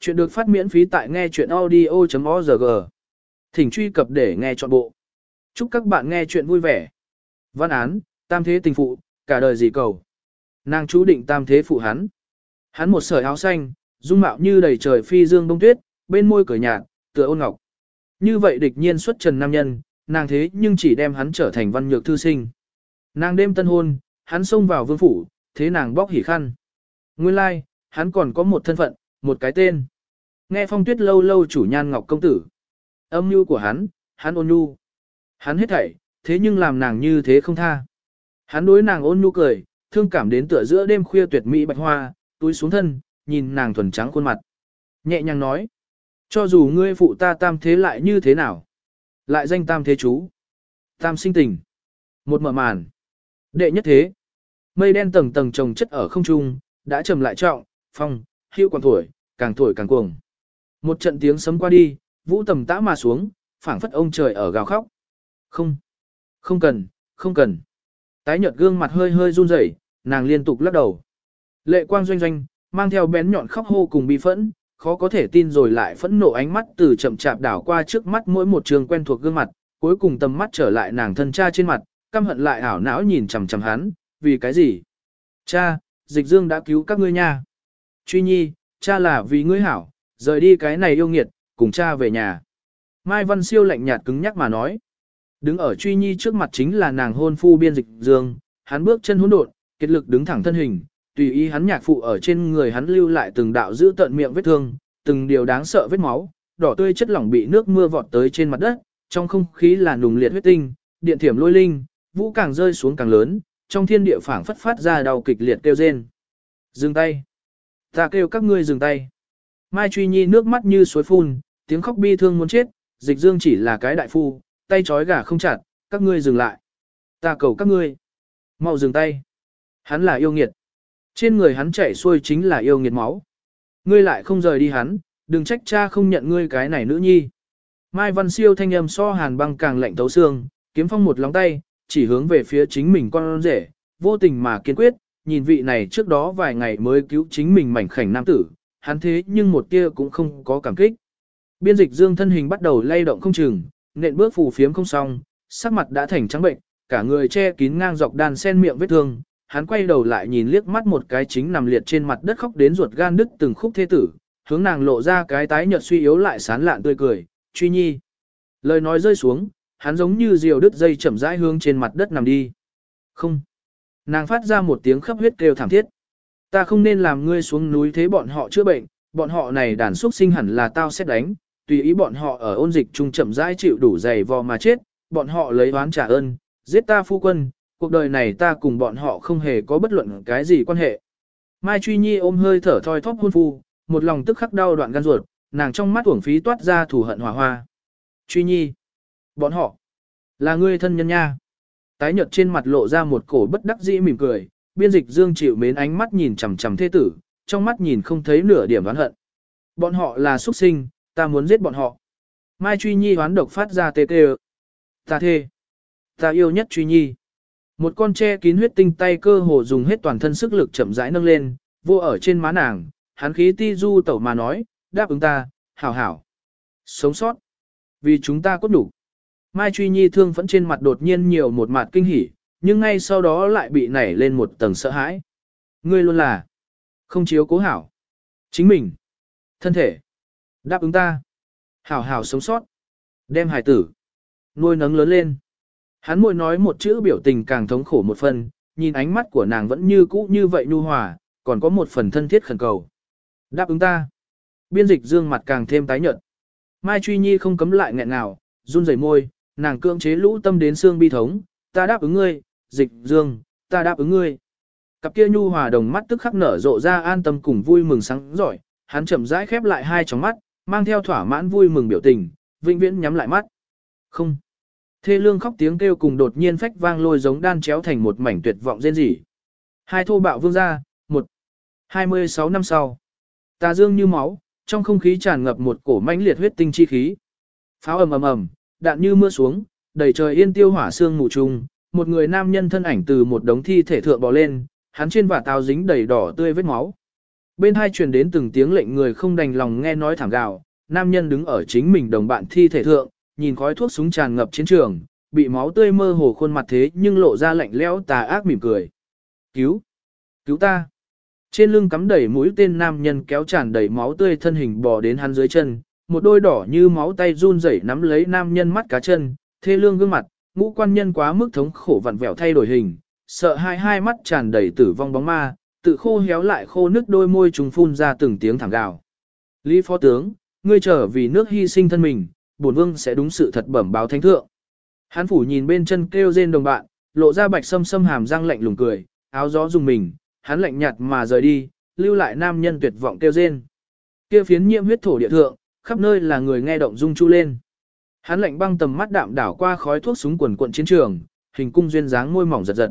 Chuyện được phát miễn phí tại nghe chuyện audio.org. Thỉnh truy cập để nghe trọn bộ. Chúc các bạn nghe chuyện vui vẻ. Văn án, tam thế tình phụ, cả đời gì cầu. Nàng chú định tam thế phụ hắn. Hắn một sợi áo xanh, dung mạo như đầy trời phi dương bông tuyết, bên môi cười nhạt, tựa ôn ngọc. Như vậy địch nhiên xuất trần nam nhân, nàng thế nhưng chỉ đem hắn trở thành văn nhược thư sinh. Nàng đêm tân hôn, hắn xông vào vương phủ, thế nàng bóc hỉ khăn. Nguyên lai, like, hắn còn có một thân phận, một cái tên. Nghe phong tuyết lâu lâu chủ nhan ngọc công tử. Âm nhu của hắn, hắn ôn nhu. Hắn hết thảy, thế nhưng làm nàng như thế không tha. Hắn đối nàng ôn nhu cười, thương cảm đến tựa giữa đêm khuya tuyệt mỹ bạch hoa, túi xuống thân, nhìn nàng thuần trắng khuôn mặt. Nhẹ nhàng nói, cho dù ngươi phụ ta tam thế lại như thế nào. Lại danh tam thế chú. Tam sinh tình. Một mở màn. Đệ nhất thế. Mây đen tầng tầng trồng chất ở không trung, đã trầm lại trọng, phong, hưu còn thổi, càng thổi càng cuồng. Một trận tiếng sấm qua đi, vũ tầm tã mà xuống, phảng phất ông trời ở gào khóc. Không, không cần, không cần. Tái nhợt gương mặt hơi hơi run rẩy, nàng liên tục lắc đầu. Lệ quang doanh doanh, mang theo bén nhọn khóc hô cùng bi phẫn, khó có thể tin rồi lại phẫn nộ ánh mắt từ chậm chạp đảo qua trước mắt mỗi một trường quen thuộc gương mặt, cuối cùng tầm mắt trở lại nàng thân cha trên mặt, căm hận lại ảo não nhìn chằm chằm hắn, vì cái gì? Cha, dịch dương đã cứu các ngươi nha. Truy nhi, cha là vì ngươi hảo, rời đi cái này yêu nghiệt, cùng cha về nhà. Mai Văn Siêu lạnh nhạt cứng nhắc mà nói. Đứng ở truy nhi trước mặt chính là nàng hôn phu biên dịch dương, hắn bước chân hỗn độn, kết lực đứng thẳng thân hình, tùy ý hắn nhạc phụ ở trên người hắn lưu lại từng đạo giữ tận miệng vết thương, từng điều đáng sợ vết máu, đỏ tươi chất lỏng bị nước mưa vọt tới trên mặt đất, trong không khí là nùng liệt huyết tinh, điện thiểm lôi linh, vũ càng rơi xuống càng lớn, trong thiên địa phảng phất phát ra đau kịch liệt kêu rên. Dừng tay. Ta kêu các ngươi dừng tay. Mai Truy Nhi nước mắt như suối phun, tiếng khóc bi thương muốn chết, dịch dương chỉ là cái đại phu, tay trói gà không chặt, các ngươi dừng lại. Ta cầu các ngươi. mau dừng tay. Hắn là yêu nghiệt. Trên người hắn chảy xuôi chính là yêu nghiệt máu. Ngươi lại không rời đi hắn, đừng trách cha không nhận ngươi cái này nữ nhi. Mai Văn Siêu thanh âm so hàn băng càng lạnh tấu xương, kiếm phong một lóng tay, chỉ hướng về phía chính mình con rể, vô tình mà kiên quyết, nhìn vị này trước đó vài ngày mới cứu chính mình mảnh khảnh nam tử, hắn thế nhưng một tia cũng không có cảm kích. Biên dịch dương thân hình bắt đầu lay động không chừng, nện bước phù phiếm không xong, sắc mặt đã thành trắng bệnh, cả người che kín ngang dọc đàn sen miệng vết thương, hắn quay đầu lại nhìn liếc mắt một cái chính nằm liệt trên mặt đất khóc đến ruột gan đứt từng khúc thế tử, hướng nàng lộ ra cái tái nhợt suy yếu lại sán lạn tươi cười, truy nhi. Lời nói rơi xuống, hắn giống như diều đứt dây chậm rãi hướng trên mặt đất nằm đi. Không. Nàng phát ra một tiếng khắp huyết kêu thảm thiết. Ta không nên làm ngươi xuống núi thế bọn họ chữa bệnh, bọn họ này đàn xuất sinh hẳn là tao sẽ đánh, tùy ý bọn họ ở ôn dịch trung chậm rãi chịu đủ dày vò mà chết, bọn họ lấy oán trả ơn, giết ta phu quân, cuộc đời này ta cùng bọn họ không hề có bất luận cái gì quan hệ. Mai Truy Nhi ôm hơi thở thoi thóp hôn phu, một lòng tức khắc đau đoạn gan ruột, nàng trong mắt uổng phí toát ra thù hận hòa hoa. Truy Nhi, bọn họ, là ngươi thân nhân nha. Tái nhợt trên mặt lộ ra một cổ bất đắc dĩ mỉm cười, biên dịch dương chịu mến ánh mắt nhìn chằm chằm thế tử, trong mắt nhìn không thấy nửa điểm oán hận. Bọn họ là xuất sinh, ta muốn giết bọn họ. Mai Truy Nhi hoán độc phát ra tê tê Ta thê. Ta yêu nhất Truy Nhi. Một con tre kín huyết tinh tay cơ hồ dùng hết toàn thân sức lực chậm rãi nâng lên, vô ở trên má nàng, hắn khí ti du tẩu mà nói, đáp ứng ta, hảo hảo. Sống sót. Vì chúng ta có đủ. Mai Truy Nhi thương phẫn trên mặt đột nhiên nhiều một mặt kinh hỉ, nhưng ngay sau đó lại bị nảy lên một tầng sợ hãi. Ngươi luôn là không chiếu cố hảo. Chính mình. Thân thể. Đáp ứng ta. Hảo hảo sống sót. Đem hải tử. Nuôi nấng lớn lên. Hắn môi nói một chữ biểu tình càng thống khổ một phần, nhìn ánh mắt của nàng vẫn như cũ như vậy nhu hòa, còn có một phần thân thiết khẩn cầu. Đáp ứng ta. Biên dịch dương mặt càng thêm tái nhợt. Mai Truy Nhi không cấm lại nghẹn nào, run rẩy môi, nàng cưỡng chế lũ tâm đến xương bi thống, ta đáp ứng ngươi, dịch dương, ta đáp ứng ngươi. Cặp kia nhu hòa đồng mắt tức khắc nở rộ ra an tâm cùng vui mừng sáng giỏi, hắn chậm rãi khép lại hai tròng mắt, mang theo thỏa mãn vui mừng biểu tình, vĩnh viễn nhắm lại mắt. Không. Thê lương khóc tiếng kêu cùng đột nhiên phách vang lôi giống đan chéo thành một mảnh tuyệt vọng rên rỉ. Hai thô bạo vương ra, một. 26 năm sau. Tà dương như máu, trong không khí tràn ngập một cổ mãnh liệt huyết tinh chi khí. Pháo ầm ầm ầm, đạn như mưa xuống, đầy trời yên tiêu hỏa xương mù trùng, một người nam nhân thân ảnh từ một đống thi thể thượng bò lên, hắn trên vả táo dính đầy đỏ tươi vết máu. Bên hai truyền đến từng tiếng lệnh người không đành lòng nghe nói thảm gào, nam nhân đứng ở chính mình đồng bạn thi thể thượng, nhìn khói thuốc súng tràn ngập chiến trường, bị máu tươi mơ hồ khuôn mặt thế nhưng lộ ra lạnh lẽo tà ác mỉm cười. Cứu! Cứu ta! Trên lưng cắm đầy mũi tên nam nhân kéo tràn đầy máu tươi thân hình bò đến hắn dưới chân, một đôi đỏ như máu tay run rẩy nắm lấy nam nhân mắt cá chân, thê lương gương mặt, ngũ quan nhân quá mức thống khổ vặn vẹo thay đổi hình, sợ hai hai mắt tràn đầy tử vong bóng ma, tự khô héo lại khô nước đôi môi trùng phun ra từng tiếng thảm gào. Lý phó tướng, ngươi trở vì nước hy sinh thân mình, bổn vương sẽ đúng sự thật bẩm báo thánh thượng. Hán phủ nhìn bên chân kêu rên đồng bạn, lộ ra bạch sâm sâm hàm răng lạnh lùng cười, áo gió dùng mình, hắn lạnh nhạt mà rời đi, lưu lại nam nhân tuyệt vọng kêu rên. Kia phiến nhiễm huyết thổ địa thượng, khắp nơi là người nghe động rung chu lên. Hắn lạnh băng tầm mắt đạm đảo qua khói thuốc súng quần quận chiến trường, hình cung duyên dáng môi mỏng giật giật.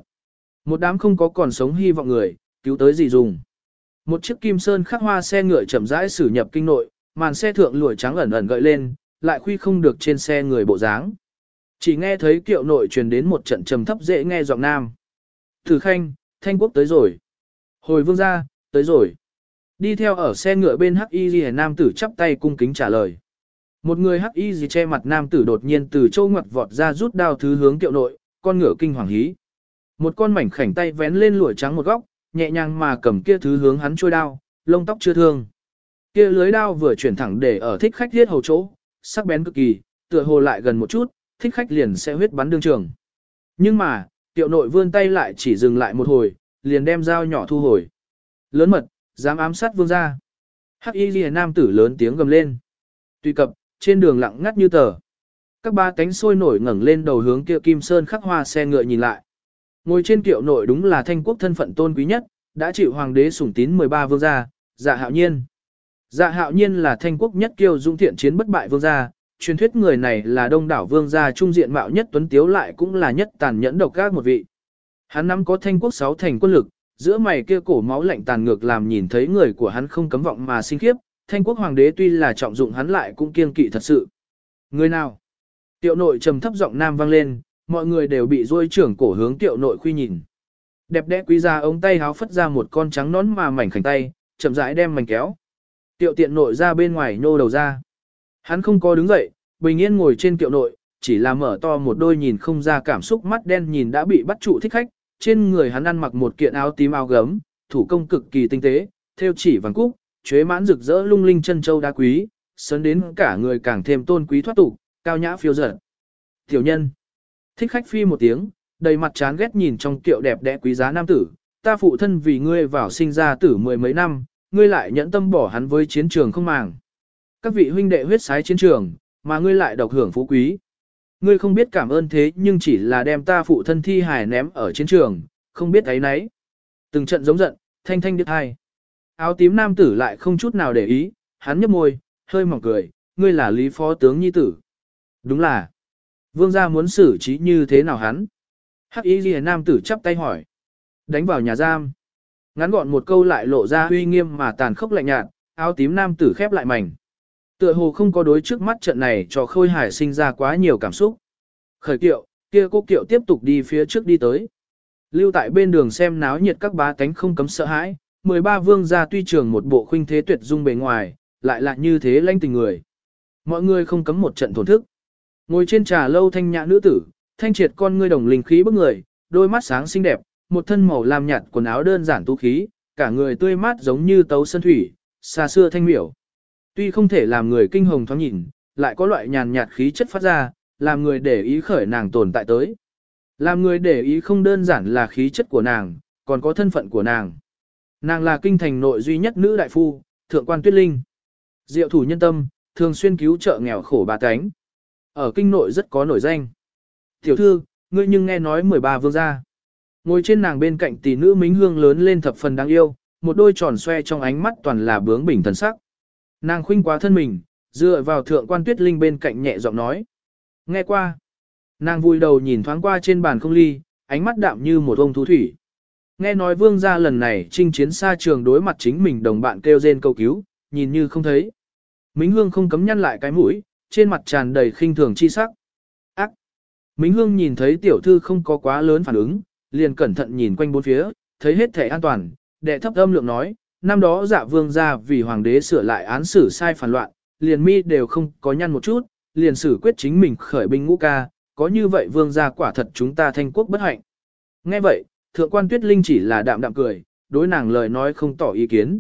Một đám không có còn sống hy vọng người, cứu tới gì dùng. Một chiếc kim sơn khắc hoa xe ngựa chậm rãi xử nhập kinh nội, màn xe thượng lụi trắng ẩn ẩn gợi lên, lại khuy không được trên xe người bộ dáng. Chỉ nghe thấy kiệu nội truyền đến một trận trầm thấp dễ nghe giọng nam. Thử khanh, thanh quốc tới rồi. Hồi vương gia tới rồi. Đi theo ở xe ngựa bên hắc y ghi nam tử chắp tay cung kính trả lời. Một người hắc y gì che mặt nam tử đột nhiên từ châu ngoặt vọt ra rút đao thứ hướng Tiệu nội, con ngựa kinh hoàng hí. Một con mảnh khảnh tay vén lên lụa trắng một góc, nhẹ nhàng mà cầm kia thứ hướng hắn trôi đao, lông tóc chưa thương. Kia lưới đao vừa chuyển thẳng để ở thích khách thiết hầu chỗ, sắc bén cực kỳ, tựa hồ lại gần một chút, thích khách liền sẽ huyết bắn đương trường. Nhưng mà, tiệu nội vươn tay lại chỉ dừng lại một hồi, liền đem dao nhỏ thu hồi. Lớn mật, dám ám sát vương gia. Hắc y ghi nam tử lớn tiếng gầm lên. Tuy cập, trên đường lặng ngắt như tờ. Các ba cánh sôi nổi ngẩng lên đầu hướng kia kim sơn khắc hoa xe ngựa nhìn lại. Ngồi trên kiệu nội đúng là thanh quốc thân phận tôn quý nhất, đã chịu hoàng đế sủng tín 13 vương gia, dạ hạo nhiên. Dạ hạo nhiên là thanh quốc nhất kiêu dung thiện chiến bất bại vương gia, truyền thuyết người này là đông đảo vương gia trung diện mạo nhất tuấn tiếu lại cũng là nhất tàn nhẫn độc ác một vị. Hắn nắm có thanh quốc sáu thành quân lực, giữa mày kia cổ máu lạnh tàn ngược làm nhìn thấy người của hắn không cấm vọng mà sinh khiếp, thanh quốc hoàng đế tuy là trọng dụng hắn lại cũng kiên kỵ thật sự. Người nào? Tiệu nội trầm thấp giọng nam vang lên, mọi người đều bị rôi trưởng cổ hướng tiệu nội khuy nhìn. Đẹp đẽ quý gia ống tay háo phất ra một con trắng nón mà mảnh khảnh tay, chậm rãi đem mảnh kéo. Tiệu tiện nội ra bên ngoài nhô đầu ra. Hắn không có đứng dậy, bình yên ngồi trên tiệu nội, chỉ là mở to một đôi nhìn không ra cảm xúc mắt đen nhìn đã bị bắt trụ thích khách, trên người hắn ăn mặc một kiện áo tím áo gấm, thủ công cực kỳ tinh tế, theo chỉ vàng cúc, chế mãn rực rỡ lung linh chân châu đá quý, sấn đến cả người càng thêm tôn quý thoát tục, cao nhã phiêu dở. Tiểu nhân, thích khách phi một tiếng, đầy mặt chán ghét nhìn trong kiệu đẹp đẽ quý giá nam tử, ta phụ thân vì ngươi vào sinh ra tử mười mấy năm, ngươi lại nhẫn tâm bỏ hắn với chiến trường không màng. Các vị huynh đệ huyết sái chiến trường, mà ngươi lại độc hưởng phú quý. Ngươi không biết cảm ơn thế nhưng chỉ là đem ta phụ thân thi hài ném ở chiến trường, không biết ấy nấy. Từng trận giống giận, thanh thanh đứt hai. Áo tím nam tử lại không chút nào để ý, hắn nhấp môi, hơi mỏng cười, ngươi là lý phó tướng nhi tử. Đúng là. Vương gia muốn xử trí như thế nào hắn? Hắc ý ghi nam tử chắp tay hỏi. Đánh vào nhà giam. Ngắn gọn một câu lại lộ ra uy nghiêm mà tàn khốc lạnh nhạt, áo tím nam tử khép lại mảnh. Tựa hồ không có đối trước mắt trận này cho khôi hải sinh ra quá nhiều cảm xúc. Khởi kiệu, kia cô kiệu tiếp tục đi phía trước đi tới. Lưu tại bên đường xem náo nhiệt các bá tánh không cấm sợ hãi, 13 vương gia tuy trường một bộ khuynh thế tuyệt dung bề ngoài, lại lại như thế lanh tình người. Mọi người không cấm một trận thổn thức. Ngồi trên trà lâu thanh nhã nữ tử, thanh triệt con ngươi đồng linh khí bức người, đôi mắt sáng xinh đẹp, một thân màu lam nhạt quần áo đơn giản tu khí, cả người tươi mát giống như tấu sân thủy, xa xưa thanh miểu. Tuy không thể làm người kinh hồng thoáng nhìn, lại có loại nhàn nhạt khí chất phát ra, làm người để ý khởi nàng tồn tại tới. Làm người để ý không đơn giản là khí chất của nàng, còn có thân phận của nàng. Nàng là kinh thành nội duy nhất nữ đại phu, thượng quan tuyết linh. Diệu thủ nhân tâm, thường xuyên cứu trợ nghèo khổ bà cánh. Ở kinh nội rất có nổi danh. Tiểu thư, ngươi nhưng nghe nói 13 vương gia. Ngồi trên nàng bên cạnh tỷ nữ mính hương lớn lên thập phần đáng yêu, một đôi tròn xoe trong ánh mắt toàn là bướng bỉnh thần sắc. Nàng khuynh quá thân mình, dựa vào thượng quan tuyết linh bên cạnh nhẹ giọng nói. Nghe qua. Nàng vui đầu nhìn thoáng qua trên bàn không ly, ánh mắt đạm như một ông thú thủy. Nghe nói vương gia lần này chinh chiến xa trường đối mặt chính mình đồng bạn kêu rên cầu cứu, nhìn như không thấy. Mính hương không cấm nhăn lại cái mũi, trên mặt tràn đầy khinh thường chi sắc. Ác! Mính hương nhìn thấy tiểu thư không có quá lớn phản ứng, liền cẩn thận nhìn quanh bốn phía, thấy hết thể an toàn, đệ thấp âm lượng nói, năm đó dạ vương ra vì hoàng đế sửa lại án xử sai phản loạn, liền mi đều không có nhăn một chút, liền xử quyết chính mình khởi binh ngũ ca, có như vậy vương gia quả thật chúng ta thanh quốc bất hạnh. Nghe vậy, thượng quan tuyết linh chỉ là đạm đạm cười, đối nàng lời nói không tỏ ý kiến.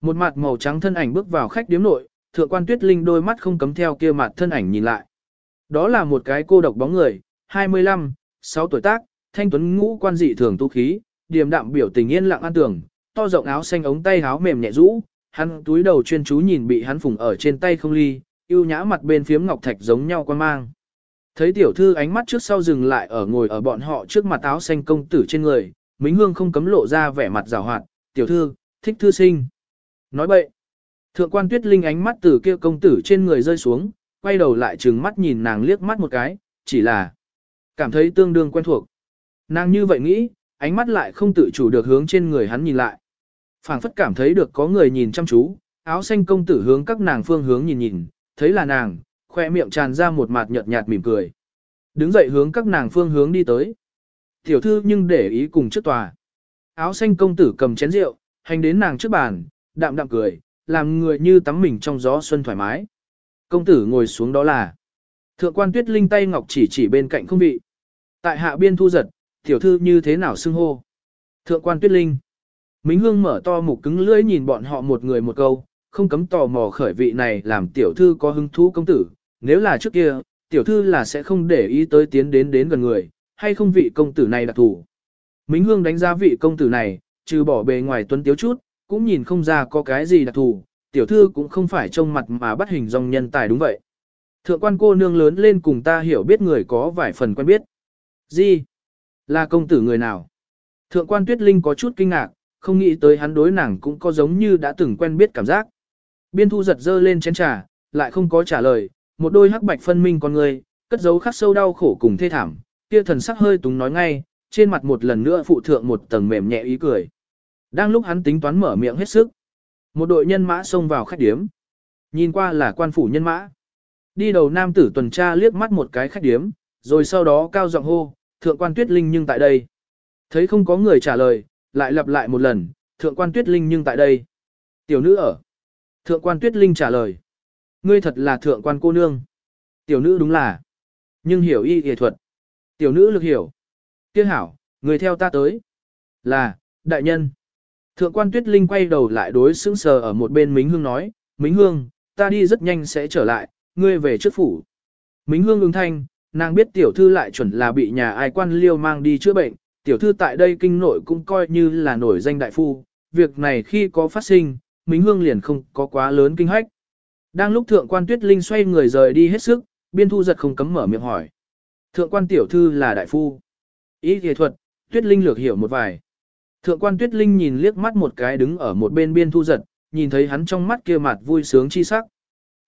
Một mặt màu trắng thân ảnh bước vào khách điếm nội, thượng quan tuyết linh đôi mắt không cấm theo kia mặt thân ảnh nhìn lại. Đó là một cái cô độc bóng người, 25, 6 tuổi tác, thanh tuấn ngũ quan dị thường tu khí, điềm đạm biểu tình yên lặng an tưởng, to rộng áo xanh ống tay áo mềm nhẹ rũ, hắn túi đầu chuyên chú nhìn bị hắn phủng ở trên tay không ly, yêu nhã mặt bên phiếm ngọc thạch giống nhau quan mang. Thấy tiểu thư ánh mắt trước sau dừng lại ở ngồi ở bọn họ trước mặt áo xanh công tử trên người, Mính Hương không cấm lộ ra vẻ mặt rào hoạt, tiểu thư, thích thư sinh. Nói bậy, thượng quan tuyết linh ánh mắt từ kia công tử trên người rơi xuống, quay đầu lại trừng mắt nhìn nàng liếc mắt một cái, chỉ là cảm thấy tương đương quen thuộc. Nàng như vậy nghĩ, ánh mắt lại không tự chủ được hướng trên người hắn nhìn lại phảng phất cảm thấy được có người nhìn chăm chú, áo xanh công tử hướng các nàng phương hướng nhìn nhìn, thấy là nàng, khoe miệng tràn ra một mặt nhợt nhạt mỉm cười. Đứng dậy hướng các nàng phương hướng đi tới. Tiểu thư nhưng để ý cùng trước tòa. Áo xanh công tử cầm chén rượu, hành đến nàng trước bàn, đạm đạm cười, làm người như tắm mình trong gió xuân thoải mái. Công tử ngồi xuống đó là. Thượng quan tuyết linh tay ngọc chỉ chỉ bên cạnh không vị. Tại hạ biên thu giật, tiểu thư như thế nào xưng hô. Thượng quan tuyết linh. Mính hương mở to mục cứng lưỡi nhìn bọn họ một người một câu, không cấm tò mò khởi vị này làm tiểu thư có hứng thú công tử. Nếu là trước kia, tiểu thư là sẽ không để ý tới tiến đến đến gần người, hay không vị công tử này đặc thủ. Mính hương đánh giá vị công tử này, trừ bỏ bề ngoài tuấn tiếu chút, cũng nhìn không ra có cái gì đặc thù, tiểu thư cũng không phải trông mặt mà bắt hình dòng nhân tài đúng vậy. Thượng quan cô nương lớn lên cùng ta hiểu biết người có vài phần quen biết. Gì? Là công tử người nào? Thượng quan tuyết linh có chút kinh ngạc, không nghĩ tới hắn đối nàng cũng có giống như đã từng quen biết cảm giác. Biên thu giật dơ lên chén trà, lại không có trả lời, một đôi hắc bạch phân minh con người, cất giấu khắc sâu đau khổ cùng thê thảm, kia thần sắc hơi túng nói ngay, trên mặt một lần nữa phụ thượng một tầng mềm nhẹ ý cười. Đang lúc hắn tính toán mở miệng hết sức, một đội nhân mã xông vào khách điếm. Nhìn qua là quan phủ nhân mã. Đi đầu nam tử tuần tra liếc mắt một cái khách điếm, rồi sau đó cao giọng hô, thượng quan tuyết linh nhưng tại đây. Thấy không có người trả lời, lại lặp lại một lần, thượng quan tuyết linh nhưng tại đây. Tiểu nữ ở. Thượng quan tuyết linh trả lời. Ngươi thật là thượng quan cô nương. Tiểu nữ đúng là. Nhưng hiểu y y thuật. Tiểu nữ lực hiểu. Tiếc hảo, người theo ta tới. Là, đại nhân. Thượng quan tuyết linh quay đầu lại đối sững sờ ở một bên Mính Hương nói, Mính Hương, ta đi rất nhanh sẽ trở lại, ngươi về trước phủ. Mính Hương ứng thanh, nàng biết tiểu thư lại chuẩn là bị nhà ai quan liêu mang đi chữa bệnh, tiểu thư tại đây kinh nội cũng coi như là nổi danh đại phu, việc này khi có phát sinh, Mính Hương liền không có quá lớn kinh hách. Đang lúc thượng quan tuyết linh xoay người rời đi hết sức, biên thu giật không cấm mở miệng hỏi. Thượng quan tiểu thư là đại phu. Ý nghệ thuật, tuyết linh lược hiểu một vài. Thượng quan tuyết linh nhìn liếc mắt một cái đứng ở một bên biên thu giật, nhìn thấy hắn trong mắt kia mặt vui sướng chi sắc.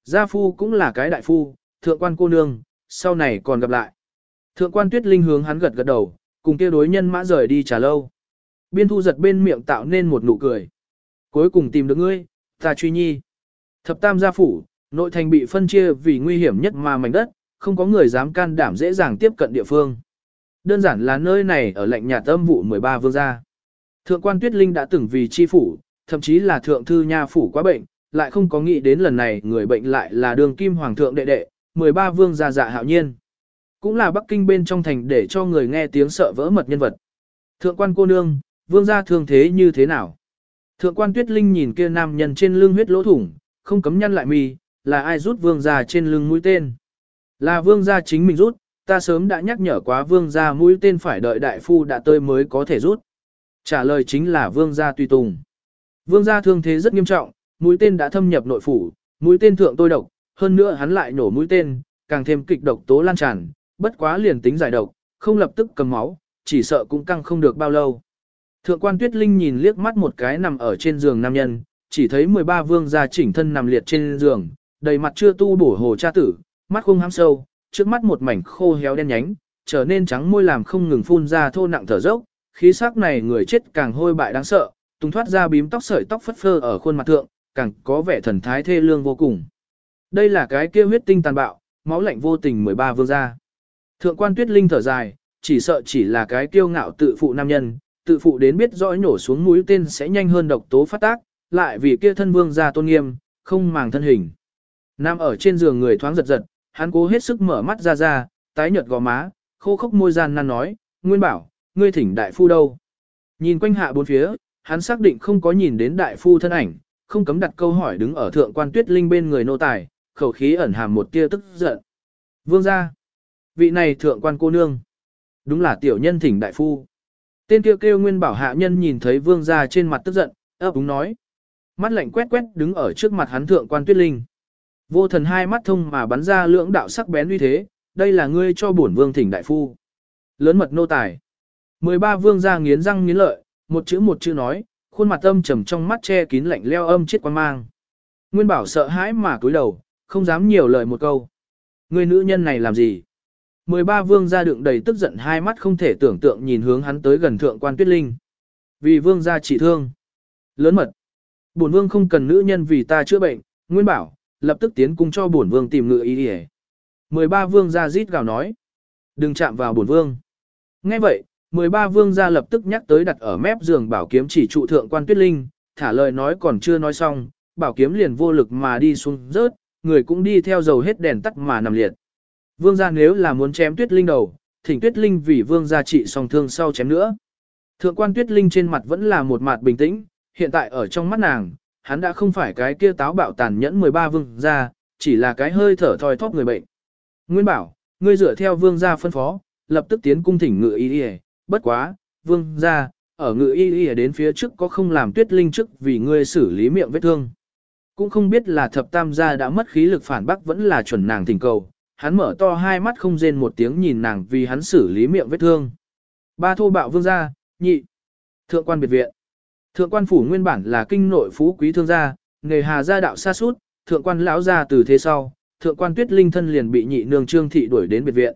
Gia phu cũng là cái đại phu, thượng quan cô nương, sau này còn gặp lại. Thượng quan tuyết linh hướng hắn gật gật đầu, cùng kia đối nhân mã rời đi trả lâu. Biên thu giật bên miệng tạo nên một nụ cười. Cuối cùng tìm được ngươi, ta truy nhi. Thập tam gia phủ, nội thành bị phân chia vì nguy hiểm nhất mà mảnh đất, không có người dám can đảm dễ dàng tiếp cận địa phương. Đơn giản là nơi này ở lệnh nhà tâm vụ 13 vương gia. Thượng quan Tuyết Linh đã từng vì chi phủ, thậm chí là thượng thư nha phủ quá bệnh, lại không có nghĩ đến lần này người bệnh lại là đường kim hoàng thượng đệ đệ, 13 vương gia dạ hạo nhiên. Cũng là Bắc Kinh bên trong thành để cho người nghe tiếng sợ vỡ mật nhân vật. Thượng quan cô nương, vương gia thương thế như thế nào? Thượng quan Tuyết Linh nhìn kia nam nhân trên lưng huyết lỗ thủng, không cấm nhăn lại mi, là ai rút vương gia trên lưng mũi tên? Là vương gia chính mình rút, ta sớm đã nhắc nhở quá vương gia mũi tên phải đợi đại phu đã tới mới có thể rút. Trả lời chính là vương gia tùy tùng. Vương gia thương thế rất nghiêm trọng, mũi tên đã thâm nhập nội phủ, mũi tên thượng tôi độc, hơn nữa hắn lại nổ mũi tên, càng thêm kịch độc tố lan tràn, bất quá liền tính giải độc, không lập tức cầm máu, chỉ sợ cũng căng không được bao lâu. Thượng quan Tuyết Linh nhìn liếc mắt một cái nằm ở trên giường nam nhân, chỉ thấy 13 vương gia chỉnh thân nằm liệt trên giường, đầy mặt chưa tu bổ hồ cha tử, mắt không hám sâu, trước mắt một mảnh khô héo đen nhánh, trở nên trắng môi làm không ngừng phun ra thô nặng thở dốc, khí sắc này người chết càng hôi bại đáng sợ, tung thoát ra bím tóc sợi tóc phất phơ ở khuôn mặt thượng, càng có vẻ thần thái thê lương vô cùng. Đây là cái kia huyết tinh tàn bạo, máu lạnh vô tình 13 vương gia. Thượng quan tuyết linh thở dài, chỉ sợ chỉ là cái kiêu ngạo tự phụ nam nhân, tự phụ đến biết rõ nhổ xuống mũi tên sẽ nhanh hơn độc tố phát tác, lại vì kia thân vương gia tôn nghiêm, không màng thân hình. Nam ở trên giường người thoáng giật giật, hắn cố hết sức mở mắt ra ra, tái nhợt gò má, khô khốc môi gian nan nói, Nguyên bảo, ngươi thỉnh đại phu đâu? Nhìn quanh hạ bốn phía, hắn xác định không có nhìn đến đại phu thân ảnh, không cấm đặt câu hỏi đứng ở thượng quan tuyết linh bên người nô tài, khẩu khí ẩn hàm một tia tức giận. Vương gia, vị này thượng quan cô nương, đúng là tiểu nhân thỉnh đại phu. Tên kia kêu, kêu nguyên bảo hạ nhân nhìn thấy vương gia trên mặt tức giận, ấp úng nói. Mắt lạnh quét quét đứng ở trước mặt hắn thượng quan tuyết linh. Vô thần hai mắt thông mà bắn ra lưỡng đạo sắc bén uy thế, đây là ngươi cho bổn vương thỉnh đại phu. Lớn mật nô tài. 13 vương gia nghiến răng nghiến lợi, một chữ một chữ nói, khuôn mặt âm trầm trong mắt che kín lạnh leo âm chết quan mang. Nguyên bảo sợ hãi mà cúi đầu, không dám nhiều lời một câu. Người nữ nhân này làm gì? 13 vương gia đựng đầy tức giận hai mắt không thể tưởng tượng nhìn hướng hắn tới gần thượng quan tuyết linh. Vì vương gia trị thương. Lớn mật. Bổn vương không cần nữ nhân vì ta chữa bệnh, Nguyên bảo, lập tức tiến cung cho bổn vương tìm ngựa ý đi 13 vương gia rít gào nói. Đừng chạm vào bổn vương. Nghe vậy, 13 vương gia lập tức nhắc tới đặt ở mép giường bảo kiếm chỉ trụ thượng quan tuyết linh, thả lời nói còn chưa nói xong, bảo kiếm liền vô lực mà đi xuống rớt, người cũng đi theo dầu hết đèn tắt mà nằm liệt. Vương gia nếu là muốn chém tuyết linh đầu, thỉnh tuyết linh vì vương gia trị song thương sau chém nữa. Thượng quan tuyết linh trên mặt vẫn là một mặt bình tĩnh, hiện tại ở trong mắt nàng, hắn đã không phải cái kia táo bạo tàn nhẫn 13 vương gia, chỉ là cái hơi thở thoi thóp người bệnh. Nguyên bảo, ngươi dựa theo vương gia phân phó, lập tức tiến cung thỉnh ngự y y, bất quá, vương gia, ở ngự y y đến phía trước có không làm tuyết linh trước vì ngươi xử lý miệng vết thương. Cũng không biết là thập tam gia đã mất khí lực phản bác vẫn là chuẩn nàng thỉnh cầu, hắn mở to hai mắt không rên một tiếng nhìn nàng vì hắn xử lý miệng vết thương. Ba thô bạo vương gia, nhị, thượng quan biệt viện. Thượng quan phủ nguyên bản là kinh nội phú quý thương gia, nghề hà gia đạo xa suốt, thượng quan lão gia từ thế sau, thượng quan tuyết linh thân liền bị nhị nương trương thị đuổi đến biệt viện.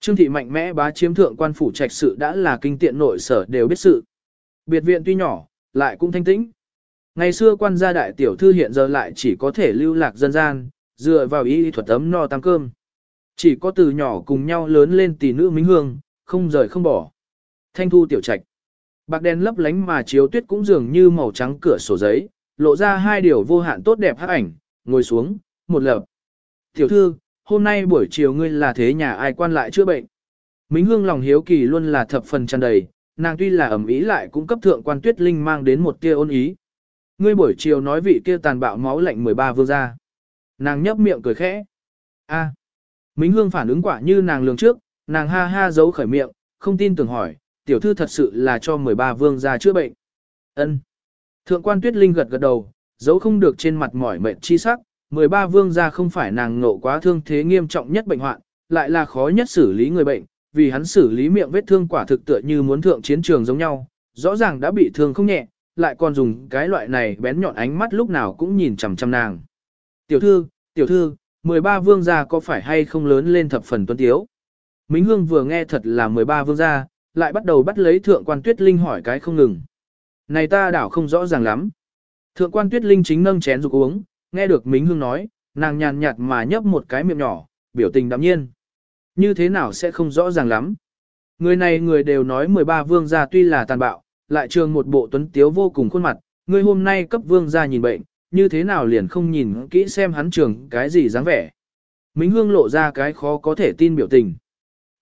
Trương thị mạnh mẽ bá chiếm thượng quan phủ trạch sự đã là kinh tiện nội sở đều biết sự. Biệt viện tuy nhỏ, lại cũng thanh tĩnh. Ngày xưa quan gia đại tiểu thư hiện giờ lại chỉ có thể lưu lạc dân gian, dựa vào y thuật ấm no tăng cơm. Chỉ có từ nhỏ cùng nhau lớn lên tỷ nữ minh hương, không rời không bỏ. Thanh thu tiểu trạch. Bạc đen lấp lánh mà chiếu tuyết cũng dường như màu trắng cửa sổ giấy, lộ ra hai điều vô hạn tốt đẹp hắc ảnh, ngồi xuống, một lập. Tiểu thư, hôm nay buổi chiều ngươi là thế nhà ai quan lại chữa bệnh. Minh hương lòng hiếu kỳ luôn là thập phần tràn đầy, nàng tuy là ẩm ý lại cũng cấp thượng quan tuyết linh mang đến một tia ôn ý. Ngươi buổi chiều nói vị kia tàn bạo máu lạnh 13 vương ra. Nàng nhấp miệng cười khẽ. a à. Mính hương phản ứng quả như nàng lường trước, nàng ha ha giấu khởi miệng, không tin tưởng hỏi, tiểu thư thật sự là cho 13 vương ra chữa bệnh. ân Thượng quan tuyết linh gật gật đầu, giấu không được trên mặt mỏi mệt chi sắc, 13 vương gia không phải nàng ngộ quá thương thế nghiêm trọng nhất bệnh hoạn, lại là khó nhất xử lý người bệnh, vì hắn xử lý miệng vết thương quả thực tựa như muốn thượng chiến trường giống nhau, rõ ràng đã bị thương không nhẹ, lại còn dùng cái loại này bén nhọn ánh mắt lúc nào cũng nhìn chằm chằm nàng. Tiểu thư, tiểu thư, 13 vương gia có phải hay không lớn lên thập phần tuấn tiếu? Mính Hương vừa nghe thật là 13 vương gia, lại bắt đầu bắt lấy thượng quan tuyết linh hỏi cái không ngừng. Này ta đảo không rõ ràng lắm. Thượng quan tuyết linh chính nâng chén rục uống, nghe được Mính Hương nói, nàng nhàn nhạt mà nhấp một cái miệng nhỏ, biểu tình đạm nhiên. Như thế nào sẽ không rõ ràng lắm. Người này người đều nói 13 vương gia tuy là tàn bạo, lại trường một bộ tuấn tiếu vô cùng khuôn mặt, người hôm nay cấp vương gia nhìn bệnh, như thế nào liền không nhìn kỹ xem hắn trường cái gì dáng vẻ. Mính Hương lộ ra cái khó có thể tin biểu tình.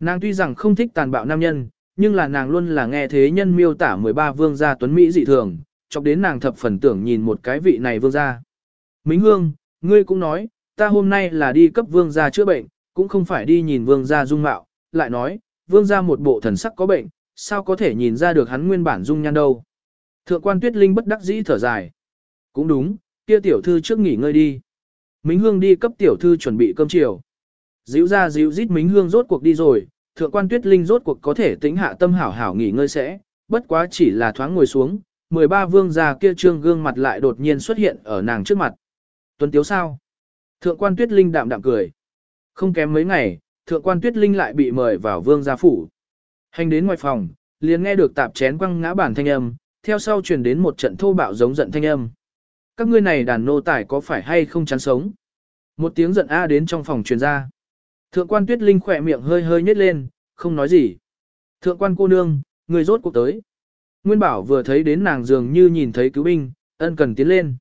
Nàng tuy rằng không thích tàn bạo nam nhân, nhưng là nàng luôn là nghe thế nhân miêu tả 13 vương gia tuấn Mỹ dị thường, chọc đến nàng thập phần tưởng nhìn một cái vị này vương gia. Mính Hương, ngươi cũng nói, ta hôm nay là đi cấp vương gia chữa bệnh, cũng không phải đi nhìn vương gia dung mạo, lại nói, vương gia một bộ thần sắc có bệnh, sao có thể nhìn ra được hắn nguyên bản dung nhan đâu. Thượng quan tuyết linh bất đắc dĩ thở dài. Cũng đúng, kia tiểu thư trước nghỉ ngơi đi. Mính Hương đi cấp tiểu thư chuẩn bị cơm chiều. Díu ra díu rít Mính Hương rốt cuộc đi rồi, thượng quan tuyết linh rốt cuộc có thể tĩnh hạ tâm hảo hảo nghỉ ngơi sẽ, bất quá chỉ là thoáng ngồi xuống, 13 vương gia kia trương gương mặt lại đột nhiên xuất hiện ở nàng trước mặt. Tuấn Tiếu sao? Thượng quan Tuyết Linh đạm đạm cười. Không kém mấy ngày, thượng quan Tuyết Linh lại bị mời vào vương gia phủ. Hành đến ngoài phòng, liền nghe được tạp chén quăng ngã bản thanh âm, theo sau truyền đến một trận thô bạo giống giận thanh âm. Các ngươi này đàn nô tài có phải hay không chán sống? Một tiếng giận a đến trong phòng truyền ra. Thượng quan Tuyết Linh khỏe miệng hơi hơi nhếch lên, không nói gì. Thượng quan cô nương, người rốt cuộc tới. Nguyên bảo vừa thấy đến nàng dường như nhìn thấy cứu binh, Ân cần tiến lên.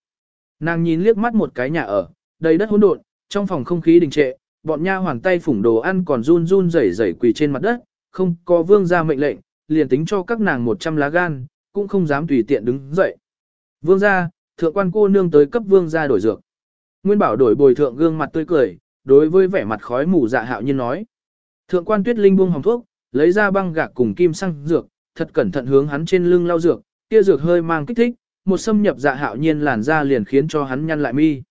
Nàng nhìn liếc mắt một cái nhà ở, đầy đất hỗn độn, trong phòng không khí đình trệ, bọn nha hoàn tay phủng đồ ăn còn run run rẩy rẩy quỳ trên mặt đất, không có vương gia mệnh lệnh, liền tính cho các nàng 100 lá gan, cũng không dám tùy tiện đứng dậy. Vương gia, thượng quan cô nương tới cấp vương gia đổi dược. Nguyên bảo đổi bồi thượng gương mặt tươi cười, đối với vẻ mặt khói mù dạ hạo nhiên nói. Thượng quan tuyết linh buông hồng thuốc, lấy ra băng gạc cùng kim xăng dược, thật cẩn thận hướng hắn trên lưng lau dược, kia dược hơi mang kích thích, một xâm nhập dạ hạo nhiên làn da liền khiến cho hắn nhăn lại mi.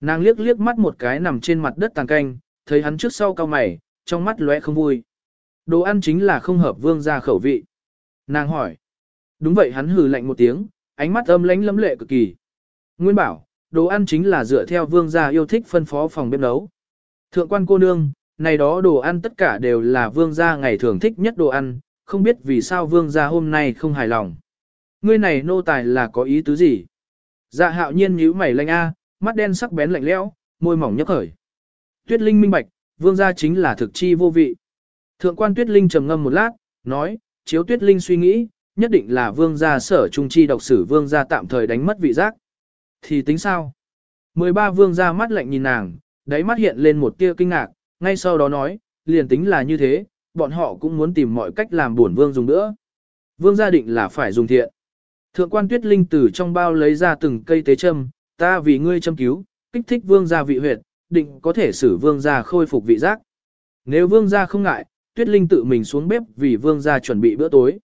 Nàng liếc liếc mắt một cái nằm trên mặt đất tàn canh, thấy hắn trước sau cao mày, trong mắt lóe không vui. Đồ ăn chính là không hợp vương gia khẩu vị. Nàng hỏi. Đúng vậy hắn hừ lạnh một tiếng, ánh mắt âm lãnh lấm lệ cực kỳ. Nguyên bảo, đồ ăn chính là dựa theo vương gia yêu thích phân phó phòng bếp nấu. Thượng quan cô nương, này đó đồ ăn tất cả đều là vương gia ngày thường thích nhất đồ ăn, không biết vì sao vương gia hôm nay không hài lòng. Ngươi này nô tài là có ý tứ gì? Dạ hạo nhiên nhíu mày lanh a, mắt đen sắc bén lạnh lẽo, môi mỏng nhấp khởi. Tuyết Linh minh bạch, vương gia chính là thực chi vô vị. Thượng quan Tuyết Linh trầm ngâm một lát, nói, chiếu Tuyết Linh suy nghĩ, nhất định là vương gia sở trung chi độc sử vương gia tạm thời đánh mất vị giác. Thì tính sao? 13 vương gia mắt lạnh nhìn nàng, đáy mắt hiện lên một tia kinh ngạc, ngay sau đó nói, liền tính là như thế, bọn họ cũng muốn tìm mọi cách làm buồn vương dùng nữa. Vương gia định là phải dùng thiện. Thượng quan tuyết linh từ trong bao lấy ra từng cây tế châm, ta vì ngươi châm cứu, kích thích vương gia vị huyệt, định có thể xử vương gia khôi phục vị giác. Nếu vương gia không ngại, tuyết linh tự mình xuống bếp vì vương gia chuẩn bị bữa tối.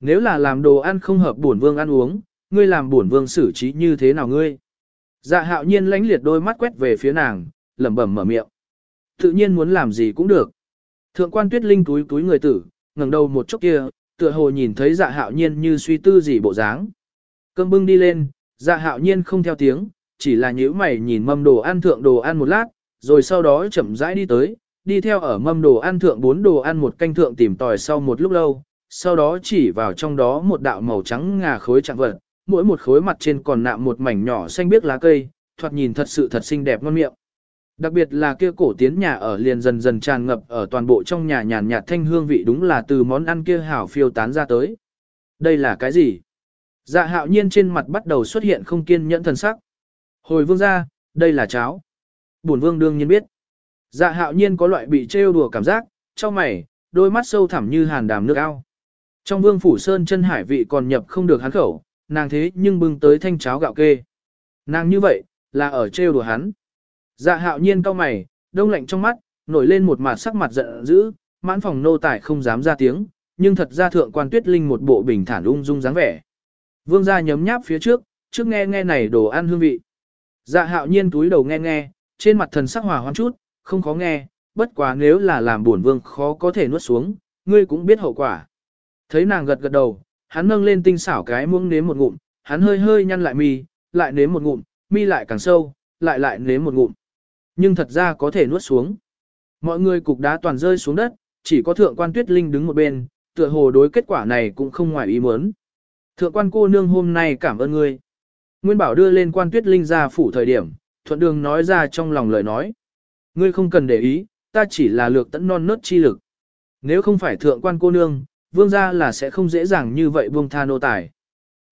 Nếu là làm đồ ăn không hợp buồn vương ăn uống, ngươi làm bổn vương xử trí như thế nào ngươi? Dạ hạo nhiên lánh liệt đôi mắt quét về phía nàng, lẩm bẩm mở miệng. Tự nhiên muốn làm gì cũng được. Thượng quan tuyết linh túi túi người tử, ngẩng đầu một chút kia, tựa hồ nhìn thấy dạ hạo nhiên như suy tư gì bộ dáng. Cơm bưng đi lên, dạ hạo nhiên không theo tiếng, chỉ là nhíu mày nhìn mâm đồ ăn thượng đồ ăn một lát, rồi sau đó chậm rãi đi tới, đi theo ở mâm đồ ăn thượng bốn đồ ăn một canh thượng tìm tòi sau một lúc lâu, sau đó chỉ vào trong đó một đạo màu trắng ngà khối chạm vật, mỗi một khối mặt trên còn nạm một mảnh nhỏ xanh biếc lá cây, thoạt nhìn thật sự thật xinh đẹp ngon miệng. Đặc biệt là kia cổ tiến nhà ở liền dần dần tràn ngập ở toàn bộ trong nhà nhàn nhạt thanh hương vị đúng là từ món ăn kia hảo phiêu tán ra tới. Đây là cái gì? Dạ hạo nhiên trên mặt bắt đầu xuất hiện không kiên nhẫn thần sắc. Hồi vương ra, đây là cháo. Bổn vương đương nhiên biết. Dạ hạo nhiên có loại bị trêu đùa cảm giác, trong mày, đôi mắt sâu thẳm như hàn đàm nước ao. Trong vương phủ sơn chân hải vị còn nhập không được hắn khẩu, nàng thế nhưng bưng tới thanh cháo gạo kê. Nàng như vậy, là ở trêu đùa hắn. Dạ hạo nhiên cau mày, đông lạnh trong mắt, nổi lên một mặt sắc mặt giận dữ, mãn phòng nô tài không dám ra tiếng, nhưng thật ra thượng quan tuyết linh một bộ bình thản ung dung dáng vẻ. Vương gia nhấm nháp phía trước, trước nghe nghe này đồ ăn hương vị. Dạ hạo nhiên túi đầu nghe nghe, trên mặt thần sắc hòa hoãn chút, không khó nghe, bất quá nếu là làm buồn vương khó có thể nuốt xuống, ngươi cũng biết hậu quả. Thấy nàng gật gật đầu, hắn nâng lên tinh xảo cái muỗng nếm một ngụm, hắn hơi hơi nhăn lại mi, lại nếm một ngụm, mi lại càng sâu, lại lại nếm một ngụm. Nhưng thật ra có thể nuốt xuống. Mọi người cục đá toàn rơi xuống đất, chỉ có thượng quan tuyết linh đứng một bên, tựa hồ đối kết quả này cũng không ngoài ý muốn. Thượng quan cô nương hôm nay cảm ơn ngươi. Nguyên bảo đưa lên quan tuyết linh ra phủ thời điểm, thuận đường nói ra trong lòng lời nói. Ngươi không cần để ý, ta chỉ là lược tận non nớt chi lực. Nếu không phải thượng quan cô nương, vương gia là sẽ không dễ dàng như vậy buông tha nô tài.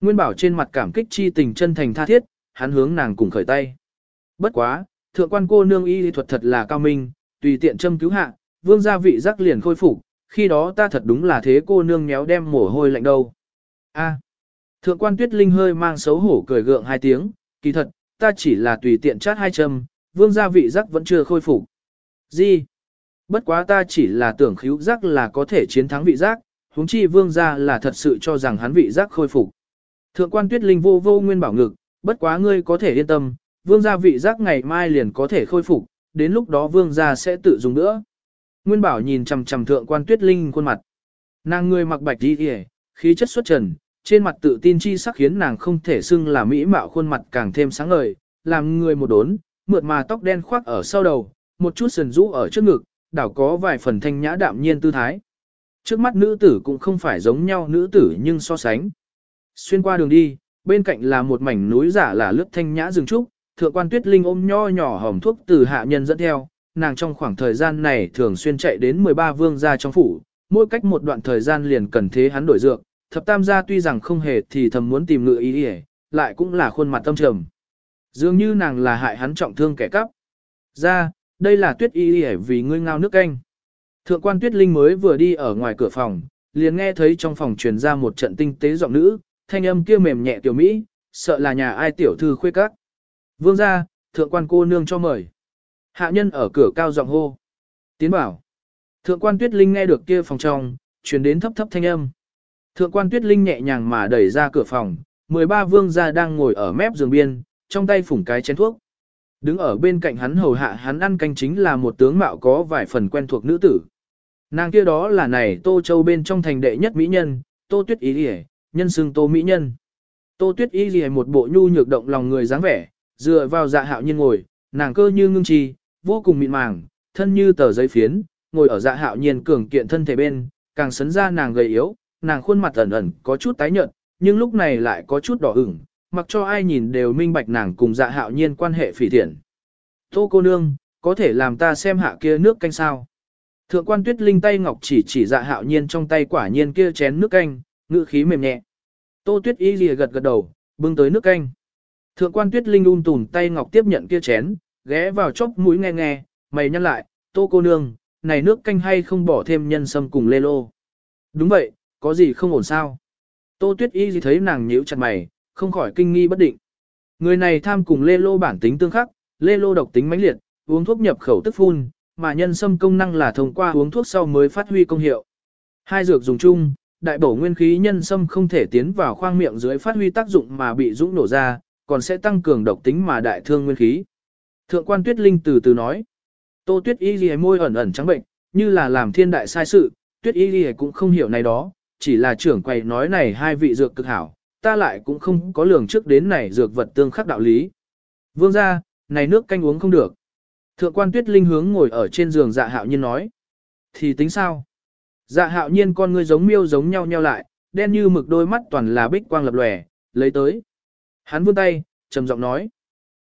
Nguyên bảo trên mặt cảm kích chi tình chân thành tha thiết, hắn hướng nàng cùng khởi tay. Bất quá, thượng quan cô nương y thuật thật là cao minh, tùy tiện châm cứu hạ, vương gia vị giác liền khôi phục, khi đó ta thật đúng là thế cô nương méo đem mồ hôi lạnh đâu. A. thượng quan tuyết linh hơi mang xấu hổ cười gượng hai tiếng, kỳ thật, ta chỉ là tùy tiện chát hai châm, vương gia vị giác vẫn chưa khôi phục. Gì? Bất quá ta chỉ là tưởng khíu giác là có thể chiến thắng vị giác, huống chi vương gia là thật sự cho rằng hắn vị giác khôi phục. Thượng quan tuyết linh vô vô nguyên bảo ngực, bất quá ngươi có thể yên tâm, vương gia vị giác ngày mai liền có thể khôi phục, đến lúc đó vương gia sẽ tự dùng nữa. Nguyên bảo nhìn chằm chằm thượng quan tuyết linh khuôn mặt. Nàng người mặc bạch đi hề, khí chất xuất trần, trên mặt tự tin chi sắc khiến nàng không thể xưng là mỹ mạo khuôn mặt càng thêm sáng ngời, làm người một đốn, mượt mà tóc đen khoác ở sau đầu, một chút sần rũ ở trước ngực, đảo có vài phần thanh nhã đạm nhiên tư thái. Trước mắt nữ tử cũng không phải giống nhau nữ tử nhưng so sánh. Xuyên qua đường đi, bên cạnh là một mảnh núi giả là lướt thanh nhã rừng trúc, thượng quan tuyết linh ôm nho nhỏ hồng thuốc từ hạ nhân dẫn theo, nàng trong khoảng thời gian này thường xuyên chạy đến 13 vương gia trong phủ, mỗi cách một đoạn thời gian liền cần thế hắn đổi dược, thập tam gia tuy rằng không hề thì thầm muốn tìm ngựa ý ý, lại cũng là khuôn mặt tâm trầm. Dường như nàng là hại hắn trọng thương kẻ cắp. Ra, đây là tuyết y đi vì ngươi ngao nước canh. Thượng quan tuyết linh mới vừa đi ở ngoài cửa phòng, liền nghe thấy trong phòng truyền ra một trận tinh tế giọng nữ, thanh âm kia mềm nhẹ tiểu mỹ, sợ là nhà ai tiểu thư khuê các. Vương ra, thượng quan cô nương cho mời. Hạ nhân ở cửa cao giọng hô. Tiến bảo. Thượng quan tuyết linh nghe được kia phòng trong, truyền đến thấp thấp thanh âm. Thượng quan tuyết linh nhẹ nhàng mà đẩy ra cửa phòng, 13 vương gia đang ngồi ở mép giường biên, trong tay phủng cái chén thuốc. Đứng ở bên cạnh hắn hầu hạ hắn ăn canh chính là một tướng mạo có vài phần quen thuộc nữ tử. Nàng kia đó là này Tô Châu bên trong thành đệ nhất mỹ nhân, Tô Tuyết Ý Liễu, nhân xưng Tô Mỹ Nhân. Tô Tuyết Ý liễu một bộ nhu nhược động lòng người dáng vẻ, dựa vào dạ hạo nhiên ngồi, nàng cơ như ngưng trì, vô cùng mịn màng, thân như tờ giấy phiến, ngồi ở dạ hạo nhiên cường kiện thân thể bên, càng sấn ra nàng gầy yếu, nàng khuôn mặt ẩn ẩn có chút tái nhợt, nhưng lúc này lại có chút đỏ ửng, mặc cho ai nhìn đều minh bạch nàng cùng dạ hạo nhiên quan hệ phỉ thiện. Tô cô nương, có thể làm ta xem hạ kia nước canh sao. Thượng quan tuyết linh tay ngọc chỉ chỉ dạ hạo nhiên trong tay quả nhiên kia chén nước canh, ngữ khí mềm nhẹ. Tô tuyết y lìa gật gật đầu, bưng tới nước canh. Thượng quan tuyết linh un tùn tay ngọc tiếp nhận kia chén, ghé vào chốc mũi nghe nghe, mày nhăn lại, tô cô nương, này nước canh hay không bỏ thêm nhân sâm cùng lê lô. Đúng vậy, có gì không ổn sao. Tô tuyết y gì thấy nàng nhíu chặt mày, không khỏi kinh nghi bất định. Người này tham cùng lê lô bản tính tương khắc, lê lô độc tính mãnh liệt, uống thuốc nhập khẩu tức phun, mà nhân sâm công năng là thông qua uống thuốc sau mới phát huy công hiệu. Hai dược dùng chung, đại bổ nguyên khí nhân sâm không thể tiến vào khoang miệng dưới phát huy tác dụng mà bị dũng nổ ra, còn sẽ tăng cường độc tính mà đại thương nguyên khí. Thượng quan Tuyết Linh từ từ nói, Tô Tuyết Y Lì môi ẩn ẩn trắng bệnh, như là làm thiên đại sai sự, Tuyết Y Lì cũng không hiểu này đó, chỉ là trưởng quầy nói này hai vị dược cực hảo, ta lại cũng không có lường trước đến này dược vật tương khắc đạo lý. Vương ra, này nước canh uống không được. Thượng quan tuyết linh hướng ngồi ở trên giường dạ hạo nhiên nói. Thì tính sao? Dạ hạo nhiên con ngươi giống miêu giống nhau nhau lại, đen như mực đôi mắt toàn là bích quang lập lòe, lấy tới. Hắn vươn tay, trầm giọng nói.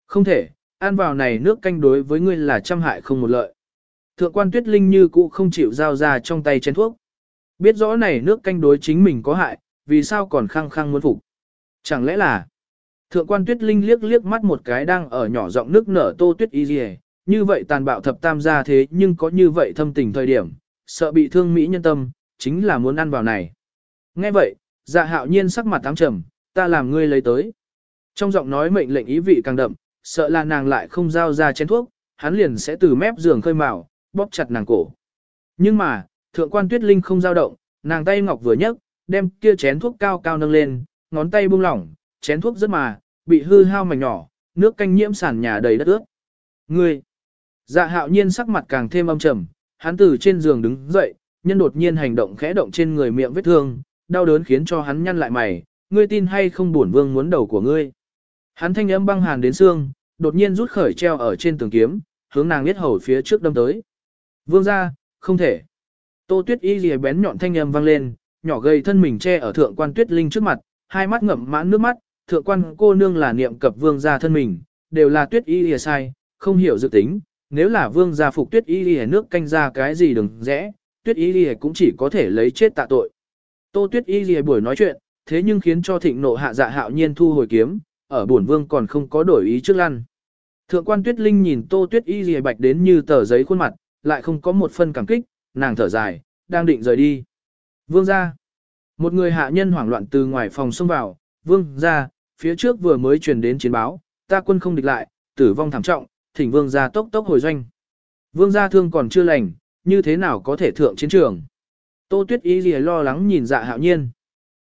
Không thể, ăn vào này nước canh đối với ngươi là trăm hại không một lợi. Thượng quan tuyết linh như cũ không chịu giao ra trong tay chén thuốc. Biết rõ này nước canh đối chính mình có hại, vì sao còn khăng khăng muốn phục. Chẳng lẽ là... Thượng quan tuyết linh liếc liếc mắt một cái đang ở nhỏ giọng nước nở tô tuyết y dì như vậy tàn bạo thập tam gia thế nhưng có như vậy thâm tình thời điểm, sợ bị thương Mỹ nhân tâm, chính là muốn ăn vào này. Nghe vậy, dạ hạo nhiên sắc mặt tám trầm, ta làm ngươi lấy tới. Trong giọng nói mệnh lệnh ý vị càng đậm, sợ là nàng lại không giao ra chén thuốc, hắn liền sẽ từ mép giường khơi mào, bóp chặt nàng cổ. Nhưng mà, thượng quan tuyết linh không giao động, nàng tay ngọc vừa nhấc, đem kia chén thuốc cao cao nâng lên, ngón tay buông lỏng, chén thuốc rất mà, bị hư hao mảnh nhỏ, nước canh nhiễm sàn nhà đầy đất ướt. Ngươi, Dạ hạo nhiên sắc mặt càng thêm âm trầm, hắn từ trên giường đứng dậy, nhân đột nhiên hành động khẽ động trên người miệng vết thương, đau đớn khiến cho hắn nhăn lại mày, ngươi tin hay không bổn vương muốn đầu của ngươi. Hắn thanh âm băng hàn đến xương, đột nhiên rút khởi treo ở trên tường kiếm, hướng nàng biết hầu phía trước đâm tới. Vương ra, không thể. Tô tuyết y lìa bén nhọn thanh âm vang lên, nhỏ gầy thân mình che ở thượng quan tuyết linh trước mặt, hai mắt ngậm mãn nước mắt, thượng quan cô nương là niệm cập vương ra thân mình, đều là tuyết y lìa sai, không hiểu dự tính, nếu là vương gia phục tuyết y lìa nước canh ra cái gì đừng rẽ, tuyết y lìa cũng chỉ có thể lấy chết tạ tội. Tô tuyết y lìa buổi nói chuyện, thế nhưng khiến cho thịnh nộ hạ dạ hạo nhiên thu hồi kiếm, ở bổn vương còn không có đổi ý trước lăn. Thượng quan tuyết linh nhìn tô tuyết y lìa bạch đến như tờ giấy khuôn mặt, lại không có một phân cảm kích, nàng thở dài, đang định rời đi. Vương gia, Một người hạ nhân hoảng loạn từ ngoài phòng xông vào, vương gia, phía trước vừa mới truyền đến chiến báo, ta quân không địch lại, tử vong thảm trọng, thỉnh vương gia tốc tốc hồi doanh. Vương gia thương còn chưa lành, như thế nào có thể thượng chiến trường. Tô tuyết ý gì lo lắng nhìn dạ hạo nhiên.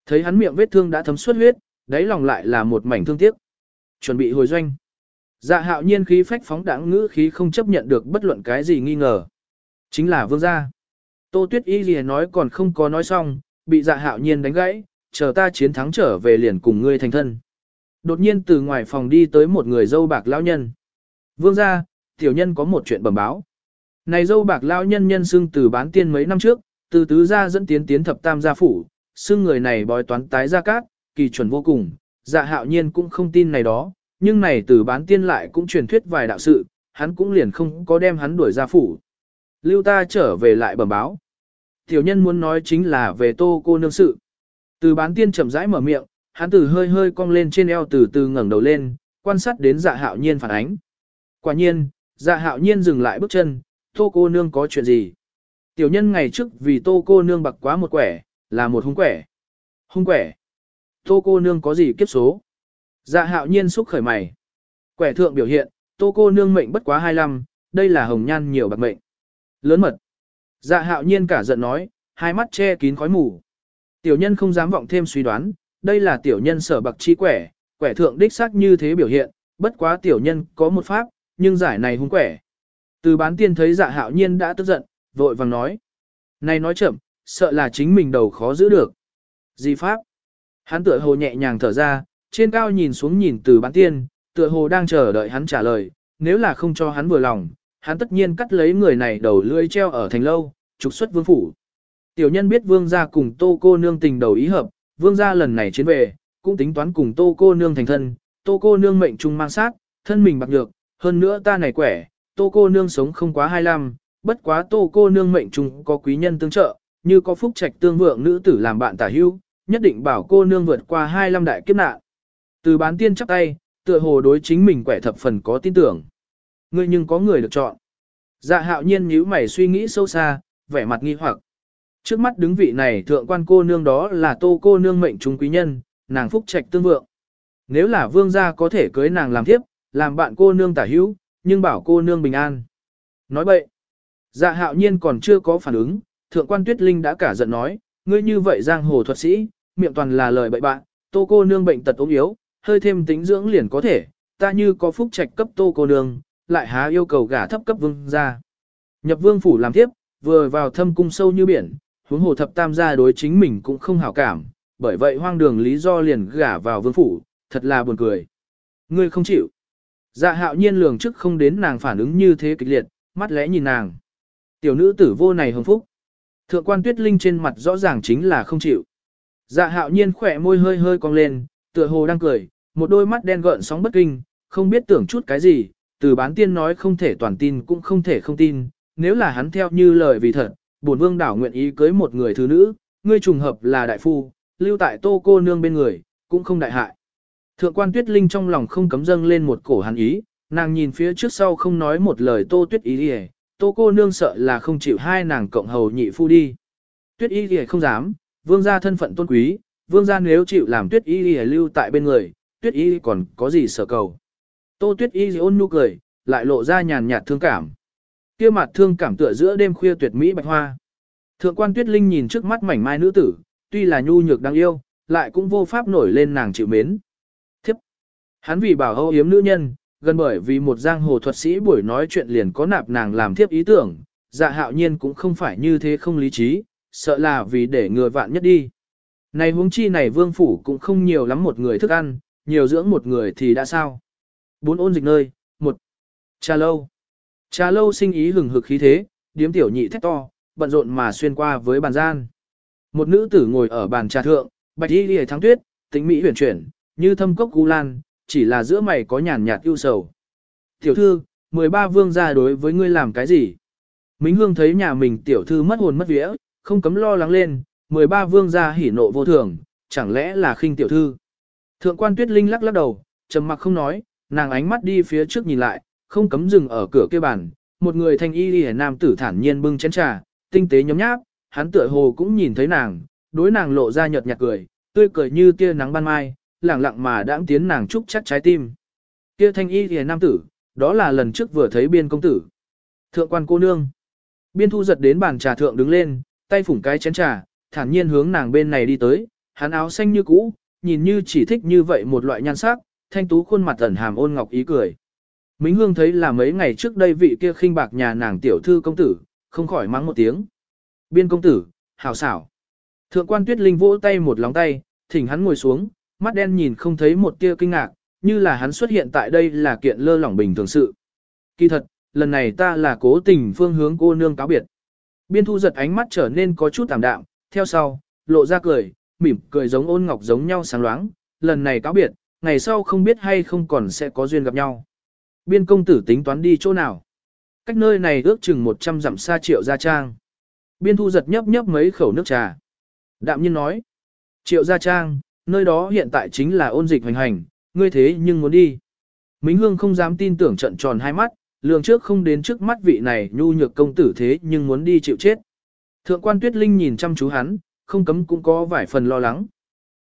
Thấy hắn miệng vết thương đã thấm suốt huyết, đáy lòng lại là một mảnh thương tiếc. Chuẩn bị hồi doanh. Dạ hạo nhiên khí phách phóng đẳng ngữ khí không chấp nhận được bất luận cái gì nghi ngờ. Chính là vương gia. Tô tuyết y gì nói còn không có nói xong, bị dạ hạo nhiên đánh gãy, chờ ta chiến thắng trở về liền cùng ngươi thành thân. Đột nhiên từ ngoài phòng đi tới một người dâu bạc lão nhân. Vương gia, tiểu nhân có một chuyện bẩm báo. Này dâu bạc lao nhân nhân xưng từ bán tiên mấy năm trước, từ tứ gia dẫn tiến tiến thập tam gia phủ, xưng người này bói toán tái gia cát, kỳ chuẩn vô cùng, dạ hạo nhiên cũng không tin này đó, nhưng này từ bán tiên lại cũng truyền thuyết vài đạo sự, hắn cũng liền không có đem hắn đuổi ra phủ. Lưu ta trở về lại bẩm báo. Tiểu nhân muốn nói chính là về tô cô nương sự. Từ bán tiên chậm rãi mở miệng, hắn từ hơi hơi cong lên trên eo từ từ ngẩng đầu lên, quan sát đến dạ hạo nhiên phản ánh. Quả nhiên, dạ hạo nhiên dừng lại bước chân, tô cô nương có chuyện gì? Tiểu nhân ngày trước vì tô cô nương bạc quá một quẻ, là một hung quẻ. Hung quẻ. Tô cô nương có gì kiếp số? Dạ hạo nhiên xúc khởi mày. Quẻ thượng biểu hiện, tô cô nương mệnh bất quá 25, đây là hồng nhan nhiều bạc mệnh. Lớn mật. Dạ hạo nhiên cả giận nói, hai mắt che kín khói mù. Tiểu nhân không dám vọng thêm suy đoán, đây là tiểu nhân sở bạc chi quẻ, quẻ thượng đích xác như thế biểu hiện, bất quá tiểu nhân có một pháp, nhưng giải này hung quẻ. Từ bán tiên thấy dạ hạo nhiên đã tức giận, vội vàng nói. Này nói chậm, sợ là chính mình đầu khó giữ được. Di pháp? Hắn tựa hồ nhẹ nhàng thở ra, trên cao nhìn xuống nhìn từ bán tiên, tựa hồ đang chờ đợi hắn trả lời, nếu là không cho hắn vừa lòng, hắn tất nhiên cắt lấy người này đầu lưỡi treo ở thành lâu, trục xuất vương phủ. Tiểu nhân biết vương gia cùng tô cô nương tình đầu ý hợp, vương gia lần này chiến về, cũng tính toán cùng tô cô nương thành thân, tô cô nương mệnh trung mang sát, thân mình bạc nhược, hơn nữa ta này quẻ, tô cô nương sống không quá 25, bất quá tô cô nương mệnh trung có quý nhân tương trợ, như có phúc trạch tương vượng nữ tử làm bạn tả hữu, nhất định bảo cô nương vượt qua 25 đại kiếp nạn. Từ bán tiên chắp tay, tựa hồ đối chính mình quẻ thập phần có tin tưởng. Ngươi nhưng có người được chọn. Dạ hạo nhiên nhíu mày suy nghĩ sâu xa, vẻ mặt nghi hoặc. Trước mắt đứng vị này thượng quan cô nương đó là tô cô nương mệnh trung quý nhân, nàng phúc trạch tương vượng. Nếu là vương gia có thể cưới nàng làm thiếp, làm bạn cô nương tả hữu, nhưng bảo cô nương bình an. Nói bậy. Dạ hạo nhiên còn chưa có phản ứng, thượng quan tuyết linh đã cả giận nói, ngươi như vậy giang hồ thuật sĩ, miệng toàn là lời bậy bạn, tô cô nương bệnh tật ốm yếu, hơi thêm tính dưỡng liền có thể, ta như có phúc trạch cấp tô cô nương, lại há yêu cầu gả thấp cấp vương gia. Nhập vương phủ làm tiếp, vừa vào thâm cung sâu như biển, huống hồ thập tam gia đối chính mình cũng không hảo cảm, bởi vậy hoang đường lý do liền gả vào vương phủ, thật là buồn cười. Ngươi không chịu. Dạ hạo nhiên lường trước không đến nàng phản ứng như thế kịch liệt, mắt lẽ nhìn nàng. Tiểu nữ tử vô này hưng phúc. Thượng quan tuyết linh trên mặt rõ ràng chính là không chịu. Dạ hạo nhiên khỏe môi hơi hơi cong lên, tựa hồ đang cười, một đôi mắt đen gợn sóng bất kinh, không biết tưởng chút cái gì, từ bán tiên nói không thể toàn tin cũng không thể không tin, nếu là hắn theo như lời vì thật, bổn vương đảo nguyện ý cưới một người thứ nữ, ngươi trùng hợp là đại phu, lưu tại tô cô nương bên người, cũng không đại hại. Thượng quan tuyết linh trong lòng không cấm dâng lên một cổ hàn ý, nàng nhìn phía trước sau không nói một lời tô tuyết ý Nhi, tô cô nương sợ là không chịu hai nàng cộng hầu nhị phu đi. Tuyết y Nhi không dám, vương gia thân phận tôn quý, vương gia nếu chịu làm tuyết y Nhi lưu tại bên người, tuyết y còn có gì sợ cầu. Tô tuyết y ôn nhu cười, lại lộ ra nhàn nhạt thương cảm. kia mặt thương cảm tựa giữa đêm khuya tuyệt mỹ bạch hoa. Thượng quan tuyết linh nhìn trước mắt mảnh mai nữ tử, tuy là nhu nhược đáng yêu, lại cũng vô pháp nổi lên nàng chịu mến. Hắn vì bảo âu yếm nữ nhân, gần bởi vì một giang hồ thuật sĩ buổi nói chuyện liền có nạp nàng làm thiếp ý tưởng, dạ hạo nhiên cũng không phải như thế không lý trí, sợ là vì để ngừa vạn nhất đi. Này huống chi này vương phủ cũng không nhiều lắm một người thức ăn, nhiều dưỡng một người thì đã sao. Bốn ôn dịch nơi, một. Trà lâu. Trà lâu sinh ý hừng hực khí thế, điếm tiểu nhị thét to, bận rộn mà xuyên qua với bàn gian. Một nữ tử ngồi ở bàn trà thượng, bạch y lìa thắng tuyết, tính mỹ huyền chuyển, như thâm cốc gu lan, chỉ là giữa mày có nhàn nhạt ưu sầu. Tiểu thư, 13 vương gia đối với ngươi làm cái gì? Mính Hương thấy nhà mình tiểu thư mất hồn mất vía, không cấm lo lắng lên, 13 vương gia hỉ nộ vô thường, chẳng lẽ là khinh tiểu thư? Thượng quan Tuyết Linh lắc lắc đầu, trầm mặc không nói, nàng ánh mắt đi phía trước nhìn lại, không cấm dừng ở cửa kia bàn, một người thanh y liễu nam tử thản nhiên bưng chén trà, tinh tế nhấm nháp, hắn tựa hồ cũng nhìn thấy nàng, đối nàng lộ ra nhợt nhạt cười, tươi cười như tia nắng ban mai, lẳng lặng mà đãng tiến nàng trúc chắc trái tim. Kia thanh y thì nam tử, đó là lần trước vừa thấy biên công tử. Thượng quan cô nương. Biên thu giật đến bàn trà thượng đứng lên, tay phủng cái chén trà, thản nhiên hướng nàng bên này đi tới, hắn áo xanh như cũ, nhìn như chỉ thích như vậy một loại nhan sắc, thanh tú khuôn mặt ẩn hàm ôn ngọc ý cười. Mính Hương thấy là mấy ngày trước đây vị kia khinh bạc nhà nàng tiểu thư công tử, không khỏi mắng một tiếng. Biên công tử, hào xảo. Thượng quan tuyết linh vỗ tay một lóng tay, thỉnh hắn ngồi xuống, mắt đen nhìn không thấy một tia kinh ngạc, như là hắn xuất hiện tại đây là kiện lơ lỏng bình thường sự. Kỳ thật, lần này ta là cố tình phương hướng cô nương cáo biệt. Biên thu giật ánh mắt trở nên có chút tạm đạm, theo sau, lộ ra cười, mỉm cười giống ôn ngọc giống nhau sáng loáng, lần này cáo biệt, ngày sau không biết hay không còn sẽ có duyên gặp nhau. Biên công tử tính toán đi chỗ nào? Cách nơi này ước chừng 100 dặm xa triệu gia trang. Biên thu giật nhấp nhấp mấy khẩu nước trà. Đạm nhiên nói. Triệu gia trang, nơi đó hiện tại chính là ôn dịch hoành hành, ngươi thế nhưng muốn đi. Mính Hương không dám tin tưởng trận tròn hai mắt, lường trước không đến trước mắt vị này nhu nhược công tử thế nhưng muốn đi chịu chết. Thượng quan Tuyết Linh nhìn chăm chú hắn, không cấm cũng có vài phần lo lắng.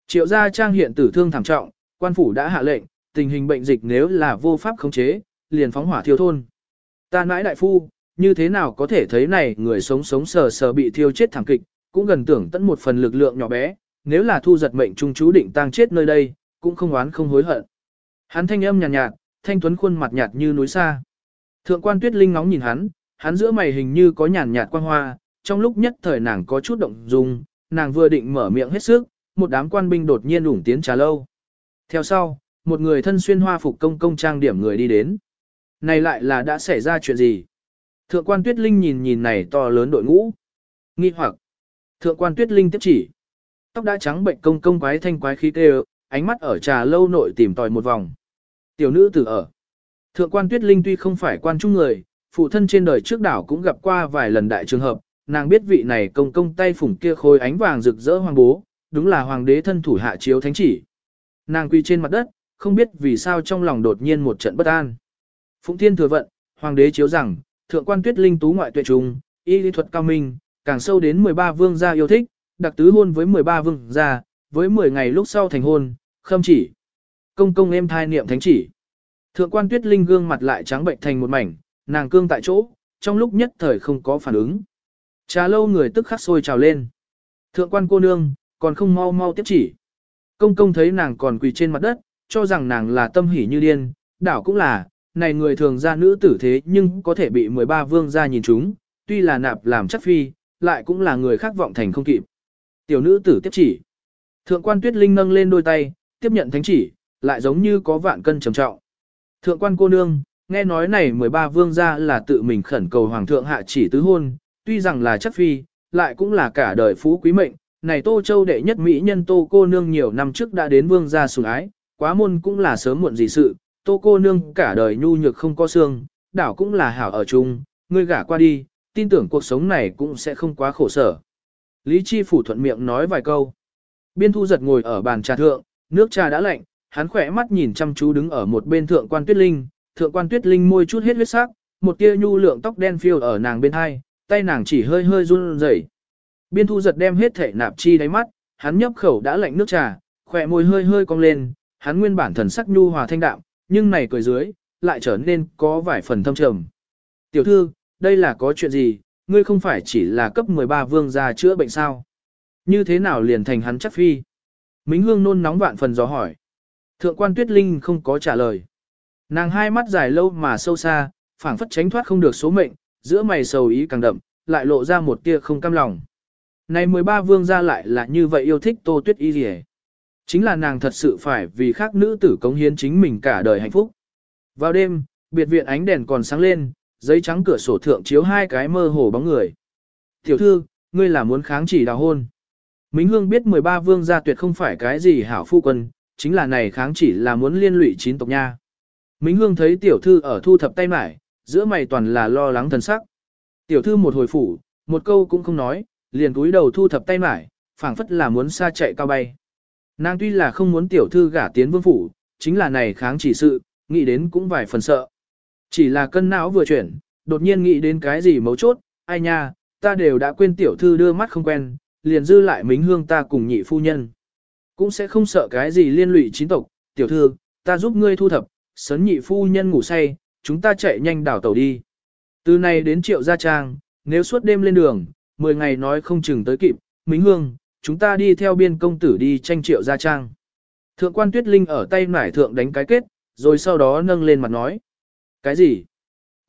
Triệu gia trang hiện tử thương thảm trọng, quan phủ đã hạ lệnh, tình hình bệnh dịch nếu là vô pháp khống chế, liền phóng hỏa thiêu thôn. Ta nãi đại phu, như thế nào có thể thấy này người sống sống sờ sờ bị thiêu chết thảm kịch, cũng gần tưởng tận một phần lực lượng nhỏ bé, nếu là thu giật mệnh trung chú định tang chết nơi đây, cũng không oán không hối hận. Hắn thanh âm nhàn nhạt, nhạt, thanh tuấn khuôn mặt nhạt như núi xa. Thượng quan tuyết linh ngóng nhìn hắn, hắn giữa mày hình như có nhàn nhạt quang hoa, trong lúc nhất thời nàng có chút động dung, nàng vừa định mở miệng hết sức, một đám quan binh đột nhiên ủng tiến trà lâu. Theo sau, một người thân xuyên hoa phục công công trang điểm người đi đến. Này lại là đã xảy ra chuyện gì? Thượng quan tuyết linh nhìn nhìn này to lớn đội ngũ. Nghi hoặc. Thượng quan tuyết linh tiếp chỉ. Tóc đã trắng bệnh công công quái thanh quái khí kêu, ánh mắt ở trà lâu nội tìm tòi một vòng. Tiểu nữ tử ở. Thượng quan tuyết linh tuy không phải quan trung người, phụ thân trên đời trước đảo cũng gặp qua vài lần đại trường hợp, nàng biết vị này công công tay phủng kia khôi ánh vàng rực rỡ hoàng bố, đúng là hoàng đế thân thủ hạ chiếu thánh chỉ. Nàng quy trên mặt đất, không biết vì sao trong lòng đột nhiên một trận bất an. Phụng thiên thừa vận, hoàng đế chiếu rằng, thượng quan tuyết linh tú ngoại tuệ trùng y lý thuật cao minh, càng sâu đến 13 vương gia yêu thích, đặc tứ hôn với 13 vương gia, với 10 ngày lúc sau thành hôn, khâm chỉ. Công công em thai niệm thánh chỉ. Thượng quan tuyết linh gương mặt lại trắng bệnh thành một mảnh, nàng cương tại chỗ, trong lúc nhất thời không có phản ứng. Trà lâu người tức khắc sôi trào lên. Thượng quan cô nương, còn không mau mau tiếp chỉ. Công công thấy nàng còn quỳ trên mặt đất, cho rằng nàng là tâm hỉ như điên, đảo cũng là, này người thường ra nữ tử thế nhưng có thể bị 13 vương gia nhìn chúng, tuy là nạp làm chất phi, lại cũng là người khác vọng thành không kịp. Tiểu nữ tử tiếp chỉ. Thượng quan tuyết linh nâng lên đôi tay, tiếp nhận thánh chỉ, lại giống như có vạn cân trầm trọng. Thượng quan cô nương, nghe nói này 13 vương gia là tự mình khẩn cầu hoàng thượng hạ chỉ tứ hôn, tuy rằng là chất phi, lại cũng là cả đời phú quý mệnh, này Tô Châu đệ nhất mỹ nhân Tô cô nương nhiều năm trước đã đến vương gia sủng ái, quá môn cũng là sớm muộn gì sự, Tô cô nương cả đời nhu nhược không có xương, đảo cũng là hảo ở chung, ngươi gả qua đi, tin tưởng cuộc sống này cũng sẽ không quá khổ sở. Lý Chi phủ thuận miệng nói vài câu. Biên thu giật ngồi ở bàn trà thượng, nước trà đã lạnh, hắn khỏe mắt nhìn chăm chú đứng ở một bên thượng quan tuyết linh, thượng quan tuyết linh môi chút hết huyết sắc, một tia nhu lượng tóc đen phiêu ở nàng bên hai, tay nàng chỉ hơi hơi run rẩy. Biên thu giật đem hết thể nạp chi đáy mắt, hắn nhấp khẩu đã lạnh nước trà, khỏe môi hơi hơi cong lên, hắn nguyên bản thần sắc nhu hòa thanh đạm, nhưng này cười dưới, lại trở nên có vài phần thâm trầm. Tiểu thư, đây là có chuyện gì, ngươi không phải chỉ là cấp 13 vương gia chữa bệnh sao? Như thế nào liền thành hắn chắc phi? Mính hương nôn nóng vạn phần gió hỏi. Thượng quan tuyết linh không có trả lời. Nàng hai mắt dài lâu mà sâu xa, phảng phất tránh thoát không được số mệnh, giữa mày sầu ý càng đậm, lại lộ ra một tia không cam lòng. Này 13 vương gia lại là như vậy yêu thích tô tuyết y gì Chính là nàng thật sự phải vì khác nữ tử cống hiến chính mình cả đời hạnh phúc. Vào đêm, biệt viện ánh đèn còn sáng lên, giấy trắng cửa sổ thượng chiếu hai cái mơ hồ bóng người. Tiểu thư, ngươi là muốn kháng chỉ đào hôn. Mính Hương biết 13 vương gia tuyệt không phải cái gì hảo phu quân, chính là này kháng chỉ là muốn liên lụy chín tộc nha. Mính Hương thấy tiểu thư ở thu thập tay mải, giữa mày toàn là lo lắng thần sắc. Tiểu thư một hồi phủ, một câu cũng không nói, liền cúi đầu thu thập tay mải, phảng phất là muốn xa chạy cao bay. Nàng tuy là không muốn tiểu thư gả tiến vương phủ, chính là này kháng chỉ sự, nghĩ đến cũng vài phần sợ. Chỉ là cân não vừa chuyển, đột nhiên nghĩ đến cái gì mấu chốt, ai nha, ta đều đã quên tiểu thư đưa mắt không quen, liền dư lại mính hương ta cùng nhị phu nhân. Cũng sẽ không sợ cái gì liên lụy chính tộc, tiểu thư, ta giúp ngươi thu thập, sấn nhị phu nhân ngủ say, chúng ta chạy nhanh đảo tàu đi. Từ nay đến triệu gia trang, nếu suốt đêm lên đường, 10 ngày nói không chừng tới kịp, mính hương, chúng ta đi theo biên công tử đi tranh triệu gia trang. Thượng quan tuyết linh ở tay nải thượng đánh cái kết, rồi sau đó nâng lên mặt nói. Cái gì?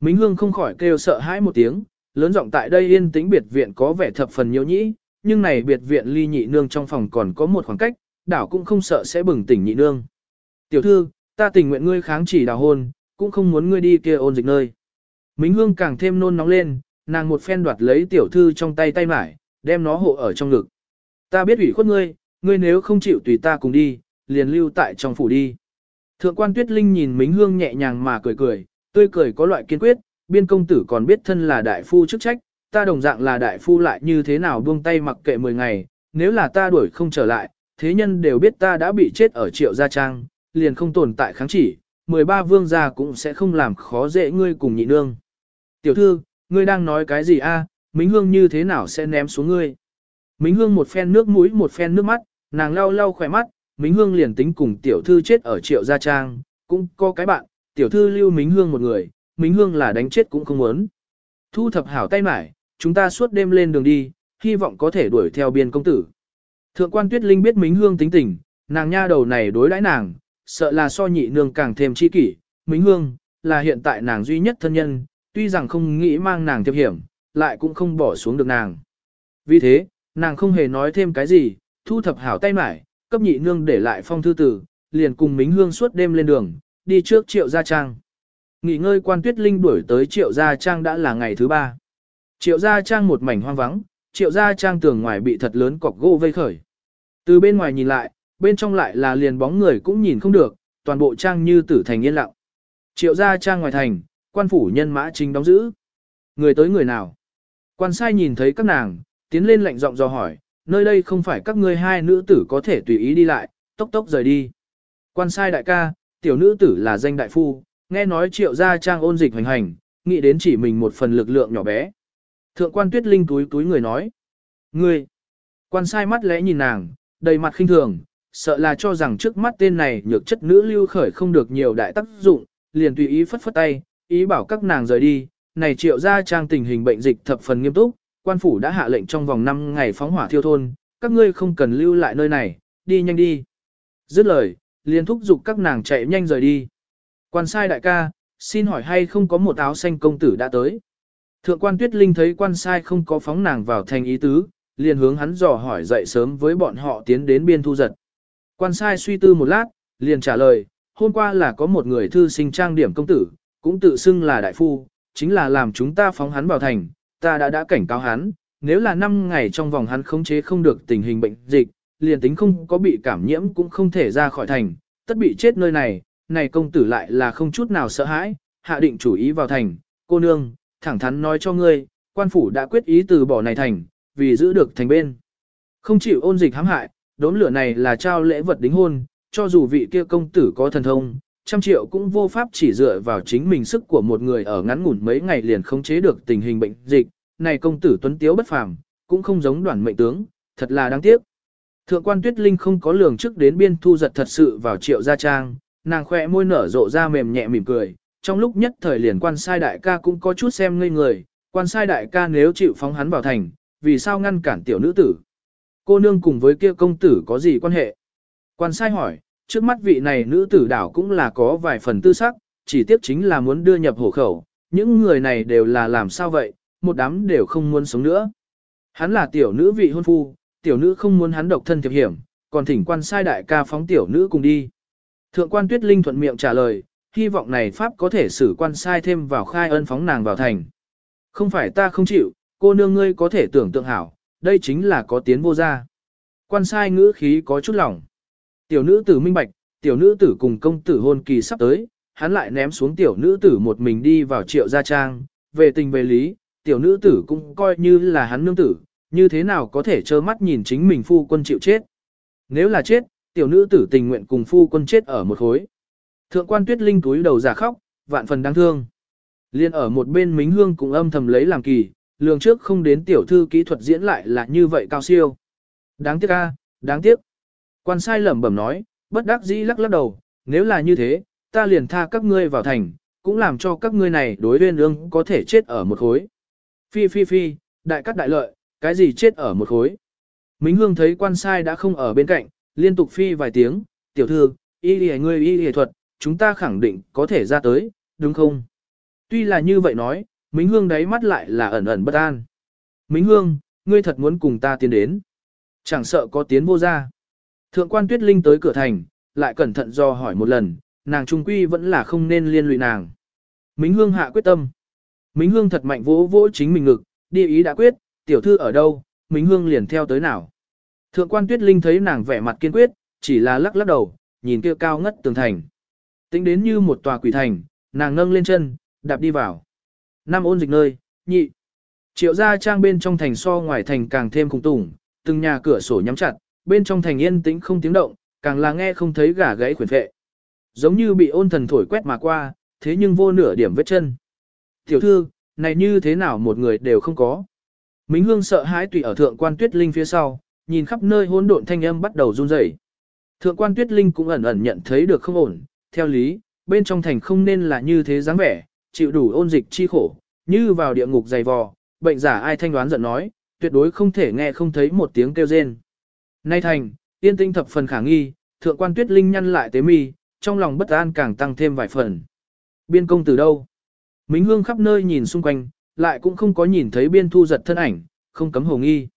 Mính hương không khỏi kêu sợ hãi một tiếng, lớn giọng tại đây yên tĩnh biệt viện có vẻ thập phần nhiều nhĩ, nhưng này biệt viện ly nhị nương trong phòng còn có một khoảng cách, đảo cũng không sợ sẽ bừng tỉnh nhị nương. Tiểu thư, ta tình nguyện ngươi kháng chỉ đào hôn, cũng không muốn ngươi đi kia ôn dịch nơi. Mính hương càng thêm nôn nóng lên, nàng một phen đoạt lấy tiểu thư trong tay tay mải, đem nó hộ ở trong ngực. Ta biết ủy khuất ngươi, ngươi nếu không chịu tùy ta cùng đi, liền lưu tại trong phủ đi. Thượng quan tuyết linh nhìn Mính Hương nhẹ nhàng mà cười cười, tươi cười có loại kiên quyết, biên công tử còn biết thân là đại phu chức trách, ta đồng dạng là đại phu lại như thế nào buông tay mặc kệ 10 ngày, nếu là ta đuổi không trở lại, thế nhân đều biết ta đã bị chết ở triệu gia trang, liền không tồn tại kháng chỉ, 13 vương gia cũng sẽ không làm khó dễ ngươi cùng nhị nương. Tiểu thư, ngươi đang nói cái gì a? Mính Hương như thế nào sẽ ném xuống ngươi? Mính Hương một phen nước mũi một phen nước mắt, nàng lau lau khỏe mắt, Mính Hương liền tính cùng tiểu thư chết ở triệu gia trang, cũng có cái bạn, tiểu thư lưu Mính Hương một người, Mính Hương là đánh chết cũng không muốn. Thu thập hảo tay mải, chúng ta suốt đêm lên đường đi, hy vọng có thể đuổi theo biên công tử. Thượng quan Tuyết Linh biết Mính Hương tính tình, nàng nha đầu này đối đãi nàng, sợ là so nhị nương càng thêm chi kỷ, Mính Hương, là hiện tại nàng duy nhất thân nhân, tuy rằng không nghĩ mang nàng thiệp hiểm, lại cũng không bỏ xuống được nàng. Vì thế, nàng không hề nói thêm cái gì, thu thập hảo tay mải, cấp nhị nương để lại phong thư tử, liền cùng Mính Hương suốt đêm lên đường, đi trước triệu gia trang. Nghỉ ngơi quan tuyết linh đuổi tới triệu gia trang đã là ngày thứ ba. Triệu gia trang một mảnh hoang vắng, triệu gia trang tường ngoài bị thật lớn cọc gỗ vây khởi. Từ bên ngoài nhìn lại, bên trong lại là liền bóng người cũng nhìn không được, toàn bộ trang như tử thành yên lặng. Triệu gia trang ngoài thành, quan phủ nhân mã chính đóng giữ. Người tới người nào? Quan sai nhìn thấy các nàng, tiến lên lạnh giọng dò hỏi, nơi đây không phải các ngươi hai nữ tử có thể tùy ý đi lại, tốc tốc rời đi. Quan sai đại ca, tiểu nữ tử là danh đại phu, nghe nói triệu gia trang ôn dịch hành hành, nghĩ đến chỉ mình một phần lực lượng nhỏ bé. Thượng quan tuyết linh túi túi người nói. Ngươi! Quan sai mắt lẽ nhìn nàng, đầy mặt khinh thường, sợ là cho rằng trước mắt tên này nhược chất nữ lưu khởi không được nhiều đại tác dụng, liền tùy ý phất phất tay, ý bảo các nàng rời đi. Này triệu gia trang tình hình bệnh dịch thập phần nghiêm túc, quan phủ đã hạ lệnh trong vòng 5 ngày phóng hỏa thiêu thôn, các ngươi không cần lưu lại nơi này, đi nhanh đi. Dứt lời, liền thúc giục các nàng chạy nhanh rời đi. Quan sai đại ca, xin hỏi hay không có một áo xanh công tử đã tới. Thượng quan tuyết linh thấy quan sai không có phóng nàng vào thành ý tứ, liền hướng hắn dò hỏi dậy sớm với bọn họ tiến đến biên thu giật. Quan sai suy tư một lát, liền trả lời, hôm qua là có một người thư sinh trang điểm công tử, cũng tự xưng là đại phu, chính là làm chúng ta phóng hắn vào thành, ta đã đã cảnh cáo hắn, nếu là 5 ngày trong vòng hắn khống chế không được tình hình bệnh dịch, liền tính không có bị cảm nhiễm cũng không thể ra khỏi thành, tất bị chết nơi này, này công tử lại là không chút nào sợ hãi, hạ định chủ ý vào thành, cô nương, thẳng thắn nói cho ngươi, quan phủ đã quyết ý từ bỏ này thành, vì giữ được thành bên. Không chịu ôn dịch hãm hại, đốm lửa này là trao lễ vật đính hôn, cho dù vị kia công tử có thần thông, trăm triệu cũng vô pháp chỉ dựa vào chính mình sức của một người ở ngắn ngủn mấy ngày liền khống chế được tình hình bệnh dịch, này công tử tuấn tiếu bất phàm, cũng không giống đoàn mệnh tướng, thật là đáng tiếc. Thượng quan Tuyết Linh không có lường trước đến biên thu giật thật sự vào triệu gia trang, nàng khỏe môi nở rộ ra mềm nhẹ mỉm cười, trong lúc nhất thời liền quan sai đại ca cũng có chút xem ngây người, quan sai đại ca nếu chịu phóng hắn vào thành, vì sao ngăn cản tiểu nữ tử? Cô nương cùng với kia công tử có gì quan hệ? Quan sai hỏi, trước mắt vị này nữ tử đảo cũng là có vài phần tư sắc, chỉ tiếc chính là muốn đưa nhập hộ khẩu, những người này đều là làm sao vậy, một đám đều không muốn sống nữa. Hắn là tiểu nữ vị hôn phu, tiểu nữ không muốn hắn độc thân thiệp hiểm, còn thỉnh quan sai đại ca phóng tiểu nữ cùng đi. Thượng quan tuyết linh thuận miệng trả lời, hy vọng này Pháp có thể xử quan sai thêm vào khai ân phóng nàng vào thành. Không phải ta không chịu, cô nương ngươi có thể tưởng tượng hảo, đây chính là có tiến vô gia. Quan sai ngữ khí có chút lỏng. Tiểu nữ tử minh bạch, tiểu nữ tử cùng công tử hôn kỳ sắp tới, hắn lại ném xuống tiểu nữ tử một mình đi vào triệu gia trang, về tình về lý, tiểu nữ tử cũng coi như là hắn nương tử, như thế nào có thể trơ mắt nhìn chính mình phu quân chịu chết. Nếu là chết, tiểu nữ tử tình nguyện cùng phu quân chết ở một khối. Thượng quan tuyết linh túi đầu giả khóc, vạn phần đáng thương. Liên ở một bên mính hương cũng âm thầm lấy làm kỳ, lường trước không đến tiểu thư kỹ thuật diễn lại là như vậy cao siêu. Đáng tiếc a, đáng tiếc. Quan sai lẩm bẩm nói, bất đắc dĩ lắc lắc đầu, nếu là như thế, ta liền tha các ngươi vào thành, cũng làm cho các ngươi này đối uyên ương có thể chết ở một khối. Phi phi phi, đại cắt đại lợi, cái gì chết ở một khối. Mính hương thấy quan sai đã không ở bên cạnh, liên tục phi vài tiếng, tiểu thư, y lì ngươi y lì thuật, chúng ta khẳng định có thể ra tới, đúng không? Tuy là như vậy nói, Mính Hương đáy mắt lại là ẩn ẩn bất an. Mính Hương, ngươi thật muốn cùng ta tiến đến. Chẳng sợ có tiến vô ra. Thượng quan Tuyết Linh tới cửa thành, lại cẩn thận do hỏi một lần, nàng trung quy vẫn là không nên liên lụy nàng. Mính Hương hạ quyết tâm. Mính Hương thật mạnh vỗ vỗ chính mình ngực, đi ý đã quyết, tiểu thư ở đâu, Mính Hương liền theo tới nào. Thượng quan Tuyết Linh thấy nàng vẻ mặt kiên quyết, chỉ là lắc lắc đầu, nhìn kia cao ngất tường thành. Tính đến như một tòa quỷ thành, nàng nâng lên chân, đạp đi vào. Nam ôn dịch nơi, nhị. Triệu gia trang bên trong thành so ngoài thành càng thêm khủng tủng, từng nhà cửa sổ nhắm chặt, bên trong thành yên tĩnh không tiếng động, càng là nghe không thấy gà gãy khuyển vệ, Giống như bị ôn thần thổi quét mà qua, thế nhưng vô nửa điểm vết chân. Tiểu thư, này như thế nào một người đều không có. Mính Hương sợ hãi tùy ở thượng quan tuyết linh phía sau, nhìn khắp nơi hỗn độn thanh âm bắt đầu run rẩy. Thượng quan tuyết linh cũng ẩn ẩn nhận thấy được không ổn, theo lý, bên trong thành không nên là như thế dáng vẻ, chịu đủ ôn dịch chi khổ, như vào địa ngục dày vò, bệnh giả ai thanh đoán giận nói, tuyệt đối không thể nghe không thấy một tiếng kêu rên. Nay thành, yên tinh thập phần khả nghi, thượng quan tuyết linh nhăn lại tế mi, trong lòng bất an càng tăng thêm vài phần. Biên công từ đâu? Mính hương khắp nơi nhìn xung quanh, lại cũng không có nhìn thấy biên thu giật thân ảnh, không cấm hồ nghi.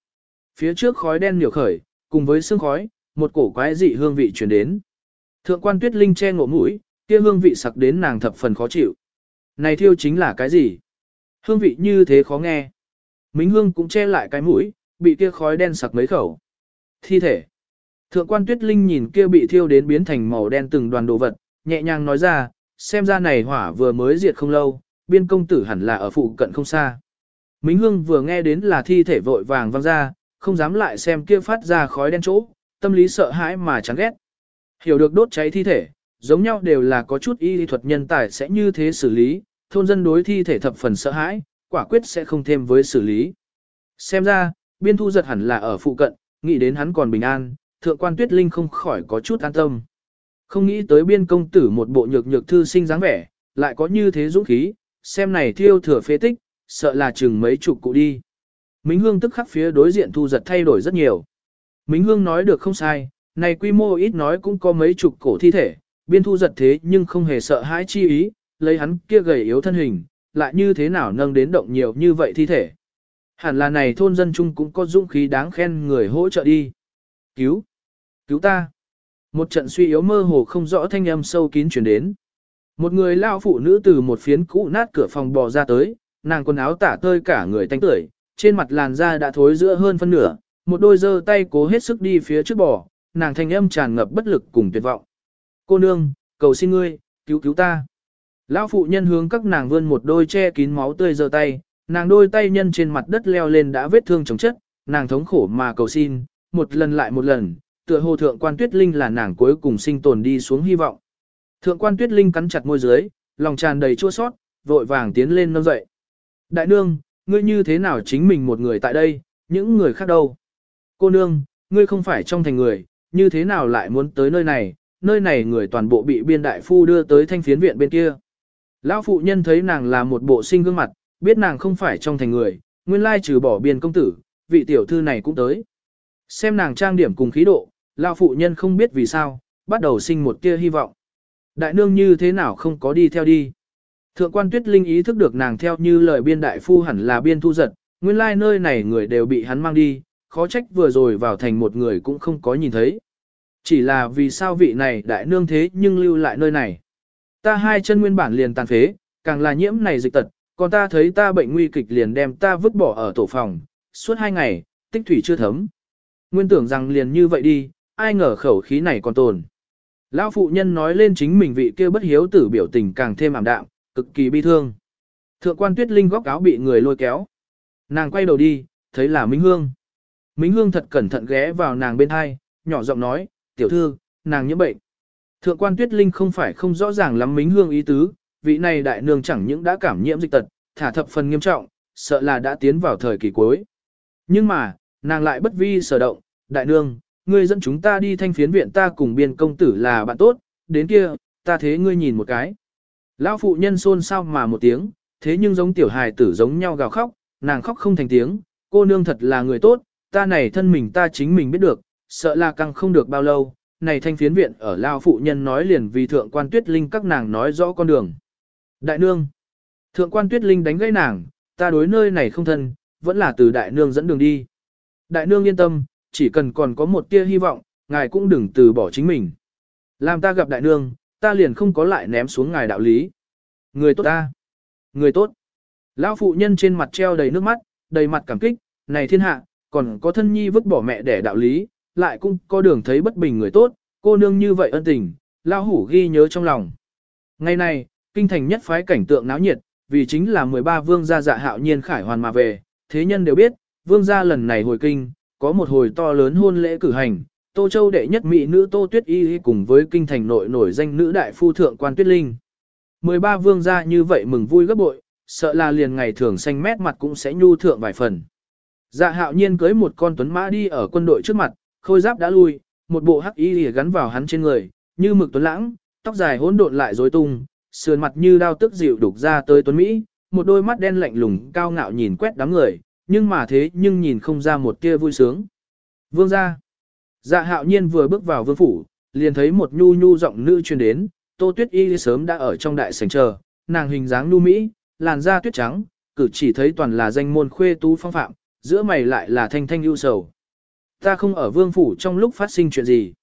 Phía trước khói đen nhiều khởi, cùng với sương khói, một cổ quái dị hương vị truyền đến. Thượng quan tuyết linh che ngộ mũi, kia hương vị sặc đến nàng thập phần khó chịu. Này thiêu chính là cái gì? Hương vị như thế khó nghe. Mính hương cũng che lại cái mũi, bị kia khói đen sặc mấy khẩu. Thi thể. Thượng quan tuyết linh nhìn kia bị thiêu đến biến thành màu đen từng đoàn đồ vật, nhẹ nhàng nói ra, xem ra này hỏa vừa mới diệt không lâu, biên công tử hẳn là ở phụ cận không xa. Mính hương vừa nghe đến là thi thể vội vàng văng ra, không dám lại xem kia phát ra khói đen chỗ, tâm lý sợ hãi mà chán ghét. Hiểu được đốt cháy thi thể, giống nhau đều là có chút y thuật nhân tài sẽ như thế xử lý, thôn dân đối thi thể thập phần sợ hãi, quả quyết sẽ không thêm với xử lý. Xem ra, biên thu giật hẳn là ở phụ cận, nghĩ đến hắn còn bình an, thượng quan tuyết linh không khỏi có chút an tâm. Không nghĩ tới biên công tử một bộ nhược nhược thư sinh dáng vẻ, lại có như thế dũng khí, xem này thiêu thừa phế tích, sợ là chừng mấy chục cụ đi. Mính Hương tức khắc phía đối diện thu giật thay đổi rất nhiều. Mính Hương nói được không sai, này quy mô ít nói cũng có mấy chục cổ thi thể, biên thu giật thế nhưng không hề sợ hãi chi ý, lấy hắn kia gầy yếu thân hình, lại như thế nào nâng đến động nhiều như vậy thi thể. Hẳn là này thôn dân chung cũng có dũng khí đáng khen người hỗ trợ đi. Cứu! Cứu ta! Một trận suy yếu mơ hồ không rõ thanh âm sâu kín chuyển đến. Một người lao phụ nữ từ một phiến cũ nát cửa phòng bò ra tới, nàng quần áo tả tơi cả người tanh tưởi, trên mặt làn da đã thối giữa hơn phân nửa, một đôi giơ tay cố hết sức đi phía trước bò, nàng thanh âm tràn ngập bất lực cùng tuyệt vọng. Cô nương, cầu xin ngươi, cứu cứu ta. Lão phụ nhân hướng các nàng vươn một đôi che kín máu tươi giơ tay, nàng đôi tay nhân trên mặt đất leo lên đã vết thương chồng chất, nàng thống khổ mà cầu xin, một lần lại một lần, tựa hồ thượng quan tuyết linh là nàng cuối cùng sinh tồn đi xuống hy vọng. Thượng quan tuyết linh cắn chặt môi dưới, lòng tràn đầy chua xót, vội vàng tiến lên nâng dậy. Đại nương, ngươi như thế nào chính mình một người tại đây, những người khác đâu? Cô nương, ngươi không phải trong thành người, như thế nào lại muốn tới nơi này, nơi này người toàn bộ bị biên đại phu đưa tới thanh phiến viện bên kia. Lão phụ nhân thấy nàng là một bộ sinh gương mặt, biết nàng không phải trong thành người, nguyên lai trừ bỏ biên công tử, vị tiểu thư này cũng tới. Xem nàng trang điểm cùng khí độ, lão phụ nhân không biết vì sao, bắt đầu sinh một tia hy vọng. Đại nương như thế nào không có đi theo đi. Thượng quan tuyết linh ý thức được nàng theo như lời biên đại phu hẳn là biên thu giật, nguyên lai nơi này người đều bị hắn mang đi, khó trách vừa rồi vào thành một người cũng không có nhìn thấy. Chỉ là vì sao vị này đại nương thế nhưng lưu lại nơi này. Ta hai chân nguyên bản liền tàn phế, càng là nhiễm này dịch tật, còn ta thấy ta bệnh nguy kịch liền đem ta vứt bỏ ở tổ phòng, suốt hai ngày, tích thủy chưa thấm. Nguyên tưởng rằng liền như vậy đi, ai ngờ khẩu khí này còn tồn. Lão phụ nhân nói lên chính mình vị kia bất hiếu tử biểu tình càng thêm ảm đạm, cực kỳ bi thương. Thượng quan tuyết linh góc áo bị người lôi kéo. Nàng quay đầu đi, thấy là Minh Hương. Minh Hương thật cẩn thận ghé vào nàng bên hai, nhỏ giọng nói, tiểu thư, nàng nhiễm bệnh. Thượng quan tuyết linh không phải không rõ ràng lắm Minh Hương ý tứ, vị này đại nương chẳng những đã cảm nhiễm dịch tật, thả thập phần nghiêm trọng, sợ là đã tiến vào thời kỳ cuối. Nhưng mà, nàng lại bất vi sở động, đại nương, ngươi dẫn chúng ta đi thanh phiến viện ta cùng biên công tử là bạn tốt, đến kia, ta thế ngươi nhìn một cái. Lão phụ nhân xôn xao mà một tiếng, thế nhưng giống tiểu hài tử giống nhau gào khóc, nàng khóc không thành tiếng, cô nương thật là người tốt, ta này thân mình ta chính mình biết được, sợ là căng không được bao lâu, này thanh phiến viện ở Lao phụ nhân nói liền vì thượng quan tuyết linh các nàng nói rõ con đường. Đại nương, thượng quan tuyết linh đánh gãy nàng, ta đối nơi này không thân, vẫn là từ đại nương dẫn đường đi. Đại nương yên tâm, chỉ cần còn có một tia hy vọng, ngài cũng đừng từ bỏ chính mình. Làm ta gặp đại nương, ta liền không có lại ném xuống ngài đạo lý. Người tốt ta. Người tốt. Lão phụ nhân trên mặt treo đầy nước mắt, đầy mặt cảm kích, này thiên hạ, còn có thân nhi vứt bỏ mẹ để đạo lý, lại cũng có đường thấy bất bình người tốt, cô nương như vậy ân tình, lão hủ ghi nhớ trong lòng. Ngày này, kinh thành nhất phái cảnh tượng náo nhiệt, vì chính là 13 vương gia dạ hạo nhiên khải hoàn mà về, thế nhân đều biết, vương gia lần này hồi kinh, có một hồi to lớn hôn lễ cử hành, Tô Châu đệ nhất mỹ nữ Tô Tuyết Y cùng với kinh thành nội nổi danh nữ đại phu thượng quan Tuyết Linh. 13 vương gia như vậy mừng vui gấp bội, sợ là liền ngày thường xanh mét mặt cũng sẽ nhu thượng vài phần. Dạ hạo nhiên cưới một con tuấn mã đi ở quân đội trước mặt, khôi giáp đã lui, một bộ hắc y gắn vào hắn trên người, như mực tuấn lãng, tóc dài hỗn độn lại rối tung, sườn mặt như đao tức dịu đục ra tới tuấn Mỹ, một đôi mắt đen lạnh lùng cao ngạo nhìn quét đám người, nhưng mà thế nhưng nhìn không ra một tia vui sướng. Vương gia. Dạ hạo nhiên vừa bước vào vương phủ, liền thấy một nhu nhu giọng nữ truyền đến, tô tuyết y sớm đã ở trong đại sảnh chờ, nàng hình dáng nhu mỹ, làn da tuyết trắng, cử chỉ thấy toàn là danh môn khuê tú phong phạm, giữa mày lại là thanh thanh ưu sầu. Ta không ở vương phủ trong lúc phát sinh chuyện gì.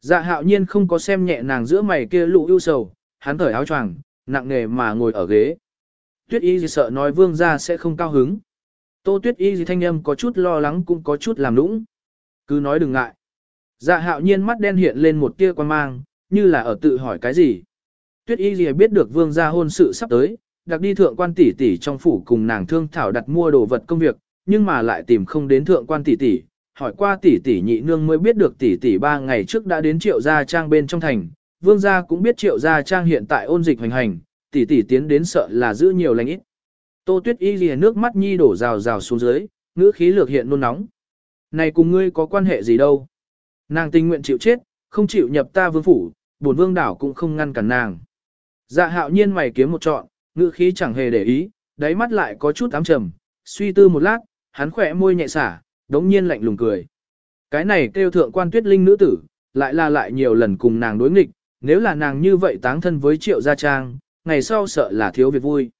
Dạ hạo nhiên không có xem nhẹ nàng giữa mày kia lụ ưu sầu, hắn thở áo choàng, nặng nề mà ngồi ở ghế. Tuyết y sợ nói vương gia sẽ không cao hứng. Tô tuyết y gì thanh âm có chút lo lắng cũng có chút làm lũng, Cứ nói đừng ngại. Dạ hạo nhiên mắt đen hiện lên một tia quan mang, như là ở tự hỏi cái gì. Tuyết y gì biết được vương gia hôn sự sắp tới, đặc đi thượng quan tỷ tỷ trong phủ cùng nàng thương thảo đặt mua đồ vật công việc, nhưng mà lại tìm không đến thượng quan tỷ tỷ, hỏi qua tỷ tỷ nhị nương mới biết được tỷ tỷ ba ngày trước đã đến triệu gia trang bên trong thành, vương gia cũng biết triệu gia trang hiện tại ôn dịch hoành hành, tỷ tỷ tiến đến sợ là giữ nhiều lành ít. Tô Tuyết Y lìa nước mắt nhi đổ rào rào xuống dưới, ngữ khí lược hiện nôn nóng. Này cùng ngươi có quan hệ gì đâu? Nàng tình nguyện chịu chết, không chịu nhập ta vương phủ, bổn vương đảo cũng không ngăn cản nàng. Dạ hạo nhiên mày kiếm một trọn, ngữ khí chẳng hề để ý, đáy mắt lại có chút ám trầm, suy tư một lát, hắn khỏe môi nhẹ xả, đống nhiên lạnh lùng cười. Cái này kêu thượng quan tuyết linh nữ tử, lại là lại nhiều lần cùng nàng đối nghịch, nếu là nàng như vậy táng thân với triệu gia trang, ngày sau sợ là thiếu việc vui.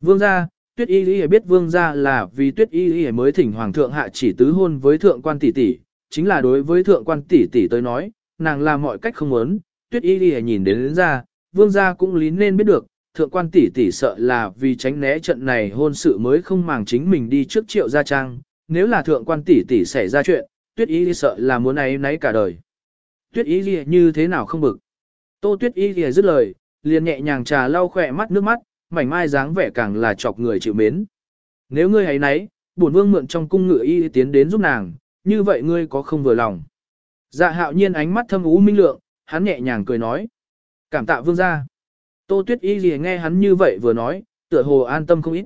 Vương gia, tuyết y lý biết vương gia là vì tuyết y lý mới thỉnh hoàng thượng hạ chỉ tứ hôn với thượng quan tỷ tỷ, chính là đối với thượng quan tỷ tỷ tới nói, nàng làm mọi cách không muốn, tuyết y lý nhìn đến, đến ra, vương gia cũng lý nên biết được, thượng quan tỷ tỷ sợ là vì tránh né trận này hôn sự mới không màng chính mình đi trước triệu gia trang, nếu là thượng quan tỷ tỷ xảy ra chuyện, tuyết y sợ là muốn ấy nấy cả đời. Tuyết y như thế nào không bực. Tô tuyết y dứt lời, liền nhẹ nhàng trà lau khỏe mắt nước mắt, mảnh mai dáng vẻ càng là chọc người chịu mến. Nếu ngươi hãy nấy, bổn vương mượn trong cung ngựa y tiến đến giúp nàng, như vậy ngươi có không vừa lòng. Dạ hạo nhiên ánh mắt thâm ú minh lượng, hắn nhẹ nhàng cười nói. Cảm tạ vương gia. Tô tuyết y gì nghe hắn như vậy vừa nói, tựa hồ an tâm không ít.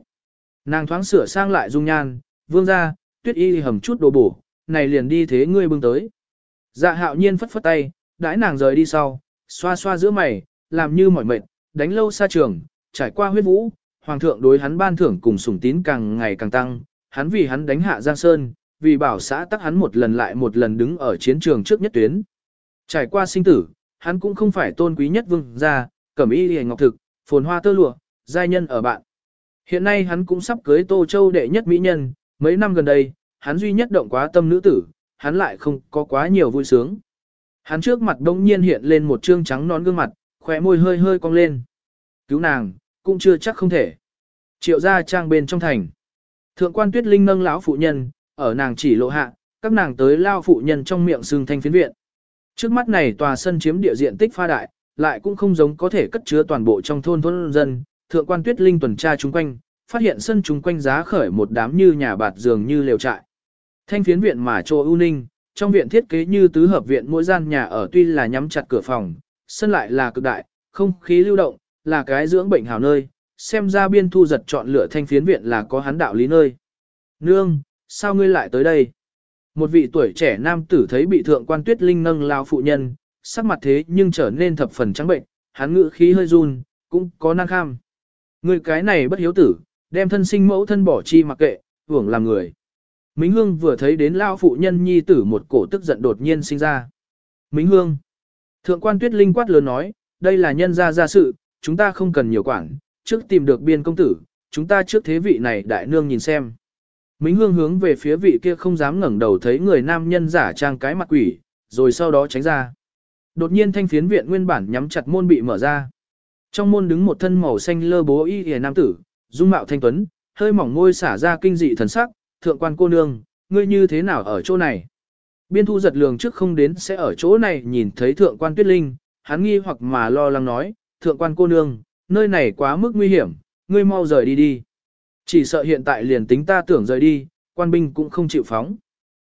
Nàng thoáng sửa sang lại dung nhan, vương gia, tuyết y hầm chút đồ bổ, này liền đi thế ngươi bưng tới. Dạ hạo nhiên phất phất tay, đãi nàng rời đi sau, xoa xoa giữa mày, làm như mỏi mệt, đánh lâu xa trường, trải qua huyết vũ, hoàng thượng đối hắn ban thưởng cùng sủng tín càng ngày càng tăng, hắn vì hắn đánh hạ Giang Sơn, vì bảo xã tắc hắn một lần lại một lần đứng ở chiến trường trước nhất tuyến. Trải qua sinh tử, hắn cũng không phải tôn quý nhất vương gia, cẩm y hề ngọc thực, phồn hoa tơ lụa, giai nhân ở bạn. Hiện nay hắn cũng sắp cưới Tô Châu đệ nhất mỹ nhân, mấy năm gần đây, hắn duy nhất động quá tâm nữ tử, hắn lại không có quá nhiều vui sướng. Hắn trước mặt đông nhiên hiện lên một trương trắng nón gương mặt, khỏe môi hơi hơi cong lên. Cứu nàng, cũng chưa chắc không thể. Triệu gia trang bên trong thành. Thượng quan tuyết linh nâng lão phụ nhân, ở nàng chỉ lộ hạ, các nàng tới lao phụ nhân trong miệng xương thanh phiến viện. Trước mắt này tòa sân chiếm địa diện tích pha đại, lại cũng không giống có thể cất chứa toàn bộ trong thôn thôn dân. Thượng quan tuyết linh tuần tra chung quanh, phát hiện sân chung quanh giá khởi một đám như nhà bạt giường như lều trại. Thanh phiến viện mà trô ưu ninh, trong viện thiết kế như tứ hợp viện mỗi gian nhà ở tuy là nhắm chặt cửa phòng, sân lại là cực đại, không khí lưu động, là cái dưỡng bệnh hảo nơi, xem ra biên thu giật chọn lựa thanh phiến viện là có hắn đạo lý nơi. Nương, sao ngươi lại tới đây? Một vị tuổi trẻ nam tử thấy bị thượng quan tuyết linh nâng lao phụ nhân, sắc mặt thế nhưng trở nên thập phần trắng bệnh, hắn ngự khí hơi run, cũng có năng kham. Người cái này bất hiếu tử, đem thân sinh mẫu thân bỏ chi mặc kệ, hưởng làm người. Mính Hương vừa thấy đến lao phụ nhân nhi tử một cổ tức giận đột nhiên sinh ra. Mính Hương. Thượng quan tuyết linh quát lớn nói, đây là nhân gia gia sự, chúng ta không cần nhiều quản, trước tìm được biên công tử, chúng ta trước thế vị này đại nương nhìn xem. Mính Hương hướng về phía vị kia không dám ngẩng đầu thấy người nam nhân giả trang cái mặt quỷ, rồi sau đó tránh ra. Đột nhiên thanh phiến viện nguyên bản nhắm chặt môn bị mở ra. Trong môn đứng một thân màu xanh lơ bố y hề nam tử, dung mạo thanh tuấn, hơi mỏng môi xả ra kinh dị thần sắc, thượng quan cô nương, ngươi như thế nào ở chỗ này? Biên thu giật lường trước không đến sẽ ở chỗ này nhìn thấy thượng quan tuyết linh, hắn nghi hoặc mà lo lắng nói, thượng quan cô nương, nơi này quá mức nguy hiểm, ngươi mau rời đi đi. Chỉ sợ hiện tại liền tính ta tưởng rời đi, quan binh cũng không chịu phóng.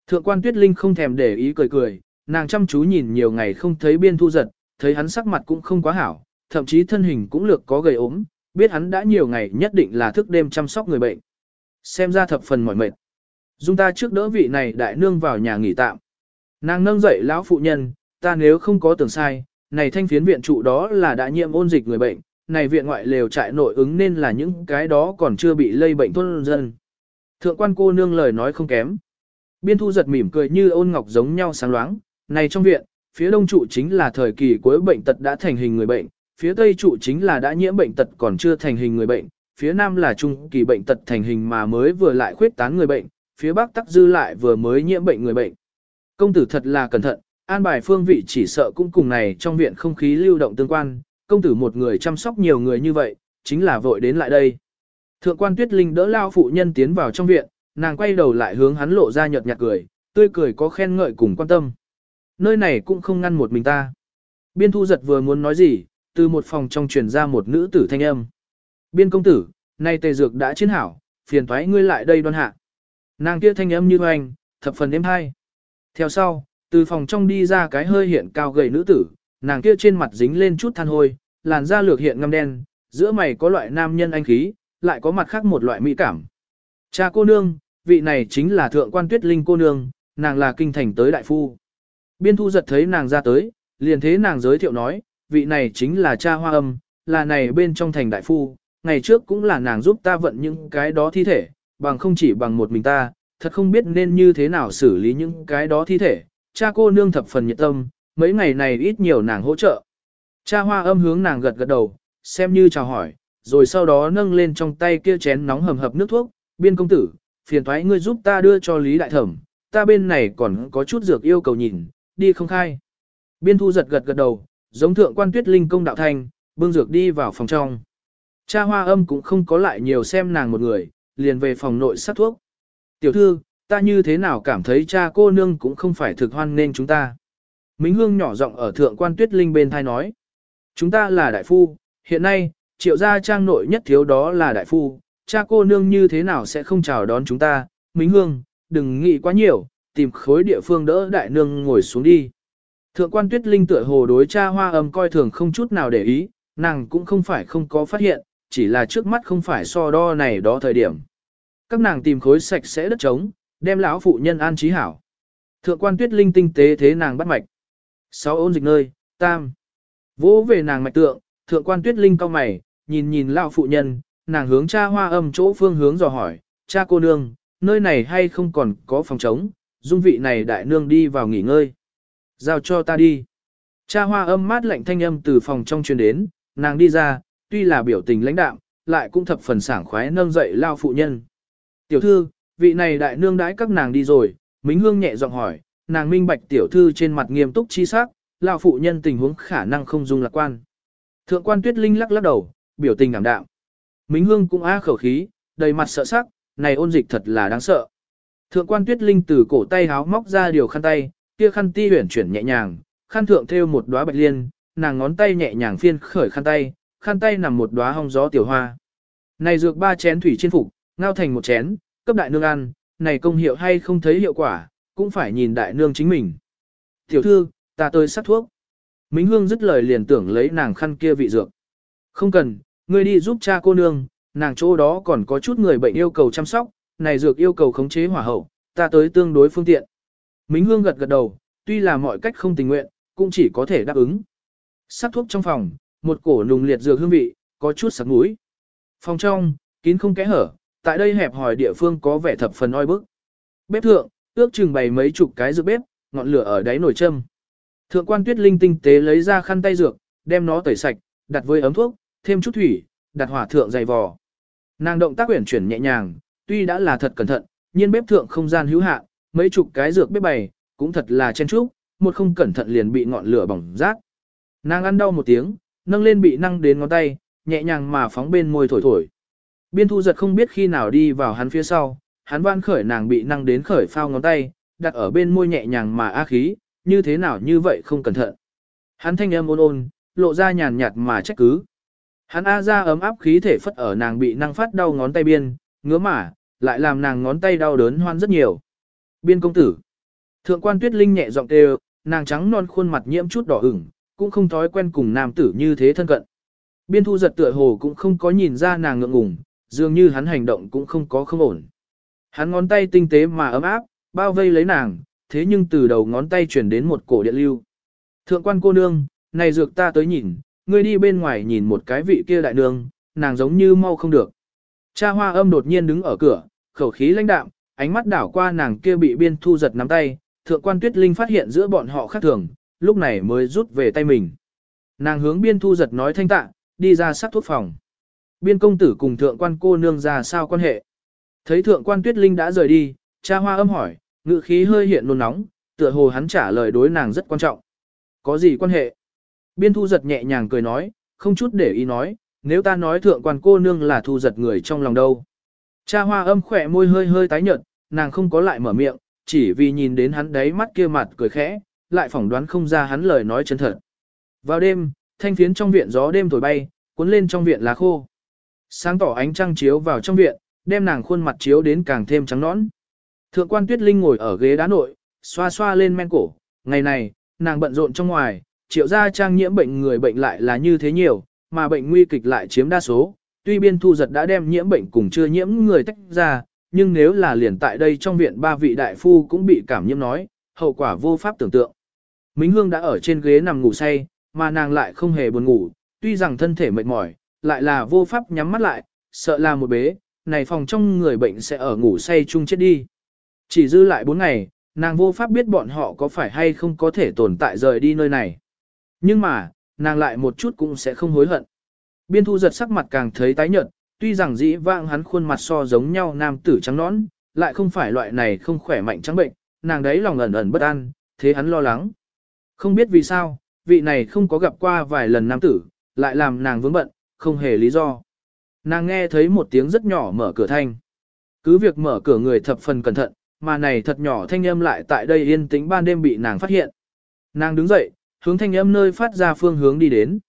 Thượng quan tuyết linh không thèm để ý cười cười, nàng chăm chú nhìn nhiều ngày không thấy biên thu giật, thấy hắn sắc mặt cũng không quá hảo, thậm chí thân hình cũng lược có gầy ốm, biết hắn đã nhiều ngày nhất định là thức đêm chăm sóc người bệnh. Xem ra thập phần mỏi mệt. Dung ta trước đỡ vị này đại nương vào nhà nghỉ tạm. Nàng nâng dậy lão phụ nhân, ta nếu không có tưởng sai, này thanh phiến viện trụ đó là đã nhiễm ôn dịch người bệnh, này viện ngoại lều trại nội ứng nên là những cái đó còn chưa bị lây bệnh thôn dân. Thượng quan cô nương lời nói không kém. Biên thu giật mỉm cười như ôn ngọc giống nhau sáng loáng, này trong viện, phía đông trụ chính là thời kỳ cuối bệnh tật đã thành hình người bệnh, phía tây trụ chính là đã nhiễm bệnh tật còn chưa thành hình người bệnh, phía nam là trung kỳ bệnh tật thành hình mà mới vừa lại khuyết tán người bệnh, phía bắc tắc dư lại vừa mới nhiễm bệnh người bệnh. Công tử thật là cẩn thận, an bài phương vị chỉ sợ cũng cùng này trong viện không khí lưu động tương quan, công tử một người chăm sóc nhiều người như vậy, chính là vội đến lại đây. Thượng quan tuyết linh đỡ lao phụ nhân tiến vào trong viện, nàng quay đầu lại hướng hắn lộ ra nhợt nhạt cười, tươi cười có khen ngợi cùng quan tâm. Nơi này cũng không ngăn một mình ta. Biên thu giật vừa muốn nói gì, từ một phòng trong truyền ra một nữ tử thanh âm. Biên công tử, nay tề dược đã chiến hảo, phiền thoái ngươi lại đây đoan hạ. Nàng kia thanh âm như hoành, thập phần êm hai. Theo sau, từ phòng trong đi ra cái hơi hiện cao gầy nữ tử, nàng kia trên mặt dính lên chút than hôi, làn da lược hiện ngăm đen, giữa mày có loại nam nhân anh khí, lại có mặt khác một loại mỹ cảm. Cha cô nương, vị này chính là thượng quan tuyết linh cô nương, nàng là kinh thành tới đại phu. Biên thu giật thấy nàng ra tới, liền thế nàng giới thiệu nói, vị này chính là cha hoa âm, là này bên trong thành đại phu, ngày trước cũng là nàng giúp ta vận những cái đó thi thể, bằng không chỉ bằng một mình ta, thật không biết nên như thế nào xử lý những cái đó thi thể. Cha cô nương thập phần nhiệt tâm, mấy ngày này ít nhiều nàng hỗ trợ. Cha hoa âm hướng nàng gật gật đầu, xem như chào hỏi, rồi sau đó nâng lên trong tay kia chén nóng hầm hập nước thuốc, biên công tử, phiền thoái ngươi giúp ta đưa cho Lý Đại Thẩm, ta bên này còn có chút dược yêu cầu nhìn, đi không khai. Biên thu giật gật gật đầu, giống thượng quan tuyết linh công đạo thành, bưng dược đi vào phòng trong. Cha hoa âm cũng không có lại nhiều xem nàng một người, liền về phòng nội sát thuốc. Tiểu thư, ta như thế nào cảm thấy cha cô nương cũng không phải thực hoan nên chúng ta. Mính hương nhỏ giọng ở thượng quan tuyết linh bên thai nói. Chúng ta là đại phu, hiện nay, triệu gia trang nội nhất thiếu đó là đại phu, cha cô nương như thế nào sẽ không chào đón chúng ta, Mính hương, đừng nghĩ quá nhiều, tìm khối địa phương đỡ đại nương ngồi xuống đi. Thượng quan tuyết linh tựa hồ đối cha hoa âm coi thường không chút nào để ý, nàng cũng không phải không có phát hiện, chỉ là trước mắt không phải so đo này đó thời điểm. Các nàng tìm khối sạch sẽ đất trống, đem lão phụ nhân an trí hảo. Thượng quan tuyết linh tinh tế thế nàng bắt mạch. Sáu ôn dịch nơi, tam. Vỗ về nàng mạch tượng, thượng quan tuyết linh cao mày, nhìn nhìn lão phụ nhân, nàng hướng cha hoa âm chỗ phương hướng dò hỏi, cha cô nương, nơi này hay không còn có phòng trống, dung vị này đại nương đi vào nghỉ ngơi. Giao cho ta đi. Cha hoa âm mát lạnh thanh âm từ phòng trong truyền đến, nàng đi ra, tuy là biểu tình lãnh đạm, lại cũng thập phần sảng khoái nâng dậy lao phụ nhân. Tiểu thư, vị này đại nương đãi các nàng đi rồi, Mính Hương nhẹ giọng hỏi, nàng minh bạch tiểu thư trên mặt nghiêm túc chi sắc, lão phụ nhân tình huống khả năng không dung lạc quan. Thượng quan Tuyết Linh lắc lắc đầu, biểu tình ảm đạm. Mính Hương cũng á khẩu khí, đầy mặt sợ sắc, này ôn dịch thật là đáng sợ. Thượng quan Tuyết Linh từ cổ tay háo móc ra điều khăn tay, kia khăn ti huyển chuyển nhẹ nhàng, khăn thượng thêu một đóa bạch liên, nàng ngón tay nhẹ nhàng phiên khởi khăn tay, khăn tay nằm một đóa hong gió tiểu hoa. Này dược ba chén thủy trên phục, ngao thành một chén, cấp đại nương ăn, này công hiệu hay không thấy hiệu quả, cũng phải nhìn đại nương chính mình. Tiểu thư, ta tới sát thuốc. Mính Hương dứt lời liền tưởng lấy nàng khăn kia vị dược. Không cần, ngươi đi giúp cha cô nương, nàng chỗ đó còn có chút người bệnh yêu cầu chăm sóc, này dược yêu cầu khống chế hỏa hậu, ta tới tương đối phương tiện. Mính Hương gật gật đầu, tuy là mọi cách không tình nguyện, cũng chỉ có thể đáp ứng. sát thuốc trong phòng, một cổ nùng liệt dược hương vị, có chút sặc mũi. Phòng trong, kín không kẽ hở, tại đây hẹp hỏi địa phương có vẻ thập phần oi bức. Bếp thượng, ước chừng bày mấy chục cái dược bếp, ngọn lửa ở đáy nồi châm. Thượng quan tuyết linh tinh tế lấy ra khăn tay dược, đem nó tẩy sạch, đặt với ấm thuốc, thêm chút thủy, đặt hỏa thượng dày vò. Nàng động tác uyển chuyển nhẹ nhàng, tuy đã là thật cẩn thận, nhưng bếp thượng không gian hữu hạn, mấy chục cái dược bếp bày, cũng thật là chen chúc, một không cẩn thận liền bị ngọn lửa bỏng rát. Nàng ăn đau một tiếng, nâng lên bị năng đến ngón tay, nhẹ nhàng mà phóng bên môi thổi thổi. Biên thu giật không biết khi nào đi vào hắn phía sau, hắn van khởi nàng bị năng đến khởi phao ngón tay, đặt ở bên môi nhẹ nhàng mà a khí, như thế nào như vậy không cẩn thận. Hắn thanh âm ôn ôn, lộ ra nhàn nhạt mà trách cứ. Hắn a ra ấm áp khí thể phất ở nàng bị năng phát đau ngón tay biên, ngứa mà, lại làm nàng ngón tay đau đớn hoan rất nhiều. Biên công tử. Thượng quan tuyết linh nhẹ giọng kêu, nàng trắng non khuôn mặt nhiễm chút đỏ ửng, cũng không thói quen cùng nam tử như thế thân cận. Biên thu giật tựa hồ cũng không có nhìn ra nàng ngượng ngùng, dường như hắn hành động cũng không có không ổn. Hắn ngón tay tinh tế mà ấm áp, bao vây lấy nàng, thế nhưng từ đầu ngón tay chuyển đến một cổ điện lưu. Thượng quan cô nương, này dược ta tới nhìn, ngươi đi bên ngoài nhìn một cái vị kia đại nương, nàng giống như mau không được. Cha hoa âm đột nhiên đứng ở cửa, khẩu khí lãnh đạm, ánh mắt đảo qua nàng kia bị biên thu giật nắm tay, thượng quan tuyết linh phát hiện giữa bọn họ khác thường, lúc này mới rút về tay mình. Nàng hướng biên thu giật nói thanh tạ, đi ra sắc thuốc phòng. Biên công tử cùng thượng quan cô nương ra sao quan hệ. Thấy thượng quan tuyết linh đã rời đi, cha hoa âm hỏi, ngự khí hơi hiện nôn nóng, tựa hồ hắn trả lời đối nàng rất quan trọng. Có gì quan hệ? Biên thu giật nhẹ nhàng cười nói, không chút để ý nói, nếu ta nói thượng quan cô nương là thu giật người trong lòng đâu. Cha hoa âm khỏe môi hơi hơi tái nhợt, nàng không có lại mở miệng, chỉ vì nhìn đến hắn đấy mắt kia mặt cười khẽ, lại phỏng đoán không ra hắn lời nói chân thật. Vào đêm, thanh phiến trong viện gió đêm thổi bay, cuốn lên trong viện lá khô. Sáng tỏ ánh trăng chiếu vào trong viện, đem nàng khuôn mặt chiếu đến càng thêm trắng nõn. Thượng quan Tuyết Linh ngồi ở ghế đá nội, xoa xoa lên men cổ, ngày này, nàng bận rộn trong ngoài, triệu gia trang nhiễm bệnh người bệnh lại là như thế nhiều, mà bệnh nguy kịch lại chiếm đa số. Tuy biên thu giật đã đem nhiễm bệnh cùng chưa nhiễm người tách ra, nhưng nếu là liền tại đây trong viện ba vị đại phu cũng bị cảm nhiễm nói, hậu quả vô pháp tưởng tượng. Mính Hương đã ở trên ghế nằm ngủ say, mà nàng lại không hề buồn ngủ, tuy rằng thân thể mệt mỏi, lại là vô pháp nhắm mắt lại, sợ là một bế, này phòng trong người bệnh sẽ ở ngủ say chung chết đi. Chỉ dư lại bốn ngày, nàng vô pháp biết bọn họ có phải hay không có thể tồn tại rời đi nơi này. Nhưng mà, nàng lại một chút cũng sẽ không hối hận. Biên thu giật sắc mặt càng thấy tái nhợt, tuy rằng dĩ vãng hắn khuôn mặt so giống nhau nam tử trắng nõn, lại không phải loại này không khỏe mạnh trắng bệnh, nàng đấy lòng ẩn ẩn bất an, thế hắn lo lắng. Không biết vì sao, vị này không có gặp qua vài lần nam tử, lại làm nàng vướng bận, không hề lý do. Nàng nghe thấy một tiếng rất nhỏ mở cửa thanh. Cứ việc mở cửa người thập phần cẩn thận, mà này thật nhỏ thanh âm lại tại đây yên tĩnh ban đêm bị nàng phát hiện. Nàng đứng dậy, hướng thanh âm nơi phát ra phương hướng đi đến.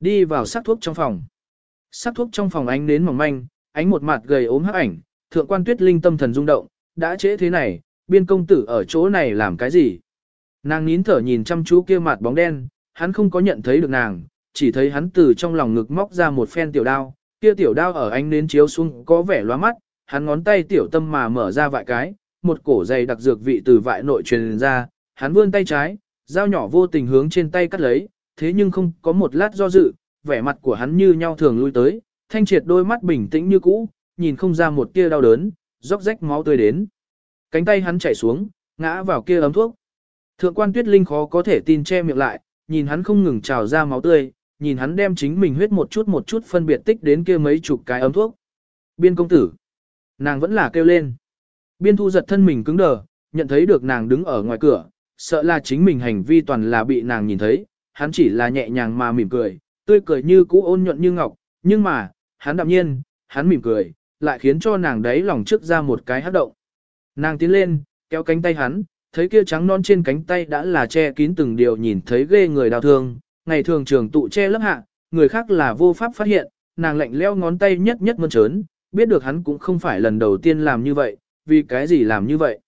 Đi vào sắc thuốc trong phòng. Sắc thuốc trong phòng ánh đến mỏng manh, ánh một mặt gầy ốm hắc ảnh, thượng quan tuyết linh tâm thần rung động, đã trễ thế này, biên công tử ở chỗ này làm cái gì? Nàng nín thở nhìn chăm chú kia mặt bóng đen, hắn không có nhận thấy được nàng, chỉ thấy hắn từ trong lòng ngực móc ra một phen tiểu đao, kia tiểu đao ở ánh nến chiếu xuống có vẻ loa mắt, hắn ngón tay tiểu tâm mà mở ra vài cái, một cổ dày đặc dược vị từ vại nội truyền ra, hắn vươn tay trái, dao nhỏ vô tình hướng trên tay cắt lấy, thế nhưng không có một lát do dự, vẻ mặt của hắn như nhau thường lui tới, thanh triệt đôi mắt bình tĩnh như cũ, nhìn không ra một tia đau đớn, róc rách máu tươi đến. Cánh tay hắn chảy xuống, ngã vào kia ấm thuốc. Thượng quan tuyết linh khó có thể tin che miệng lại, nhìn hắn không ngừng trào ra máu tươi, nhìn hắn đem chính mình huyết một chút một chút phân biệt tích đến kia mấy chục cái ấm thuốc. Biên công tử. Nàng vẫn là kêu lên. Biên thu giật thân mình cứng đờ, nhận thấy được nàng đứng ở ngoài cửa, sợ là chính mình hành vi toàn là bị nàng nhìn thấy, hắn chỉ là nhẹ nhàng mà mỉm cười, tươi cười như cũ ôn nhuận như ngọc, nhưng mà, hắn đạm nhiên, hắn mỉm cười, lại khiến cho nàng đấy lòng trước ra một cái hát động. Nàng tiến lên, kéo cánh tay hắn, thấy kia trắng non trên cánh tay đã là che kín từng điều nhìn thấy ghê người đau thương, ngày thường trường tụ che lấp hạ, người khác là vô pháp phát hiện, nàng lạnh leo ngón tay nhất nhất mơn trớn, biết được hắn cũng không phải lần đầu tiên làm như vậy, vì cái gì làm như vậy.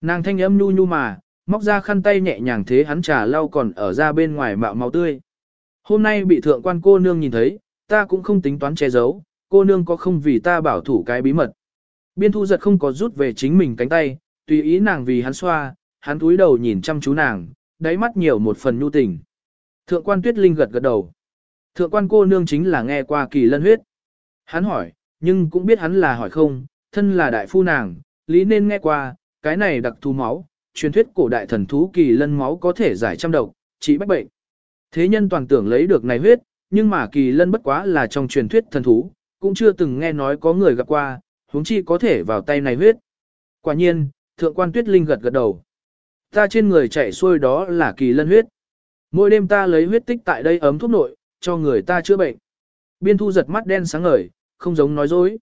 Nàng thanh âm nhu nhu mà, móc ra khăn tay nhẹ nhàng thế hắn trà lau còn ở ra bên ngoài mạo máu tươi. Hôm nay bị thượng quan cô nương nhìn thấy, ta cũng không tính toán che giấu, cô nương có không vì ta bảo thủ cái bí mật. Biên thu giật không có rút về chính mình cánh tay, tùy ý nàng vì hắn xoa, hắn túi đầu nhìn chăm chú nàng, đáy mắt nhiều một phần nhu tình. Thượng quan tuyết linh gật gật đầu. Thượng quan cô nương chính là nghe qua kỳ lân huyết. Hắn hỏi, nhưng cũng biết hắn là hỏi không, thân là đại phu nàng, lý nên nghe qua, cái này đặc thú máu, truyền thuyết cổ đại thần thú kỳ lân máu có thể giải trăm độc, trị bách bệnh. Thế nhân toàn tưởng lấy được này huyết, nhưng mà kỳ lân bất quá là trong truyền thuyết thần thú, cũng chưa từng nghe nói có người gặp qua, huống chi có thể vào tay này huyết. Quả nhiên, thượng quan tuyết linh gật gật đầu. Ta trên người chạy xuôi đó là kỳ lân huyết. Mỗi đêm ta lấy huyết tích tại đây ấm thuốc nội, cho người ta chữa bệnh. Biên thu giật mắt đen sáng ngời, không giống nói dối.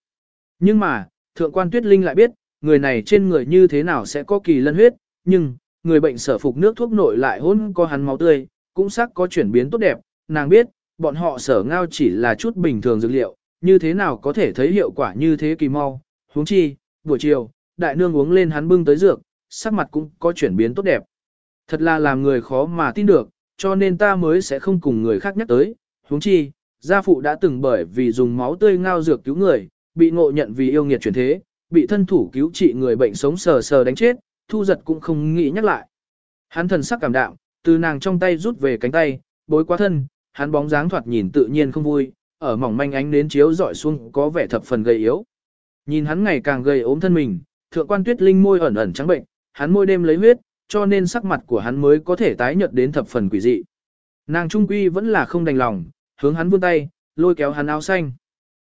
Nhưng mà, thượng quan tuyết linh lại biết, người này trên người như thế nào sẽ có kỳ lân huyết, nhưng, người bệnh sở phục nước thuốc nội lại hôn có hắn máu tươi, cũng sắc có chuyển biến tốt đẹp, nàng biết, bọn họ sở ngao chỉ là chút bình thường dược liệu, như thế nào có thể thấy hiệu quả như thế kỳ mau, huống chi, buổi chiều, đại nương uống lên hắn bưng tới dược, sắc mặt cũng có chuyển biến tốt đẹp. Thật là làm người khó mà tin được, cho nên ta mới sẽ không cùng người khác nhắc tới. huống chi, gia phụ đã từng bởi vì dùng máu tươi ngao dược cứu người, bị ngộ nhận vì yêu nghiệt chuyển thế, bị thân thủ cứu trị người bệnh sống sờ sờ đánh chết, thu giật cũng không nghĩ nhắc lại. Hắn thần sắc cảm đạm, từ nàng trong tay rút về cánh tay, bối quá thân, hắn bóng dáng thoạt nhìn tự nhiên không vui, ở mỏng manh ánh đến chiếu dọi xuống có vẻ thập phần gầy yếu. Nhìn hắn ngày càng gầy ốm thân mình, thượng quan tuyết linh môi ẩn ẩn trắng bệnh, hắn môi đêm lấy huyết, cho nên sắc mặt của hắn mới có thể tái nhợt đến thập phần quỷ dị. Nàng trung quy vẫn là không đành lòng, hướng hắn vươn tay, lôi kéo hắn áo xanh.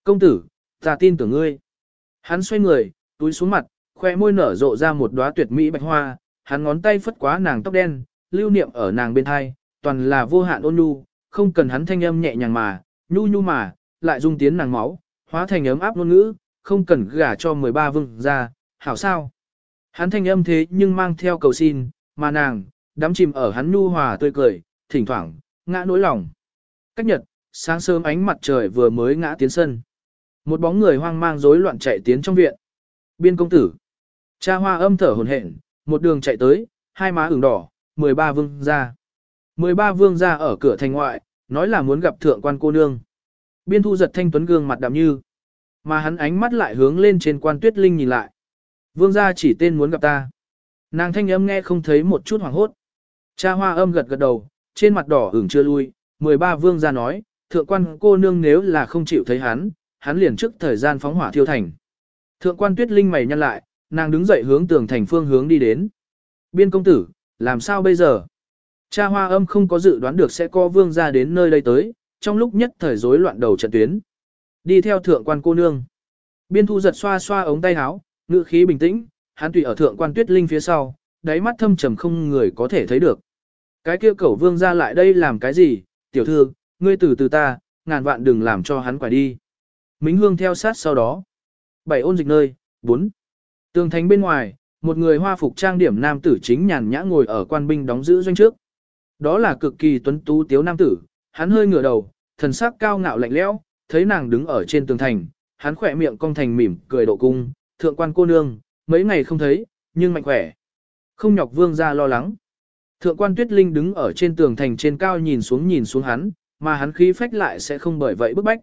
Công tử, ta tin tưởng ngươi. Hắn xoay người, túi xuống mặt, khoe môi nở rộ ra một đóa tuyệt mỹ bạch hoa, hắn ngón tay phất quá nàng tóc đen, lưu niệm ở nàng bên hai, toàn là vô hạn ôn nhu, không cần hắn thanh âm nhẹ nhàng mà, nhu nhu mà, lại dung tiến nàng máu, hóa thành ấm áp ngôn ngữ, không cần gả cho 13 vương gia, hảo sao. Hắn thanh âm thế nhưng mang theo cầu xin, mà nàng, đắm chìm ở hắn nu hòa tươi cười, thỉnh thoảng, ngã nỗi lòng. Cách nhật, sáng sớm ánh mặt trời vừa mới ngã tiến sân. Một bóng người hoang mang rối loạn chạy tiến trong viện. Biên công tử. Cha hoa âm thở hồn hển, một đường chạy tới, hai má ửng đỏ, 13 vương ra. 13 vương ra ở cửa thành ngoại, nói là muốn gặp thượng quan cô nương. Biên thu giật thanh tuấn gương mặt đạm như. Mà hắn ánh mắt lại hướng lên trên quan tuyết linh nhìn lại. Vương gia chỉ tên muốn gặp ta. Nàng thanh âm nghe không thấy một chút hoảng hốt. Cha hoa âm gật gật đầu, trên mặt đỏ ửng chưa lui, 13 vương gia nói, thượng quan cô nương nếu là không chịu thấy hắn, hắn liền trước thời gian phóng hỏa thiêu thành. Thượng quan tuyết linh mày nhăn lại, nàng đứng dậy hướng tường thành phương hướng đi đến. Biên công tử, làm sao bây giờ? Cha hoa âm không có dự đoán được sẽ có vương gia đến nơi đây tới, trong lúc nhất thời rối loạn đầu trận tuyến. Đi theo thượng quan cô nương. Biên thu giật xoa xoa ống tay áo, ngữ khí bình tĩnh, hắn tùy ở thượng quan tuyết linh phía sau, đáy mắt thâm trầm không người có thể thấy được. Cái kia cẩu vương ra lại đây làm cái gì, tiểu thư, ngươi từ từ ta, ngàn vạn đừng làm cho hắn quải đi. Mính hương theo sát sau đó. Bảy ôn dịch nơi, bốn. Tường thánh bên ngoài, một người hoa phục trang điểm nam tử chính nhàn nhã ngồi ở quan binh đóng giữ doanh trước. Đó là cực kỳ tuấn tú tiếu nam tử, hắn hơi ngửa đầu, thần sắc cao ngạo lạnh lẽo, thấy nàng đứng ở trên tường thành, hắn khỏe miệng cong thành mỉm cười độ cung, thượng quan cô nương, mấy ngày không thấy, nhưng mạnh khỏe. Không nhọc vương ra lo lắng. Thượng quan tuyết linh đứng ở trên tường thành trên cao nhìn xuống nhìn xuống hắn, mà hắn khí phách lại sẽ không bởi vậy bức bách.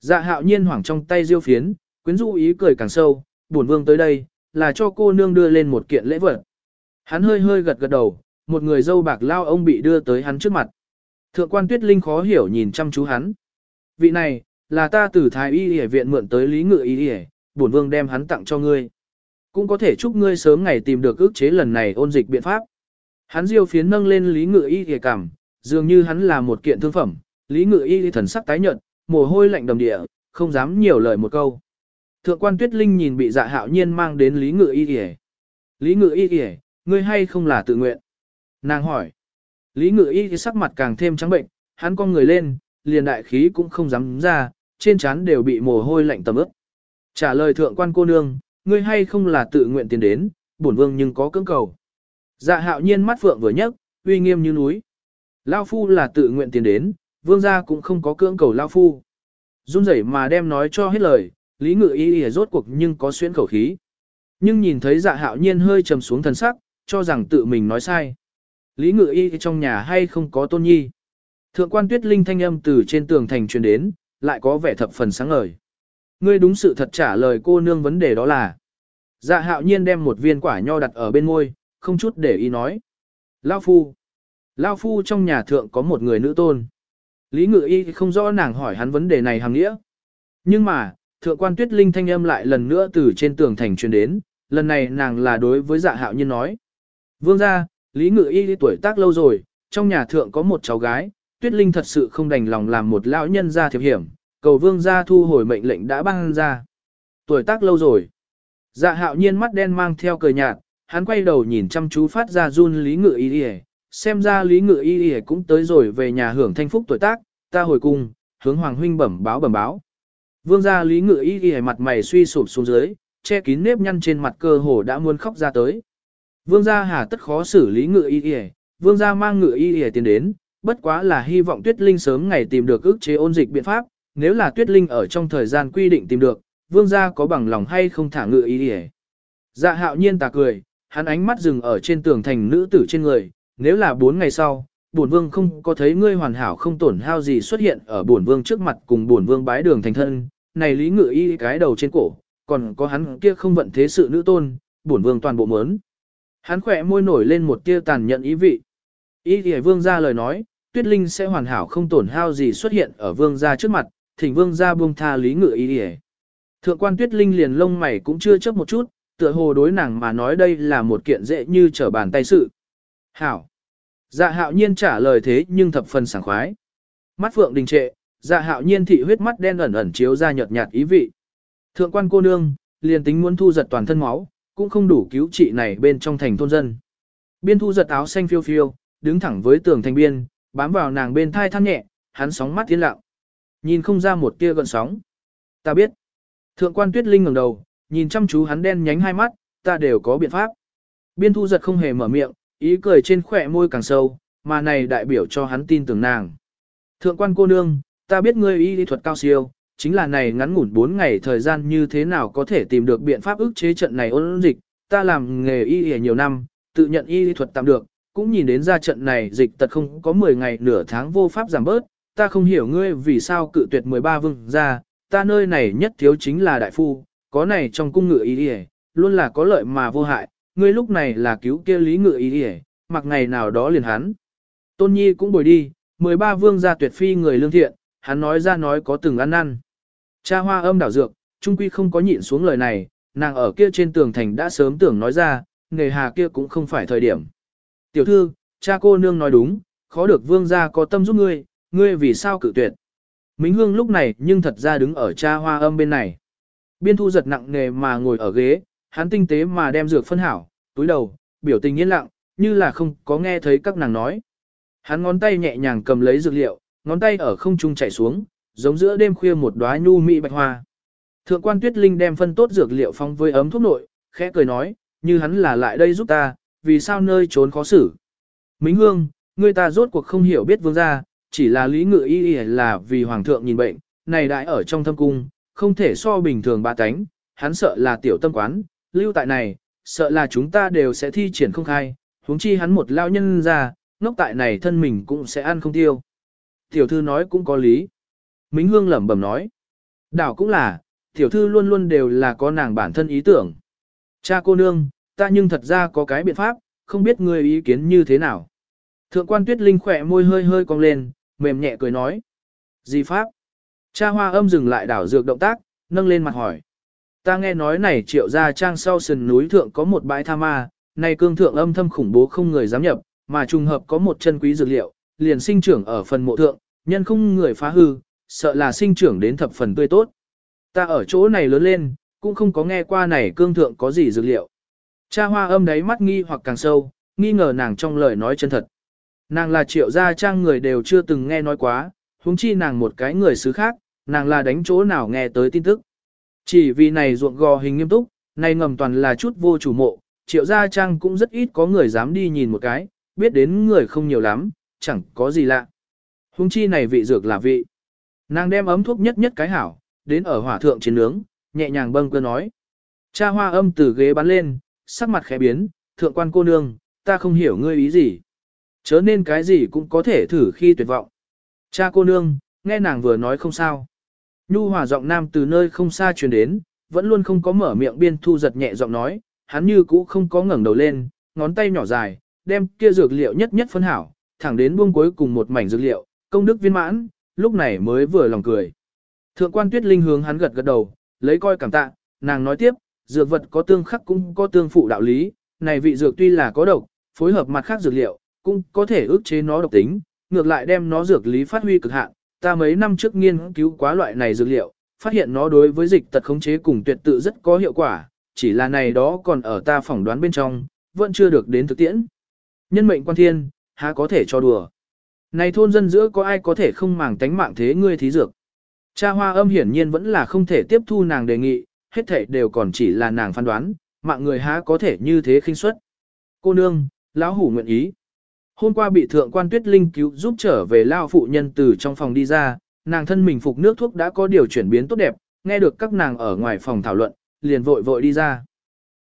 Dạ hạo nhiên hoảng trong tay diêu phiến, quyến rũ ý cười càng sâu, buồn vương tới đây, là cho cô nương đưa lên một kiện lễ vật. Hắn hơi hơi gật gật đầu, một người dâu bạc lao ông bị đưa tới hắn trước mặt. Thượng quan tuyết linh khó hiểu nhìn chăm chú hắn. Vị này, là ta từ thái y y viện mượn tới lý ngự y y, bổn vương đem hắn tặng cho ngươi. Cũng có thể chúc ngươi sớm ngày tìm được ước chế lần này ôn dịch biện pháp. Hắn diêu phiến nâng lên lý ngự y y cảm, dường như hắn là một kiện thương phẩm, lý ngự y thần sắc tái nhợt, mồ hôi lạnh đầm địa, không dám nhiều lời một câu. Thượng quan tuyết linh nhìn bị dạ hạo nhiên mang đến lý ngự y y. Lý ngự y y, ngươi hay không là tự nguyện? Nàng hỏi. Lý ngự y sắc mặt càng thêm trắng bệnh, hắn con người lên, liền đại khí cũng không dám ra, trên trán đều bị mồ hôi lạnh tầm ướt. Trả lời thượng quan cô nương, ngươi hay không là tự nguyện tiến đến, bổn vương nhưng có cưỡng cầu. Dạ hạo nhiên mắt phượng vừa nhấc, uy nghiêm như núi. Lao phu là tự nguyện tiến đến, vương gia cũng không có cưỡng cầu Lao phu. Run rẩy mà đem nói cho hết lời, lý ngự y y rốt cuộc nhưng có xuyên khẩu khí. Nhưng nhìn thấy dạ hạo nhiên hơi trầm xuống thần sắc, cho rằng tự mình nói sai. Lý ngự y trong nhà hay không có tôn nhi. Thượng quan tuyết linh thanh âm từ trên tường thành truyền đến, lại có vẻ thập phần sáng ngời. Ngươi đúng sự thật trả lời cô nương vấn đề đó là. Dạ hạo nhiên đem một viên quả nho đặt ở bên môi, không chút để ý nói. Lao phu. Lao phu trong nhà thượng có một người nữ tôn. Lý ngự y không rõ nàng hỏi hắn vấn đề này hàng nghĩa. Nhưng mà, thượng quan tuyết linh thanh âm lại lần nữa từ trên tường thành truyền đến, lần này nàng là đối với dạ hạo nhiên nói. Vương gia, Lý ngự y tuổi tác lâu rồi, trong nhà thượng có một cháu gái, tuyết linh thật sự không đành lòng làm một lão nhân ra thiệp hiểm, cầu vương gia thu hồi mệnh lệnh đã ban ra. Tuổi tác lâu rồi. Dạ hạo nhiên mắt đen mang theo cười nhạt, hắn quay đầu nhìn chăm chú phát ra run lý ngự y y, xem ra lý ngự y y cũng tới rồi về nhà hưởng thanh phúc tuổi tác, ta hồi cung, hướng hoàng huynh bẩm báo bẩm báo. Vương gia lý ngự y y mặt mày suy sụp xuống dưới, che kín nếp nhăn trên mặt cơ hồ đã muốn khóc ra tới. Vương gia hà tất khó xử lý ngự y y, vương gia mang ngự y y tiến đến, bất quá là hy vọng tuyết linh sớm ngày tìm được ức chế ôn dịch biện pháp, nếu là tuyết linh ở trong thời gian quy định tìm được, vương gia có bằng lòng hay không thả ngự Ý y. Dạ hạo nhiên tà cười, hắn ánh mắt dừng ở trên tường thành nữ tử trên người, nếu là bốn ngày sau, bổn vương không có thấy ngươi hoàn hảo không tổn hao gì xuất hiện ở bổn vương trước mặt cùng bổn vương bái đường thành thân, này lý ngự y cái đầu trên cổ, còn có hắn kia không vận thế sự nữ tôn, bổn vương toàn bộ mớn. Hắn khỏe môi nổi lên một tia tàn nhận ý vị. Ý thì vương ra lời nói, tuyết linh sẽ hoàn hảo không tổn hao gì xuất hiện ở vương gia trước mặt, thỉnh vương ra buông tha lý ngự ý ỉa Thượng quan tuyết linh liền lông mày cũng chưa chấp một chút, tựa hồ đối nàng mà nói đây là một kiện dễ như trở bàn tay sự. Hảo. Dạ hạo nhiên trả lời thế nhưng thập phần sảng khoái. Mắt phượng đình trệ, dạ hạo nhiên thị huyết mắt đen ẩn ẩn chiếu ra nhợt nhạt ý vị. Thượng quan cô nương, liền tính muốn thu giật toàn thân máu, cũng không đủ cứu trị này bên trong thành thôn dân. Biên thu giật áo xanh phiêu phiêu, đứng thẳng với tường thành biên, bám vào nàng bên thai than nhẹ, hắn sóng mắt tiến lặng. Nhìn không ra một tia gợn sóng. Ta biết. Thượng quan tuyết linh ngẩng đầu, nhìn chăm chú hắn đen nhánh hai mắt, ta đều có biện pháp. Biên thu giật không hề mở miệng, ý cười trên khỏe môi càng sâu, mà này đại biểu cho hắn tin tưởng nàng. Thượng quan cô nương, ta biết ngươi y lý thuật cao siêu, chính là này ngắn ngủn 4 ngày thời gian như thế nào có thể tìm được biện pháp ức chế trận này ôn dịch, ta làm nghề y y nhiều năm, tự nhận y lý thuật tạm được, cũng nhìn đến ra trận này dịch tật không có 10 ngày nửa tháng vô pháp giảm bớt, ta không hiểu ngươi vì sao cự tuyệt 13 vương gia. ta nơi này nhất thiếu chính là đại phu, có này trong cung ngự ý y, luôn là có lợi mà vô hại, ngươi lúc này là cứu kia lý ngự ý y, mặc ngày nào đó liền hắn. Tôn Nhi cũng bồi đi, 13 vương gia tuyệt phi người lương thiện, hắn nói ra nói có từng ăn năn. Cha hoa âm đảo dược, trung quy không có nhịn xuống lời này, nàng ở kia trên tường thành đã sớm tưởng nói ra, nghề hà kia cũng không phải thời điểm. Tiểu thư, cha cô nương nói đúng, khó được vương gia có tâm giúp ngươi, ngươi vì sao cự tuyệt. Mính hương lúc này nhưng thật ra đứng ở cha hoa âm bên này. Biên thu giật nặng nề mà ngồi ở ghế, hắn tinh tế mà đem dược phân hảo, túi đầu, biểu tình yên lặng, như là không có nghe thấy các nàng nói. Hắn ngón tay nhẹ nhàng cầm lấy dược liệu, ngón tay ở không trung chảy xuống, giống giữa đêm khuya một đóa nhu mỹ bạch hoa. Thượng quan Tuyết Linh đem phân tốt dược liệu phong với ấm thuốc nội, khẽ cười nói, như hắn là lại đây giúp ta, vì sao nơi trốn khó xử. Mính Hương, người ta rốt cuộc không hiểu biết vương gia, chỉ là lý ngự y y là vì hoàng thượng nhìn bệnh, này đại ở trong thâm cung, không thể so bình thường ba cánh, hắn sợ là tiểu tâm quán, lưu tại này, sợ là chúng ta đều sẽ thi triển không khai, huống chi hắn một lao nhân ra, ngốc tại này thân mình cũng sẽ ăn không tiêu. Tiểu thư nói cũng có lý. Mính Hương lẩm bẩm nói. Đảo cũng là, tiểu thư luôn luôn đều là có nàng bản thân ý tưởng. Cha cô nương, ta nhưng thật ra có cái biện pháp, không biết người ý kiến như thế nào. Thượng quan tuyết linh khỏe môi hơi hơi cong lên, mềm nhẹ cười nói. Gì pháp? Cha hoa âm dừng lại đảo dược động tác, nâng lên mặt hỏi. Ta nghe nói này triệu gia trang sau sườn núi thượng có một bãi tha ma, này cương thượng âm thâm khủng bố không người dám nhập, mà trùng hợp có một chân quý dược liệu, liền sinh trưởng ở phần mộ thượng, nhân không người phá hư, sợ là sinh trưởng đến thập phần tươi tốt. Ta ở chỗ này lớn lên, cũng không có nghe qua này cương thượng có gì dược liệu. Cha hoa âm đấy mắt nghi hoặc càng sâu, nghi ngờ nàng trong lời nói chân thật. Nàng là triệu gia trang người đều chưa từng nghe nói quá, huống chi nàng một cái người xứ khác, nàng là đánh chỗ nào nghe tới tin tức. Chỉ vì này ruộng gò hình nghiêm túc, này ngầm toàn là chút vô chủ mộ, triệu gia trang cũng rất ít có người dám đi nhìn một cái, biết đến người không nhiều lắm, chẳng có gì lạ. Huống chi này vị dược là vị. Nàng đem ấm thuốc nhất nhất cái hảo, đến ở hỏa thượng chiến nướng, nhẹ nhàng bâng cơ nói. Cha hoa âm từ ghế bắn lên, sắc mặt khẽ biến, thượng quan cô nương, ta không hiểu ngươi ý gì. Chớ nên cái gì cũng có thể thử khi tuyệt vọng. Cha cô nương, nghe nàng vừa nói không sao. Nhu hòa giọng nam từ nơi không xa truyền đến, vẫn luôn không có mở miệng biên thu giật nhẹ giọng nói, hắn như cũ không có ngẩng đầu lên, ngón tay nhỏ dài, đem kia dược liệu nhất nhất phân hảo, thẳng đến buông cuối cùng một mảnh dược liệu, công đức viên mãn, lúc này mới vừa lòng cười. Thượng quan tuyết linh hướng hắn gật gật đầu, lấy coi cảm tạ, nàng nói tiếp, dược vật có tương khắc cũng có tương phụ đạo lý, này vị dược tuy là có độc, phối hợp mặt khác dược liệu, cũng có thể ức chế nó độc tính, ngược lại đem nó dược lý phát huy cực hạn. Ta mấy năm trước nghiên cứu quá loại này dược liệu, phát hiện nó đối với dịch tật khống chế cùng tuyệt tự rất có hiệu quả, chỉ là này đó còn ở ta phỏng đoán bên trong, vẫn chưa được đến thực tiễn. Nhân mệnh quan thiên, há có thể cho đùa. Này thôn dân giữa có ai có thể không màng tánh mạng thế ngươi thí dược. Cha hoa âm hiển nhiên vẫn là không thể tiếp thu nàng đề nghị, hết thảy đều còn chỉ là nàng phán đoán, mạng người há có thể như thế khinh suất. Cô nương, lão hủ nguyện ý. Hôm qua bị thượng quan tuyết linh cứu giúp trở về lao phụ nhân từ trong phòng đi ra, nàng thân mình phục nước thuốc đã có điều chuyển biến tốt đẹp, nghe được các nàng ở ngoài phòng thảo luận, liền vội vội đi ra.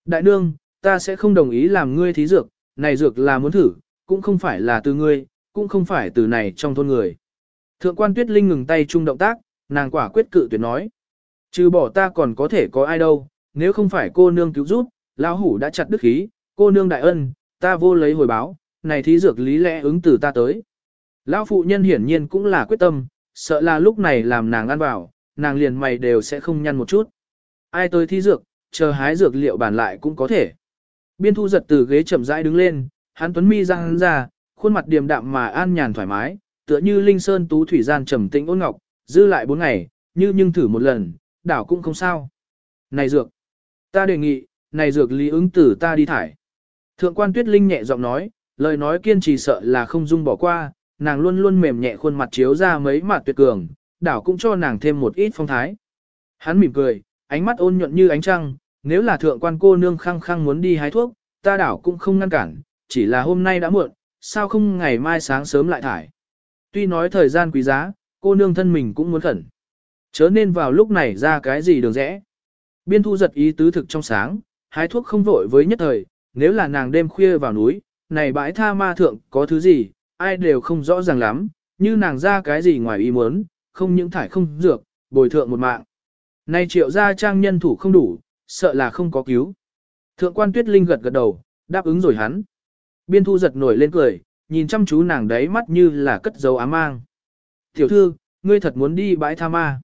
Đại nương, ta sẽ không đồng ý làm ngươi thí dược, này dược là muốn thử, cũng không phải là từ ngươi, cũng không phải từ này trong thôn người. Thượng quan tuyết linh ngừng tay chung động tác, nàng quả quyết cự tuyệt nói. Trừ bỏ ta còn có thể có ai đâu, nếu không phải cô nương cứu giúp, lão hủ đã chặt đức khí, cô nương đại ân, ta vô lấy hồi báo, này thí dược lý lẽ ứng từ ta tới. Lão phụ nhân hiển nhiên cũng là quyết tâm, sợ là lúc này làm nàng ăn vào, nàng liền mày đều sẽ không nhăn một chút. Ai tới thí dược, chờ hái dược liệu bản lại cũng có thể. Biên thu giật từ ghế chậm rãi đứng lên, hắn tuấn mi răng ra, khuôn mặt điềm đạm mà an nhàn thoải mái, tựa như linh sơn tú thủy gian trầm tĩnh ôn ngọc, dư lại bốn ngày, như nhưng thử một lần, đảo cũng không sao. Này dược, ta đề nghị, này dược lý ứng tử ta đi thải. Thượng quan tuyết linh nhẹ giọng nói, lời nói kiên trì sợ là không dung bỏ qua, nàng luôn luôn mềm nhẹ khuôn mặt chiếu ra mấy mặt tuyệt cường, đảo cũng cho nàng thêm một ít phong thái. Hắn mỉm cười, ánh mắt ôn nhuận như ánh trăng, nếu là thượng quan cô nương khăng khăng muốn đi hái thuốc, ta đảo cũng không ngăn cản, chỉ là hôm nay đã muộn, sao không ngày mai sáng sớm lại thải. Tuy nói thời gian quý giá, cô nương thân mình cũng muốn khẩn. Chớ nên vào lúc này ra cái gì đường rẽ. Biên thu giật ý tứ thực trong sáng, hái thuốc không vội với nhất thời, nếu là nàng đêm khuya vào núi, này bãi tha ma thượng có thứ gì, ai đều không rõ ràng lắm, như nàng ra cái gì ngoài ý muốn, không những thải không dược, bồi thượng một mạng. Này triệu gia trang nhân thủ không đủ, sợ là không có cứu. Thượng quan tuyết linh gật gật đầu, đáp ứng rồi hắn. Biên thu giật nổi lên cười, nhìn chăm chú nàng đấy mắt như là cất dấu ám mang. Tiểu thư, ngươi thật muốn đi bãi tha ma.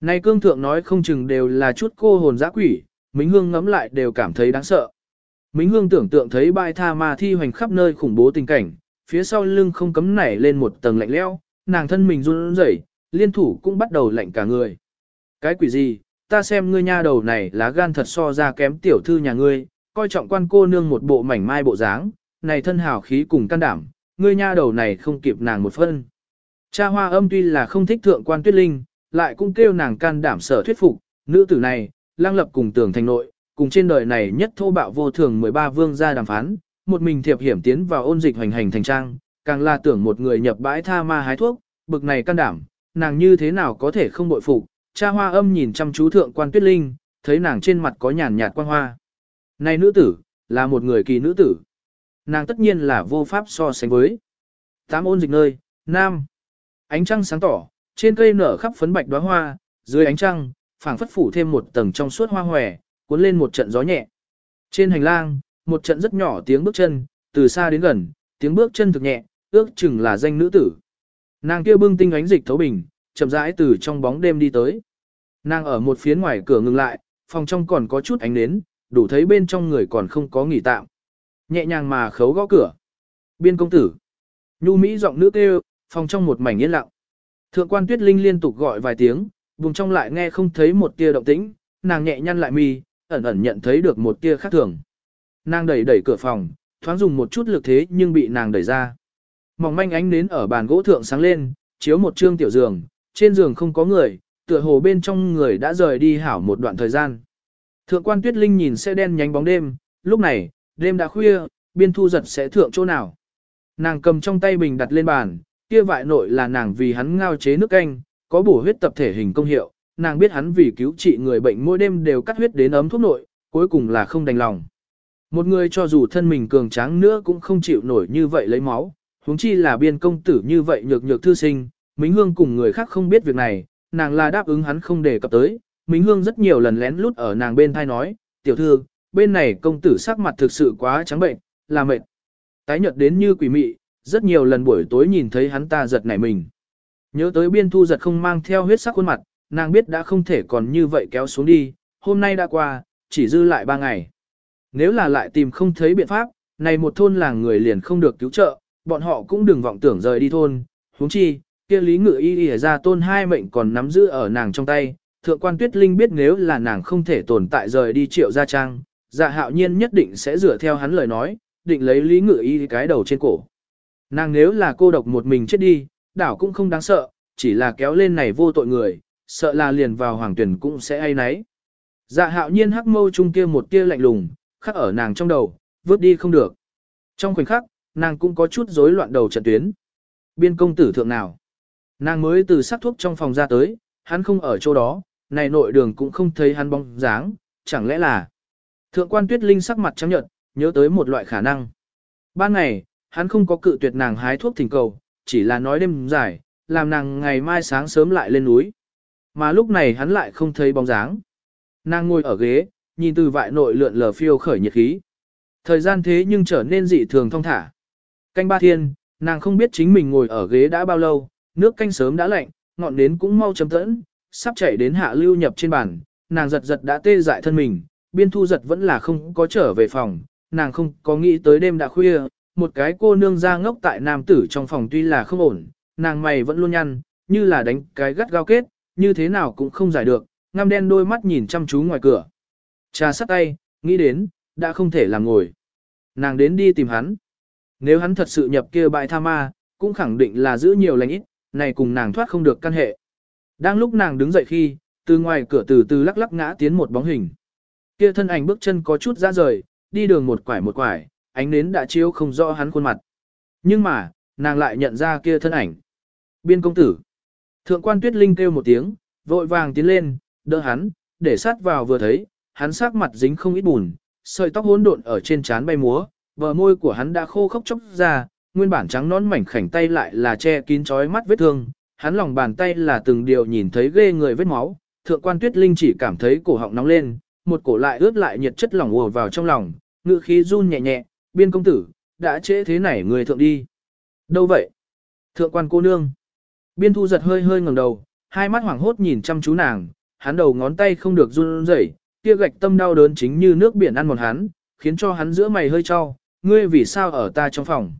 Này cương thượng nói không chừng đều là chút cô hồn dã quỷ, Mính Hương ngẫm lại đều cảm thấy đáng sợ. Mính Hương tưởng tượng thấy bãi tha ma thi hoành khắp nơi khủng bố tình cảnh, phía sau lưng không cấm nảy lên một tầng lạnh leo, nàng thân mình run rẩy, liên thủ cũng bắt đầu lạnh cả người. Cái quỷ gì, ta xem ngươi nha đầu này lá gan thật so ra kém tiểu thư nhà ngươi, coi trọng quan cô nương một bộ mảnh mai bộ dáng, này thân hào khí cùng can đảm, ngươi nha đầu này không kịp nàng một phân. Cha hoa âm tuy là không thích thượng quan tuyết linh, lại cũng kêu nàng can đảm sở thuyết phục, nữ tử này, lang lập cùng tưởng thành nội, cùng trên đời này nhất thô bạo vô thường 13 vương gia đàm phán, một mình thiệp hiểm tiến vào ôn dịch hoành hành thành trang, càng là tưởng một người nhập bãi tha ma hái thuốc, bực này can đảm, nàng như thế nào có thể không bội phục. Cha hoa âm nhìn chăm chú thượng quan tuyết linh, thấy nàng trên mặt có nhàn nhạt quan hoa. Này nữ tử, là một người kỳ nữ tử. Nàng tất nhiên là vô pháp so sánh với. Tám ôn dịch nơi, nam. Ánh trăng sáng tỏ, trên cây nở khắp phấn bạch đóa hoa, dưới ánh trăng, phảng phất phủ thêm một tầng trong suốt hoa hòe, cuốn lên một trận gió nhẹ. Trên hành lang, một trận rất nhỏ tiếng bước chân, từ xa đến gần, tiếng bước chân thực nhẹ, ước chừng là danh nữ tử. Nàng kia bưng tinh ánh dịch thấu bình, chậm rãi từ trong bóng đêm đi tới. Nàng ở một phía ngoài cửa ngừng lại, phòng trong còn có chút ánh nến, đủ thấy bên trong người còn không có nghỉ tạm. Nhẹ nhàng mà khấu gõ cửa. Biên công tử. Nhu Mỹ giọng nữ kêu, phòng trong một mảnh yên lặng. Thượng quan Tuyết Linh liên tục gọi vài tiếng, vùng trong lại nghe không thấy một tia động tĩnh, nàng nhẹ nhăn lại mi, ẩn ẩn nhận thấy được một tia khác thường. Nàng đẩy đẩy cửa phòng, thoáng dùng một chút lực thế nhưng bị nàng đẩy ra. Mỏng manh ánh nến ở bàn gỗ thượng sáng lên, chiếu một trương tiểu giường, trên giường không có người, tựa hồ bên trong người đã rời đi hảo một đoạn thời gian. Thượng quan Tuyết Linh nhìn xe đen nhánh bóng đêm, lúc này, đêm đã khuya, biên thu giật sẽ thượng chỗ nào. Nàng cầm trong tay bình đặt lên bàn, kia vại nội là nàng vì hắn ngao chế nước canh, có bổ huyết tập thể hình công hiệu, nàng biết hắn vì cứu trị người bệnh mỗi đêm đều cắt huyết đến ấm thuốc nội, cuối cùng là không đành lòng. Một người cho dù thân mình cường tráng nữa cũng không chịu nổi như vậy lấy máu, huống chi là biên công tử như vậy nhược nhược thư sinh, Mính Hương cùng người khác không biết việc này, nàng là đáp ứng hắn không đề cập tới, Mính Hương rất nhiều lần lén lút ở nàng bên thai nói, tiểu thư, bên này công tử sắc mặt thực sự quá trắng bệnh, là mệt. Tái nhợt đến như quỷ mị, rất nhiều lần buổi tối nhìn thấy hắn ta giật nảy mình. Nhớ tới biên thu giật không mang theo huyết sắc khuôn mặt, nàng biết đã không thể còn như vậy kéo xuống đi, hôm nay đã qua, chỉ dư lại ba ngày. Nếu là lại tìm không thấy biện pháp, này một thôn làng người liền không được cứu trợ, bọn họ cũng đừng vọng tưởng rời đi thôn, huống chi, kia lý ngự y y ra tôn hai mệnh còn nắm giữ ở nàng trong tay, thượng quan tuyết linh biết nếu là nàng không thể tồn tại rời đi triệu gia trang, dạ hạo nhiên nhất định sẽ dựa theo hắn lời nói, định lấy lý ngự y cái đầu trên cổ. Nàng nếu là cô độc một mình chết đi, đảo cũng không đáng sợ, chỉ là kéo lên này vô tội người, sợ là liền vào hoàng tuyển cũng sẽ ai nấy. Dạ hạo nhiên hắc mâu trung kia một tia lạnh lùng, khắc ở nàng trong đầu, vớt đi không được. Trong khoảnh khắc, nàng cũng có chút rối loạn đầu trận tuyến. Biên công tử thượng nào? Nàng mới từ sắc thuốc trong phòng ra tới, hắn không ở chỗ đó, này nội đường cũng không thấy hắn bóng dáng, chẳng lẽ là... Thượng quan tuyết linh sắc mặt trắng nhợt, nhớ tới một loại khả năng. Ban ngày, hắn không có cự tuyệt nàng hái thuốc thỉnh cầu, chỉ là nói đêm dài, làm nàng ngày mai sáng sớm lại lên núi. Mà lúc này hắn lại không thấy bóng dáng. Nàng ngồi ở ghế, nhìn từ vại nội lượn lờ phiêu khởi nhiệt khí. Thời gian thế nhưng trở nên dị thường thong thả. Canh ba thiên, nàng không biết chính mình ngồi ở ghế đã bao lâu, nước canh sớm đã lạnh, ngọn nến cũng mau chấm tẫn, sắp chảy đến hạ lưu nhập trên bàn, nàng giật giật đã tê dại thân mình, biên thu giật vẫn là không có trở về phòng, nàng không có nghĩ tới đêm đã khuya, một cái cô nương ra ngốc tại nam tử trong phòng tuy là không ổn, nàng mày vẫn luôn nhăn, như là đánh cái gắt gao kết, như thế nào cũng không giải được, ngăm đen đôi mắt nhìn chăm chú ngoài cửa. Trà sắt tay, nghĩ đến, đã không thể làm ngồi. Nàng đến đi tìm hắn. Nếu hắn thật sự nhập kia bại tha ma, cũng khẳng định là giữ nhiều lành ít, này cùng nàng thoát không được căn hệ. Đang lúc nàng đứng dậy khi, từ ngoài cửa từ từ lắc lắc ngã tiến một bóng hình. Kia thân ảnh bước chân có chút ra rời, đi đường một quải một quải, ánh nến đã chiếu không rõ hắn khuôn mặt. Nhưng mà, nàng lại nhận ra kia thân ảnh. Biên công tử. Thượng quan tuyết linh kêu một tiếng, vội vàng tiến lên, đỡ hắn, để sát vào vừa thấy, hắn sắc mặt dính không ít bùn, sợi tóc hỗn độn ở trên trán bay múa, bờ môi của hắn đã khô khốc chốc ra, nguyên bản trắng nón mảnh khảnh tay lại là che kín chói mắt vết thương, hắn lòng bàn tay là từng điều nhìn thấy ghê người vết máu, thượng quan tuyết linh chỉ cảm thấy cổ họng nóng lên, một cổ lại ướt lại nhiệt chất lỏng ùa vào trong lòng, ngự khí run nhẹ nhẹ, biên công tử, đã trễ thế này người thượng đi. Đâu vậy? Thượng quan cô nương. Biên thu giật hơi hơi ngẩng đầu, hai mắt hoảng hốt nhìn chăm chú nàng, hắn đầu ngón tay không được run rẩy, kia gạch tâm đau đớn chính như nước biển ăn một hắn, khiến cho hắn giữa mày hơi cho, ngươi vì sao ở ta trong phòng.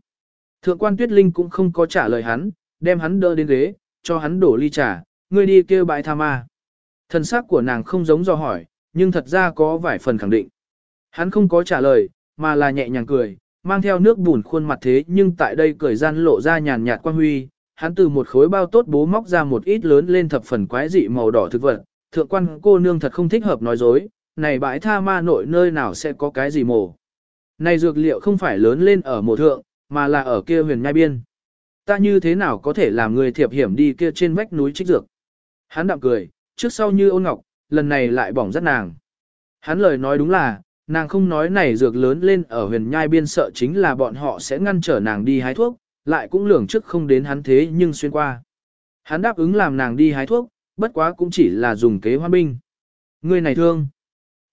Thượng quan tuyết linh cũng không có trả lời hắn, đem hắn đỡ đến ghế, cho hắn đổ ly trà, ngươi đi kêu bãi tha ma. Thần sắc của nàng không giống do hỏi, nhưng thật ra có vài phần khẳng định. Hắn không có trả lời, mà là nhẹ nhàng cười, mang theo nước bùn khuôn mặt thế nhưng tại đây cười gian lộ ra nhàn nhạt quan huy, hắn từ một khối bao tốt bố móc ra một ít lớn lên thập phần quái dị màu đỏ thực vật, thượng quan cô nương thật không thích hợp nói dối, này bãi tha ma nội nơi nào sẽ có cái gì mổ. Này dược liệu không phải lớn lên ở mộ thượng, mà là ở kia huyền nhai biên. Ta như thế nào có thể làm người thiệp hiểm đi kia trên vách núi trích dược. Hắn đạm cười, trước sau như ôn ngọc, lần này lại bỏng rất nàng. Hắn lời nói đúng là, nàng không nói này dược lớn lên ở huyền nhai biên sợ chính là bọn họ sẽ ngăn trở nàng đi hái thuốc, lại cũng lường trước không đến hắn thế nhưng xuyên qua. Hắn đáp ứng làm nàng đi hái thuốc, bất quá cũng chỉ là dùng kế hoa binh. Người này thương.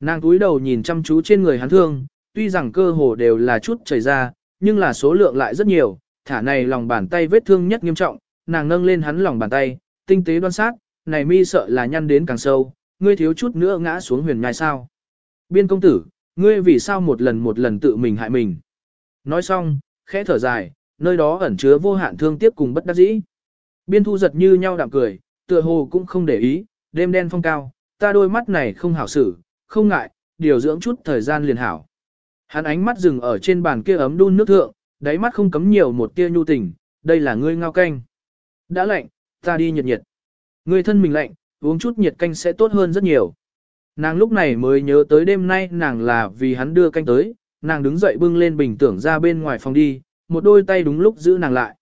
Nàng túi đầu nhìn chăm chú trên người hắn thương, tuy rằng cơ hồ đều là chút chảy ra, nhưng là số lượng lại rất nhiều, thả này lòng bàn tay vết thương nhất nghiêm trọng, nàng nâng lên hắn lòng bàn tay, tinh tế đoan sát, này mi sợ là nhăn đến càng sâu, ngươi thiếu chút nữa ngã xuống huyền nhai sao. Biên công tử, ngươi vì sao một lần một lần tự mình hại mình. Nói xong, khẽ thở dài, nơi đó ẩn chứa vô hạn thương tiếc cùng bất đắc dĩ. Biên thu giật như nhau đạm cười, tựa hồ cũng không để ý, đêm đen phong cao, ta đôi mắt này không hảo xử, không ngại, điều dưỡng chút thời gian liền hảo. Hắn ánh mắt dừng ở trên bàn kia ấm đun nước thượng, đáy mắt không cấm nhiều một tia nhu tình, đây là ngươi ngao canh. Đã lạnh, ta đi nhiệt nhiệt. Ngươi thân mình lạnh, uống chút nhiệt canh sẽ tốt hơn rất nhiều. Nàng lúc này mới nhớ tới đêm nay nàng là vì hắn đưa canh tới, nàng đứng dậy bưng lên bình tưởng ra bên ngoài phòng đi, một đôi tay đúng lúc giữ nàng lại.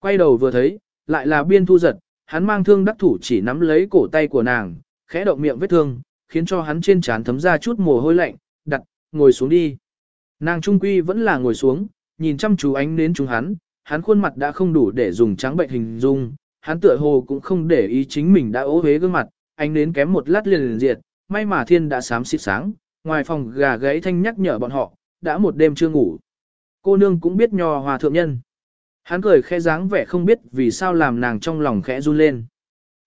Quay đầu vừa thấy, lại là biên thu giật, hắn mang thương đắc thủ chỉ nắm lấy cổ tay của nàng, khẽ động miệng vết thương, khiến cho hắn trên trán thấm ra chút mồ hôi lạnh, đặt, ngồi xuống đi. Nàng trung quy vẫn là ngồi xuống, nhìn chăm chú ánh đến chúng hắn, hắn khuôn mặt đã không đủ để dùng trắng bệnh hình dung, hắn tựa hồ cũng không để ý chính mình đã ố hế gương mặt, ánh đến kém một lát liền liền diệt, may mà thiên đã sám xịt sáng, ngoài phòng gà gáy thanh nhắc nhở bọn họ, đã một đêm chưa ngủ. Cô nương cũng biết nho hòa thượng nhân. Hắn cười khẽ dáng vẻ không biết vì sao làm nàng trong lòng khẽ run lên.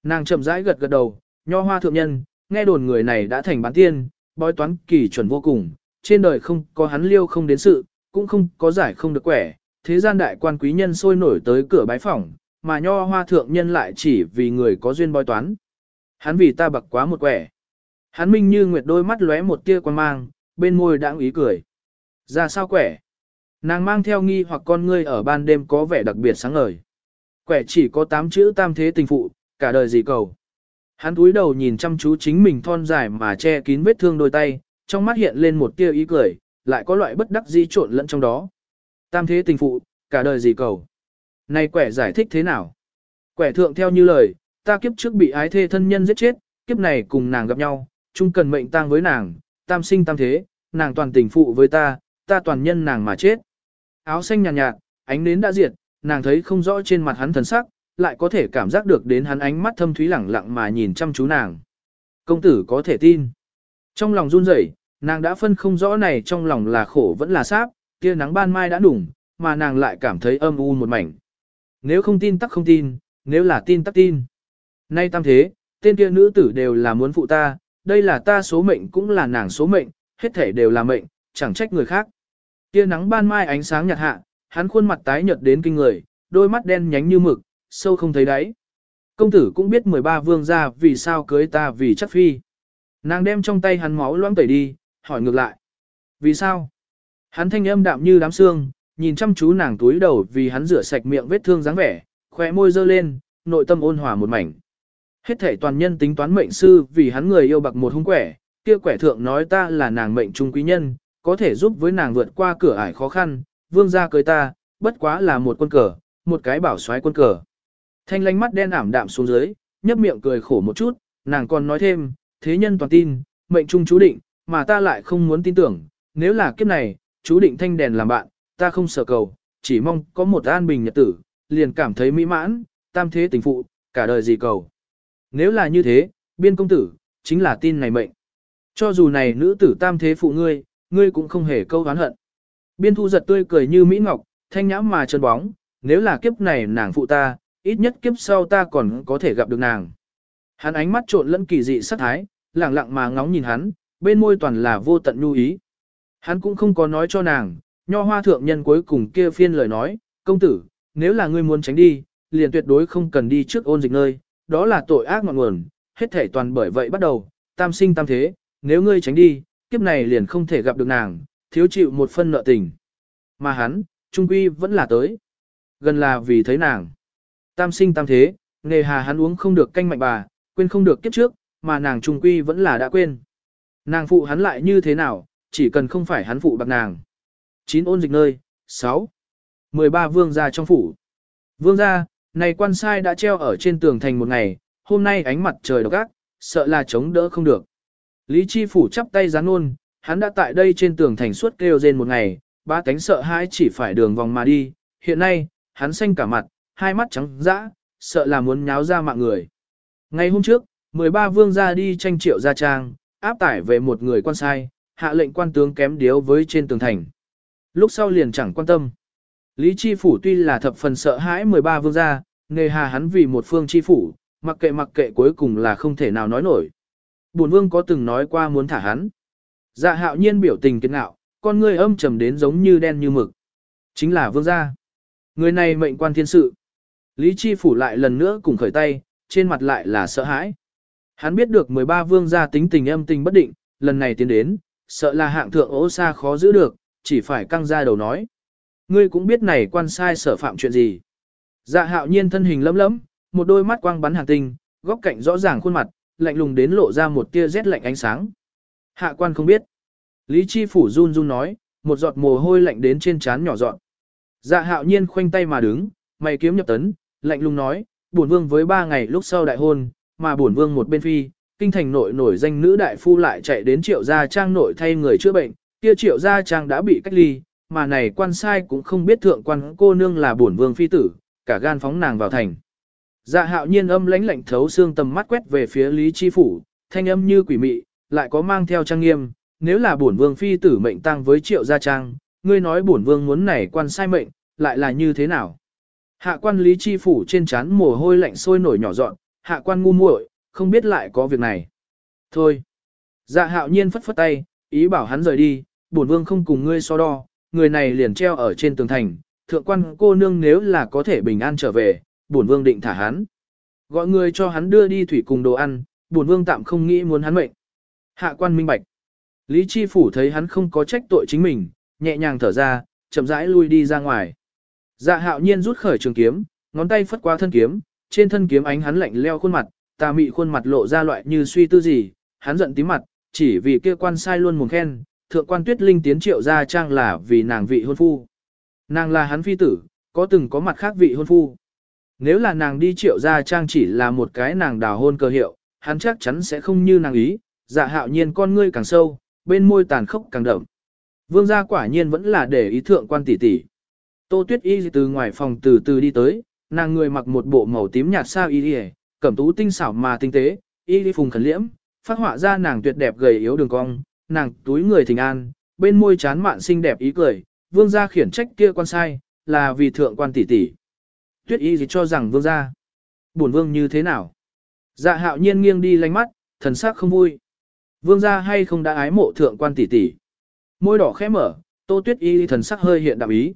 Nàng chậm rãi gật gật đầu, nho hoa thượng nhân, nghe đồn người này đã thành bán tiên, bói toán kỳ chuẩn vô cùng, trên đời không có hắn liêu không đến sự, cũng không có giải không được quẻ, thế gian đại quan quý nhân sôi nổi tới cửa bái phỏng, mà nho hoa thượng nhân lại chỉ vì người có duyên bói toán. Hắn vì ta bậc quá một quẻ. Hắn minh như nguyệt đôi mắt lóe một tia quan mang, bên môi đã ý cười. Ra sao quẻ? Nàng mang theo nghi hoặc con ngươi ở ban đêm có vẻ đặc biệt sáng ngời. Quẻ chỉ có tám chữ tam thế tình phụ, cả đời gì cầu. Hắn túi đầu nhìn chăm chú chính mình thon dài mà che kín vết thương đôi tay, trong mắt hiện lên một tia ý cười, lại có loại bất đắc dĩ trộn lẫn trong đó. Tam thế tình phụ, cả đời gì cầu. Này quẻ giải thích thế nào? Quẻ thượng theo như lời, ta kiếp trước bị ái thê thân nhân giết chết, kiếp này cùng nàng gặp nhau, chung cần mệnh tang với nàng, tam sinh tam thế, nàng toàn tình phụ với ta, ta toàn nhân nàng mà chết. Áo xanh nhàn nhạt, nhạt, ánh nến đã diệt, nàng thấy không rõ trên mặt hắn thần sắc, lại có thể cảm giác được đến hắn ánh mắt thâm thúy lẳng lặng mà nhìn chăm chú nàng. Công tử có thể tin. Trong lòng run rẩy, nàng đã phân không rõ này trong lòng là khổ vẫn là sáp, kia nắng ban mai đã đủng, mà nàng lại cảm thấy âm u một mảnh. Nếu không tin tắc không tin, nếu là tin tắc tin. Nay tam thế, tên kia nữ tử đều là muốn phụ ta, đây là ta số mệnh cũng là nàng số mệnh, hết thể đều là mệnh, chẳng trách người khác. Kia nắng ban mai ánh sáng nhạt hạ, hắn khuôn mặt tái nhợt đến kinh người, đôi mắt đen nhánh như mực, sâu không thấy đáy. Công tử cũng biết 13 vương gia vì sao cưới ta vì chắc phi. Nàng đem trong tay hắn máu loãng tẩy đi, hỏi ngược lại. Vì sao? Hắn thanh âm đạm như đám xương, nhìn chăm chú nàng túi đầu vì hắn rửa sạch miệng vết thương dáng vẻ, khóe môi dơ lên, nội tâm ôn hòa một mảnh. Hết thể toàn nhân tính toán mệnh sư vì hắn người yêu bạc một hung quẻ, kia quẻ thượng nói ta là nàng mệnh trung quý nhân, có thể giúp với nàng vượt qua cửa ải khó khăn, vương gia cưới ta, bất quá là một quân cờ, một cái bảo xoáy quân cờ. Thanh lánh mắt đen ảm đạm xuống dưới, nhấp miệng cười khổ một chút, nàng còn nói thêm, thế nhân toàn tin, mệnh trung chú định, mà ta lại không muốn tin tưởng, nếu là kiếp này, chú định thanh đèn làm bạn, ta không sợ cầu, chỉ mong có một an bình nhật tử, liền cảm thấy mỹ mãn, tam thế tình phụ, cả đời gì cầu. Nếu là như thế, biên công tử, chính là tin này mệnh. Cho dù này nữ tử tam thế phụ ngươi, ngươi cũng không hề câu oán hận. Biên thu giật tươi cười như mỹ ngọc, thanh nhãm mà trơn bóng, nếu là kiếp này nàng phụ ta, ít nhất kiếp sau ta còn có thể gặp được nàng. Hắn ánh mắt trộn lẫn kỳ dị sắc thái, lặng lặng mà ngóng nhìn hắn, bên môi toàn là vô tận nhu ý. Hắn cũng không có nói cho nàng, nho hoa thượng nhân cuối cùng kia phiên lời nói, công tử, nếu là ngươi muốn tránh đi, liền tuyệt đối không cần đi trước ôn dịch nơi, đó là tội ác ngọn nguồn, hết thể toàn bởi vậy bắt đầu, tam sinh tam thế, nếu ngươi tránh đi, kiếp này liền không thể gặp được nàng, thiếu chịu một phân nợ tình. Mà hắn, trung quy vẫn là tới. Gần là vì thấy nàng. Tam sinh tam thế, nghề hà hắn uống không được canh mạnh bà, quên không được kiếp trước, mà nàng trung quy vẫn là đã quên. Nàng phụ hắn lại như thế nào, chỉ cần không phải hắn phụ bạc nàng. Chín ôn dịch nơi, 6. 13 vương gia trong phủ. Vương gia, này quan sai đã treo ở trên tường thành một ngày, hôm nay ánh mặt trời độc ác, sợ là chống đỡ không được. Lý Chi phủ chắp tay gián ôn, hắn đã tại đây trên tường thành suốt kêu rên một ngày, ba cánh sợ hãi chỉ phải đường vòng mà đi, hiện nay, hắn xanh cả mặt, hai mắt trắng dã, sợ là muốn nháo ra mạng người. Ngày hôm trước, 13 vương gia đi tranh triệu gia trang, áp tải về một người quan sai, hạ lệnh quan tướng kém điếu với trên tường thành. Lúc sau liền chẳng quan tâm. Lý Chi Phủ tuy là thập phần sợ hãi 13 vương gia, nghề hà hắn vì một phương chi phủ, mặc kệ mặc kệ cuối cùng là không thể nào nói nổi. Bổn vương có từng nói qua muốn thả hắn. Dạ hạo nhiên biểu tình kiệt ngạo, con ngươi âm trầm đến giống như đen như mực. Chính là vương gia. Người này mệnh quan thiên sự. Lý Chi Phủ lại lần nữa cùng khởi tay, trên mặt lại là sợ hãi. Hắn biết được 13 vương gia tính tình âm tình bất định, lần này tiến đến, sợ là hạng thượng ố xa khó giữ được, chỉ phải căng ra đầu nói. Ngươi cũng biết này quan sai sở phạm chuyện gì. Dạ hạo nhiên thân hình lấm lấm, một đôi mắt quang bắn hàng tinh, góc cạnh rõ ràng khuôn mặt, lạnh lùng đến lộ ra một tia rét lạnh ánh sáng. Hạ quan không biết. Lý Chi Phủ run run nói, một giọt mồ hôi lạnh đến trên trán nhỏ giọt. Dạ hạo nhiên khoanh tay mà đứng, mày kiếm nhập tấn, lạnh lùng nói, bổn vương với ba ngày lúc sau đại hôn, mà bổn vương một bên phi, kinh thành nội nổi danh nữ đại phu lại chạy đến triệu gia trang nội thay người chữa bệnh, kia triệu gia trang đã bị cách ly, mà này quan sai cũng không biết thượng quan cô nương là bổn vương phi tử, cả gan phóng nàng vào thành. Dạ hạo nhiên âm lãnh lạnh thấu xương tầm mắt quét về phía Lý Chi Phủ, thanh âm như quỷ mị, lại có mang theo trang nghiêm, nếu là bổn vương phi tử mệnh tăng với triệu gia trang, ngươi nói bổn vương muốn này quan sai mệnh, lại là như thế nào? Hạ quan Lý Chi Phủ trên trán mồ hôi lạnh sôi nổi nhỏ dọn, hạ quan ngu muội, không biết lại có việc này. Thôi. Dạ hạo nhiên phất phất tay, ý bảo hắn rời đi, bổn vương không cùng ngươi so đo, người này liền treo ở trên tường thành, thượng quan cô nương nếu là có thể bình an trở về, bổn vương định thả hắn. Gọi người cho hắn đưa đi thủy cùng đồ ăn, bổn vương tạm không nghĩ muốn hắn mệnh. Hạ quan minh bạch. Lý Chi Phủ thấy hắn không có trách tội chính mình, nhẹ nhàng thở ra, chậm rãi lui đi ra ngoài. Dạ hạo nhiên rút khởi trường kiếm, ngón tay phất qua thân kiếm, trên thân kiếm ánh hắn lạnh leo khuôn mặt, tà mị khuôn mặt lộ ra loại như suy tư gì, hắn giận tím mặt, chỉ vì kia quan sai luôn mồm khen, thượng quan tuyết linh tiến triệu ra trang là vì nàng vị hôn phu. Nàng là hắn phi tử, có từng có mặt khác vị hôn phu. Nếu là nàng đi triệu gia trang chỉ là một cái nàng đào hôn cơ hiệu, hắn chắc chắn sẽ không như nàng ý, dạ hạo nhiên con ngươi càng sâu, bên môi tàn khốc càng đậm. Vương gia quả nhiên vẫn là để ý thượng quan tỷ tỷ. Tô Tuyết Y từ ngoài phòng từ từ đi tới, nàng người mặc một bộ màu tím nhạt sao y y, cẩm tú tinh xảo mà tinh tế, y y phùng khẩn liễm, phát họa ra nàng tuyệt đẹp gầy yếu đường cong, nàng túi người thình an, bên môi chán mạn xinh đẹp ý cười, vương gia khiển trách kia quan sai, là vì thượng quan tỷ tỷ. Tuyết y gì cho rằng vương gia, buồn vương như thế nào? Dạ hạo nhiên nghiêng đi lánh mắt, thần sắc không vui. Vương gia hay không đã ái mộ thượng quan tỷ tỷ? Môi đỏ khẽ mở, tô tuyết y thần sắc hơi hiện đạm ý.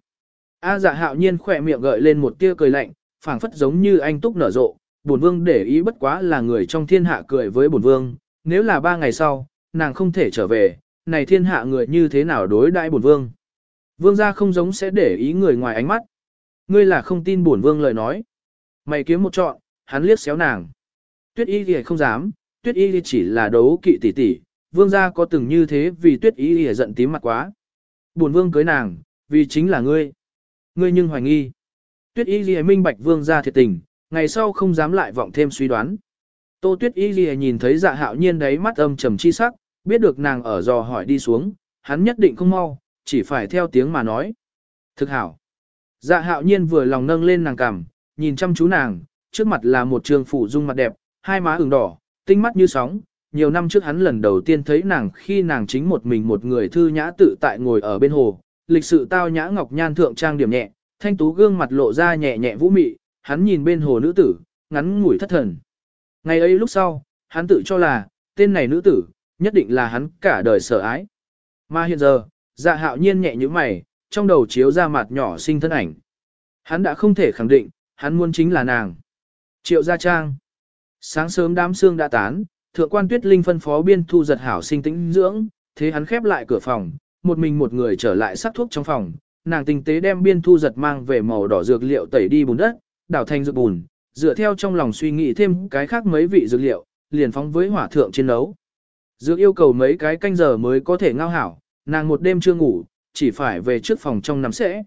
A dạ hạo nhiên khỏe miệng gợi lên một tia cười lạnh, phảng phất giống như anh túc nở rộ. Bổn vương để ý bất quá là người trong thiên hạ cười với bổn vương, nếu là ba ngày sau, nàng không thể trở về, này thiên hạ người như thế nào đối đãi bổn vương. Vương gia không giống sẽ để ý người ngoài ánh mắt. Ngươi là không tin bổn vương lời nói. Mày kiếm một trọn, hắn liếc xéo nàng. Tuyết y thì không dám, tuyết y chỉ là đấu kỵ tỷ tỷ, vương gia có từng như thế vì tuyết y thì giận tím mặt quá. Bổn vương cưới nàng, vì chính là ngươi. Ngươi nhưng hoài nghi. Tuyết y thì minh bạch vương gia thiệt tình, ngày sau không dám lại vọng thêm suy đoán. Tô tuyết y thì nhìn thấy dạ hạo nhiên đấy mắt âm trầm chi sắc, biết được nàng ở dò hỏi đi xuống, hắn nhất định không mau, chỉ phải theo tiếng mà nói. Thực hảo. Dạ hạo nhiên vừa lòng nâng lên nàng cằm, nhìn chăm chú nàng, trước mặt là một trường phủ dung mặt đẹp, hai má ửng đỏ, tinh mắt như sóng. Nhiều năm trước hắn lần đầu tiên thấy nàng khi nàng chính một mình một người thư nhã tự tại ngồi ở bên hồ, lịch sự tao nhã ngọc nhan thượng trang điểm nhẹ, thanh tú gương mặt lộ ra nhẹ nhẹ vũ mị, hắn nhìn bên hồ nữ tử, ngắn ngủi thất thần. Ngày ấy lúc sau, hắn tự cho là, tên này nữ tử, nhất định là hắn cả đời sợ ái. Mà hiện giờ, dạ hạo nhiên nhẹ như mày, trong đầu chiếu ra mặt nhỏ sinh thân ảnh. Hắn đã không thể khẳng định, hắn muốn chính là nàng. Triệu Gia Trang. Sáng sớm đám sương đã tán, thượng quan tuyết linh phân phó biên thu giật hảo sinh tĩnh dưỡng, thế hắn khép lại cửa phòng, một mình một người trở lại sắc thuốc trong phòng, nàng tinh tế đem biên thu giật mang về màu đỏ dược liệu tẩy đi bùn đất, đảo thành dược bùn, dựa theo trong lòng suy nghĩ thêm cái khác mấy vị dược liệu, liền phóng với hỏa thượng trên nấu. Dược yêu cầu mấy cái canh giờ mới có thể ngao hảo, nàng một đêm chưa ngủ, chỉ phải về trước phòng trong nằm sẽ.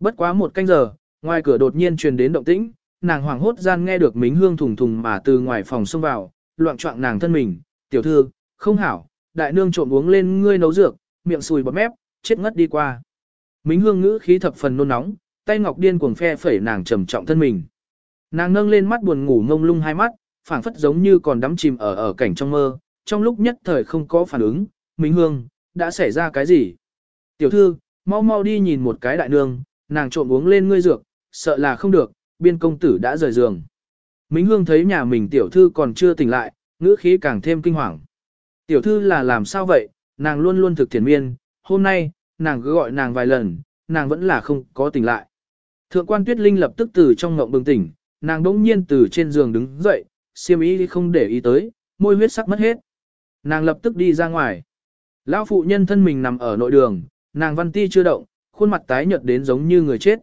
Bất quá một canh giờ, ngoài cửa đột nhiên truyền đến động tĩnh, nàng hoảng hốt gian nghe được mính hương thùng thùng mà từ ngoài phòng xông vào, loạn trọng nàng thân mình, tiểu thư, không hảo, đại nương trộm uống lên ngươi nấu dược, miệng sùi bọt mép, chết ngất đi qua. Mính hương ngữ khí thập phần nôn nóng, tay ngọc điên cuồng phe phẩy nàng trầm trọng thân mình. Nàng nâng lên mắt buồn ngủ ngông lung hai mắt, phảng phất giống như còn đắm chìm ở ở cảnh trong mơ, trong lúc nhất thời không có phản ứng, Mính hương, đã xảy ra cái gì? Tiểu thư, mau mau đi nhìn một cái đại nương, nàng trộm uống lên ngươi dược, sợ là không được, biên công tử đã rời giường. Mính hương thấy nhà mình tiểu thư còn chưa tỉnh lại, ngữ khí càng thêm kinh hoàng. Tiểu thư là làm sao vậy, nàng luôn luôn thực thiền miên, hôm nay, nàng cứ gọi nàng vài lần, nàng vẫn là không có tỉnh lại. Thượng quan tuyết linh lập tức từ trong ngộng bừng tỉnh, nàng đỗng nhiên từ trên giường đứng dậy, siêm ý không để ý tới, môi huyết sắc mất hết. Nàng lập tức đi ra ngoài. Lão phụ nhân thân mình nằm ở nội đường, nàng văn ti chưa động, khuôn mặt tái nhợt đến giống như người chết.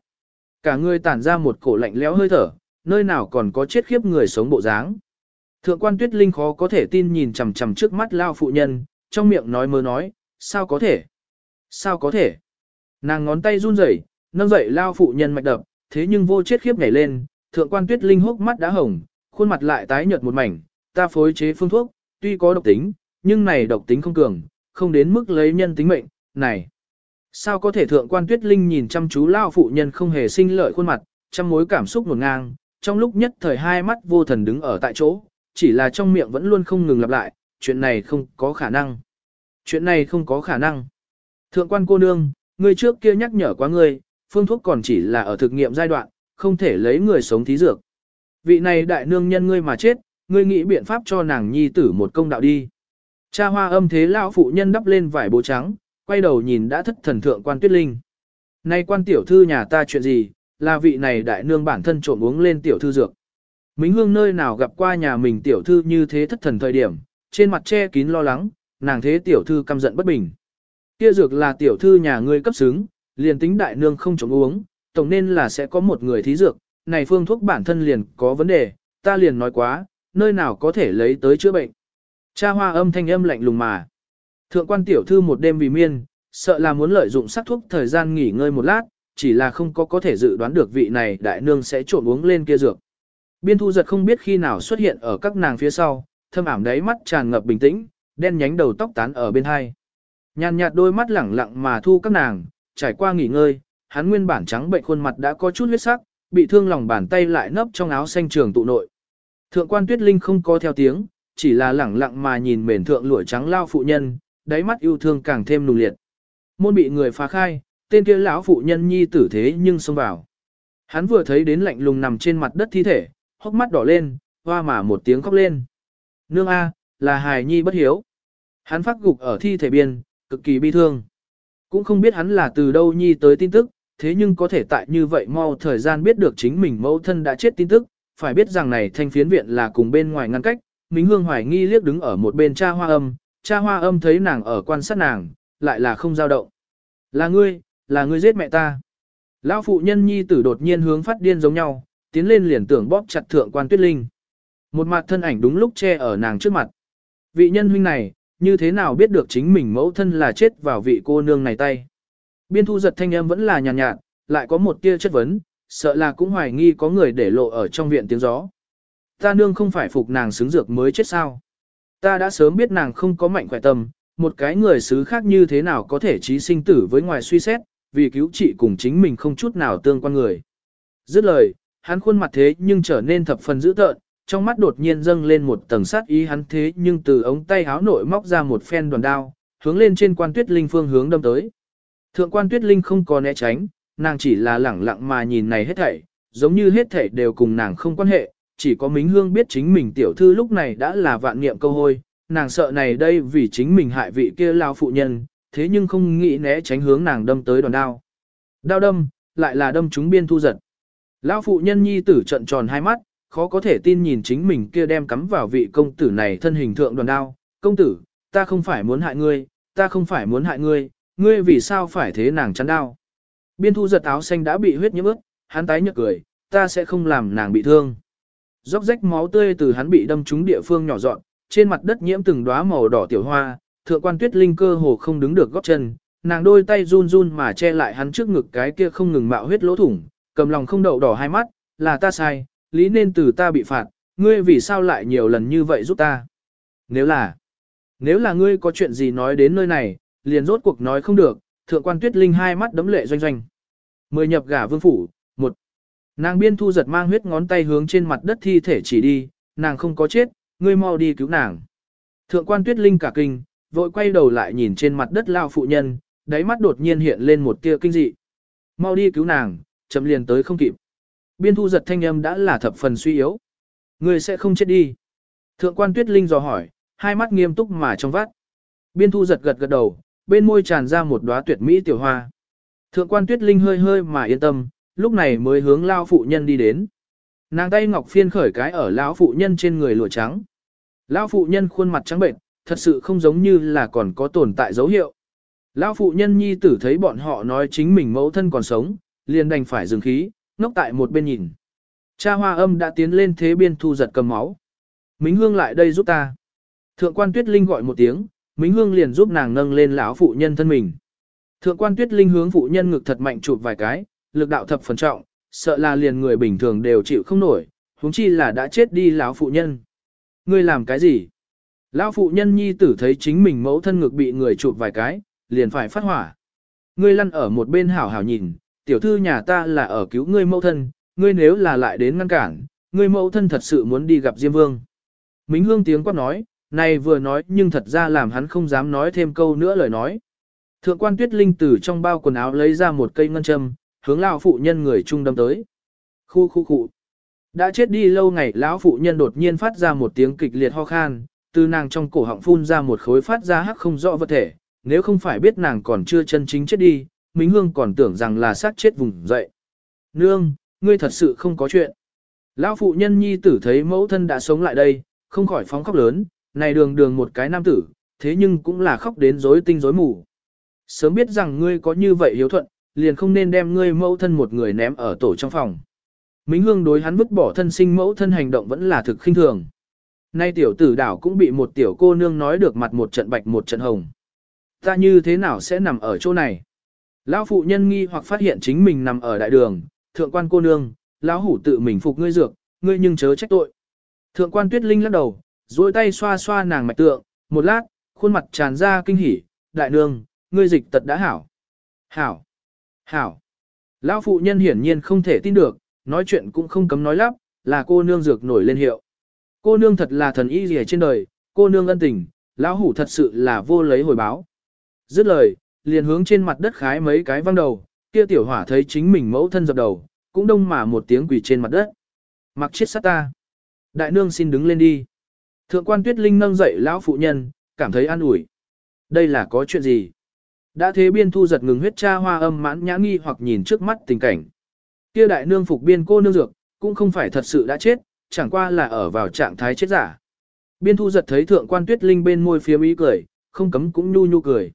Cả người tản ra một cổ lạnh lẽo hơi thở, nơi nào còn có chết khiếp người sống bộ dáng. Thượng quan tuyết linh khó có thể tin nhìn chằm chằm trước mắt lao phụ nhân, trong miệng nói mơ nói, sao có thể? Sao có thể? Nàng ngón tay run rẩy, nâng dậy lao phụ nhân mạch đập, thế nhưng vô chết khiếp nhảy lên, thượng quan tuyết linh hốc mắt đã hồng, khuôn mặt lại tái nhợt một mảnh, ta phối chế phương thuốc, tuy có độc tính, nhưng này độc tính không cường, không đến mức lấy nhân tính mệnh, này. Sao có thể thượng quan tuyết linh nhìn chăm chú lao phụ nhân không hề sinh lợi khuôn mặt, trăm mối cảm xúc nổn ngang, trong lúc nhất thời hai mắt vô thần đứng ở tại chỗ, chỉ là trong miệng vẫn luôn không ngừng lặp lại, chuyện này không có khả năng. Chuyện này không có khả năng. Thượng quan cô nương, người trước kia nhắc nhở quá ngươi, phương thuốc còn chỉ là ở thực nghiệm giai đoạn, không thể lấy người sống thí dược. Vị này đại nương nhân ngươi mà chết, ngươi nghĩ biện pháp cho nàng nhi tử một công đạo đi. Cha hoa âm thế lão phụ nhân đắp lên vải bố trắng, quay đầu nhìn đã thất thần thượng quan tuyết linh. Nay quan tiểu thư nhà ta chuyện gì, là vị này đại nương bản thân trộm uống lên tiểu thư dược. Mính hương nơi nào gặp qua nhà mình tiểu thư như thế thất thần thời điểm, trên mặt che kín lo lắng, nàng thế tiểu thư căm giận bất bình. Kia dược là tiểu thư nhà ngươi cấp xứng, liền tính đại nương không trộm uống, tổng nên là sẽ có một người thí dược, này phương thuốc bản thân liền có vấn đề, ta liền nói quá, nơi nào có thể lấy tới chữa bệnh. Cha hoa âm thanh âm lạnh lùng mà. Thượng quan tiểu thư một đêm vì miên, sợ là muốn lợi dụng sắc thuốc thời gian nghỉ ngơi một lát, chỉ là không có có thể dự đoán được vị này đại nương sẽ trộn uống lên kia dược. Biên thu giật không biết khi nào xuất hiện ở các nàng phía sau, thâm ảm đáy mắt tràn ngập bình tĩnh, đen nhánh đầu tóc tán ở bên hai. Nhàn nhạt đôi mắt lẳng lặng mà thu các nàng, trải qua nghỉ ngơi, hắn nguyên bản trắng bệnh khuôn mặt đã có chút huyết sắc, bị thương lòng bàn tay lại nấp trong áo xanh trường tụ nội. Thượng quan Tuyết Linh không có theo tiếng, chỉ là lẳng lặng mà nhìn mền thượng lụa trắng lao phụ nhân, đáy mắt yêu thương càng thêm nùng liệt. Môn bị người phá khai, tên kia lão phụ nhân nhi tử thế nhưng xông vào. Hắn vừa thấy đến lạnh lùng nằm trên mặt đất thi thể, hốc mắt đỏ lên, hoa mà một tiếng khóc lên. Nương A, là hài nhi bất hiếu. Hắn phát gục ở thi thể biên, cực kỳ bi thương. Cũng không biết hắn là từ đâu nhi tới tin tức, thế nhưng có thể tại như vậy mau thời gian biết được chính mình mẫu thân đã chết tin tức, phải biết rằng này thanh phiến viện là cùng bên ngoài ngăn cách, Minh Hương hoài nghi liếc đứng ở một bên cha hoa âm, cha hoa âm thấy nàng ở quan sát nàng, lại là không dao động. Là ngươi, là ngươi giết mẹ ta. Lão phụ nhân nhi tử đột nhiên hướng phát điên giống nhau, tiến lên liền tưởng bóp chặt thượng quan tuyết linh. Một mặt thân ảnh đúng lúc che ở nàng trước mặt. Vị nhân huynh này, như thế nào biết được chính mình mẫu thân là chết vào vị cô nương này tay. Biên thu giật thanh âm vẫn là nhàn nhạt, nhạt, lại có một tia chất vấn, sợ là cũng hoài nghi có người để lộ ở trong viện tiếng gió. Ta nương không phải phục nàng xứng dược mới chết sao. Ta đã sớm biết nàng không có mạnh khỏe tâm, một cái người xứ khác như thế nào có thể trí sinh tử với ngoài suy xét, vì cứu trị cùng chính mình không chút nào tương quan người. Dứt lời, hắn khuôn mặt thế nhưng trở nên thập phần dữ tợn, trong mắt đột nhiên dâng lên một tầng sát ý hắn thế nhưng từ ống tay háo nội móc ra một phen đoàn đao, hướng lên trên quan tuyết linh phương hướng đâm tới. Thượng quan tuyết linh không có né tránh, nàng chỉ là lẳng lặng mà nhìn này hết thảy, giống như hết thảy đều cùng nàng không quan hệ, chỉ có Mính Hương biết chính mình tiểu thư lúc này đã là vạn niệm câu hôi, nàng sợ này đây vì chính mình hại vị kia lao phụ nhân, thế nhưng không nghĩ né tránh hướng nàng đâm tới đòn đao. Đao đâm, lại là đâm chúng biên thu giật. Lão phụ nhân nhi tử trận tròn hai mắt, khó có thể tin nhìn chính mình kia đem cắm vào vị công tử này thân hình thượng đoàn đao. Công tử, ta không phải muốn hại ngươi, ta không phải muốn hại ngươi, ngươi vì sao phải thế nàng chắn đao. Biên thu giật áo xanh đã bị huyết nhiễm ướt, hắn tái nhợt cười, ta sẽ không làm nàng bị thương. Róc rách máu tươi từ hắn bị đâm trúng địa phương nhỏ dọn, trên mặt đất nhiễm từng đóa màu đỏ tiểu hoa, thượng quan tuyết linh cơ hồ không đứng được góp chân, nàng đôi tay run run mà che lại hắn trước ngực cái kia không ngừng mạo huyết lỗ thủng, cầm lòng không đậu đỏ hai mắt, là ta sai, lý nên từ ta bị phạt, ngươi vì sao lại nhiều lần như vậy giúp ta? Nếu là, nếu là ngươi có chuyện gì nói đến nơi này, liền rốt cuộc nói không được, thượng quan tuyết linh hai mắt đấm lệ doanh doanh. Mười nhập gả vương phủ, một. Nàng biên thu giật mang huyết ngón tay hướng trên mặt đất thi thể chỉ đi, nàng không có chết, ngươi mau đi cứu nàng. Thượng quan tuyết linh cả kinh, vội quay đầu lại nhìn trên mặt đất lao phụ nhân, đáy mắt đột nhiên hiện lên một tia kinh dị. Mau đi cứu nàng, chậm liền tới không kịp. Biên thu giật thanh âm đã là thập phần suy yếu. Ngươi sẽ không chết đi. Thượng quan tuyết linh dò hỏi, hai mắt nghiêm túc mà trong vắt. Biên thu giật gật gật đầu, bên môi tràn ra một đóa tuyệt mỹ tiểu hoa. Thượng quan tuyết linh hơi hơi mà yên tâm, lúc này mới hướng lao phụ nhân đi đến. Nàng tay ngọc phiên khởi cái ở lão phụ nhân trên người lụa trắng. Lão phụ nhân khuôn mặt trắng bệnh, thật sự không giống như là còn có tồn tại dấu hiệu. Lão phụ nhân nhi tử thấy bọn họ nói chính mình mẫu thân còn sống, liền đành phải dừng khí, ngốc tại một bên nhìn. Cha hoa âm đã tiến lên thế biên thu giật cầm máu. Mính hương lại đây giúp ta. Thượng quan tuyết linh gọi một tiếng, Mính hương liền giúp nàng nâng lên lão phụ nhân thân mình. Thượng quan tuyết linh hướng phụ nhân ngực thật mạnh chụp vài cái, lực đạo thập phần trọng, sợ là liền người bình thường đều chịu không nổi, huống chi là đã chết đi lão phụ nhân. Ngươi làm cái gì? Lão phụ nhân nhi tử thấy chính mình mẫu thân ngực bị người chụp vài cái, liền phải phát hỏa. Ngươi lăn ở một bên hảo hảo nhìn, tiểu thư nhà ta là ở cứu ngươi mẫu thân, ngươi nếu là lại đến ngăn cản, ngươi mẫu thân thật sự muốn đi gặp Diêm Vương. Mính hương tiếng quát nói, này vừa nói nhưng thật ra làm hắn không dám nói thêm câu nữa lời nói. Thượng quan tuyết linh từ trong bao quần áo lấy ra một cây ngân châm, hướng lão phụ nhân người trung đâm tới. Khu khu khu. Đã chết đi lâu ngày lão phụ nhân đột nhiên phát ra một tiếng kịch liệt ho khan, từ nàng trong cổ họng phun ra một khối phát ra hắc không rõ vật thể, nếu không phải biết nàng còn chưa chân chính chết đi, minh Hương còn tưởng rằng là sát chết vùng dậy. Nương, ngươi thật sự không có chuyện. Lão phụ nhân nhi tử thấy mẫu thân đã sống lại đây, không khỏi phóng khóc lớn, này đường đường một cái nam tử, thế nhưng cũng là khóc đến rối tinh rối mù. Sớm biết rằng ngươi có như vậy hiếu thuận, liền không nên đem ngươi mẫu thân một người ném ở tổ trong phòng. Mính Hương đối hắn vứt bỏ thân sinh mẫu thân hành động vẫn là thực khinh thường. Nay tiểu tử đảo cũng bị một tiểu cô nương nói được mặt một trận bạch một trận hồng. Ta như thế nào sẽ nằm ở chỗ này? Lão phụ nhân nghi hoặc phát hiện chính mình nằm ở đại đường, thượng quan cô nương, lão hủ tự mình phục ngươi dược, ngươi nhưng chớ trách tội. Thượng quan tuyết linh lắc đầu, duỗi tay xoa xoa nàng mạch tượng, một lát, khuôn mặt tràn ra kinh hỉ, đại nương, ngươi dịch tật đã hảo. Hảo. Hảo. Lão phụ nhân hiển nhiên không thể tin được, nói chuyện cũng không cấm nói lắp, là cô nương dược nổi lên hiệu. Cô nương thật là thần y gì trên đời, cô nương ân tình, lão hủ thật sự là vô lấy hồi báo. Dứt lời, liền hướng trên mặt đất khái mấy cái văng đầu, kia tiểu hỏa thấy chính mình mẫu thân dập đầu, cũng đông mà một tiếng quỳ trên mặt đất. Mặc chết sát ta. Đại nương xin đứng lên đi. Thượng quan tuyết linh nâng dậy lão phụ nhân, cảm thấy an ủi. Đây là có chuyện gì? Đã thế biên thu giật ngừng huyết cha hoa âm mãn nhã nghi hoặc nhìn trước mắt tình cảnh. Kia đại nương phục biên cô nương dược, cũng không phải thật sự đã chết, chẳng qua là ở vào trạng thái chết giả. Biên thu giật thấy thượng quan tuyết linh bên môi phía ý cười, không cấm cũng nhu nhu cười.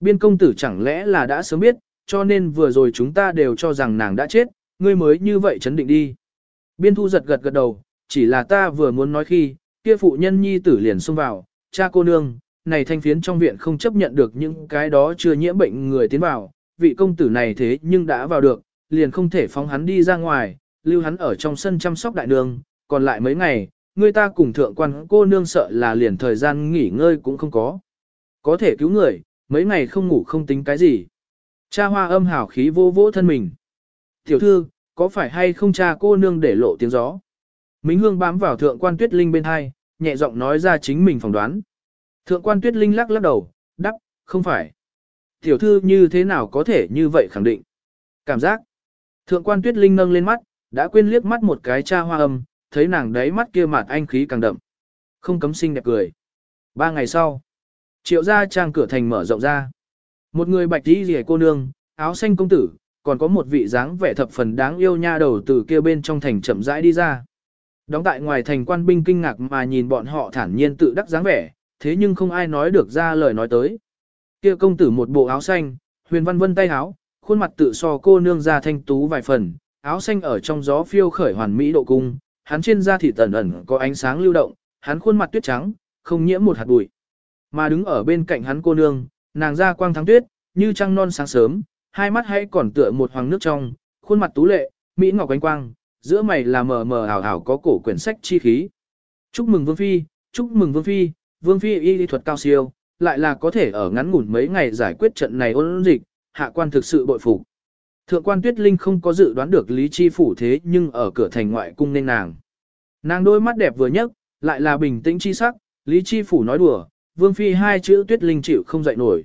Biên công tử chẳng lẽ là đã sớm biết, cho nên vừa rồi chúng ta đều cho rằng nàng đã chết, ngươi mới như vậy chấn định đi. Biên thu giật gật gật đầu, chỉ là ta vừa muốn nói khi, kia phụ nhân nhi tử liền xông vào, cha cô nương, này thanh phiến trong viện không chấp nhận được những cái đó chưa nhiễm bệnh người tiến vào, vị công tử này thế nhưng đã vào được, liền không thể phóng hắn đi ra ngoài, lưu hắn ở trong sân chăm sóc đại nương, còn lại mấy ngày, người ta cùng thượng quan cô nương sợ là liền thời gian nghỉ ngơi cũng không có. Có thể cứu người, mấy ngày không ngủ không tính cái gì. Cha hoa âm hào khí vô vỗ thân mình. Tiểu thư, có phải hay không cha cô nương để lộ tiếng gió? Mính hương bám vào thượng quan tuyết linh bên hai, nhẹ giọng nói ra chính mình phỏng đoán. Thượng quan tuyết linh lắc lắc đầu, đắp, không phải. Tiểu thư như thế nào có thể như vậy khẳng định? Cảm giác. Thượng quan tuyết linh nâng lên mắt, đã quên liếc mắt một cái cha hoa âm, thấy nàng đáy mắt kia mặt anh khí càng đậm. Không cấm sinh đẹp cười. Ba ngày sau, triệu gia trang cửa thành mở rộng ra. Một người bạch tí rìa cô nương, áo xanh công tử, còn có một vị dáng vẻ thập phần đáng yêu nha đầu từ kia bên trong thành chậm rãi đi ra. Đóng tại ngoài thành quan binh kinh ngạc mà nhìn bọn họ thản nhiên tự đắc dáng vẻ, thế nhưng không ai nói được ra lời nói tới. Kia công tử một bộ áo xanh, huyền văn vân tay áo, khuôn mặt tự so cô nương ra thanh tú vài phần, áo xanh ở trong gió phiêu khởi hoàn mỹ độ cung, hắn trên da thịt ẩn ẩn có ánh sáng lưu động, hắn khuôn mặt tuyết trắng, không nhiễm một hạt bụi. Mà đứng ở bên cạnh hắn cô nương, nàng da quang thắng tuyết, như trăng non sáng sớm, hai mắt hãy còn tựa một hoàng nước trong, khuôn mặt tú lệ, mỹ ngọc ánh quang, giữa mày là mờ mờ ảo ảo có cổ quyển sách chi khí. Chúc mừng Vương Phi, chúc mừng Vương Phi, Vương Phi y lý thuật cao siêu, lại là có thể ở ngắn ngủn mấy ngày giải quyết trận này ôn dịch, hạ quan thực sự bội phục. Thượng quan Tuyết Linh không có dự đoán được Lý Chi Phủ thế nhưng ở cửa thành ngoại cung nên nàng. Nàng đôi mắt đẹp vừa nhấc, lại là bình tĩnh chi sắc, Lý Chi Phủ nói đùa, Vương Phi hai chữ Tuyết Linh chịu không dậy nổi.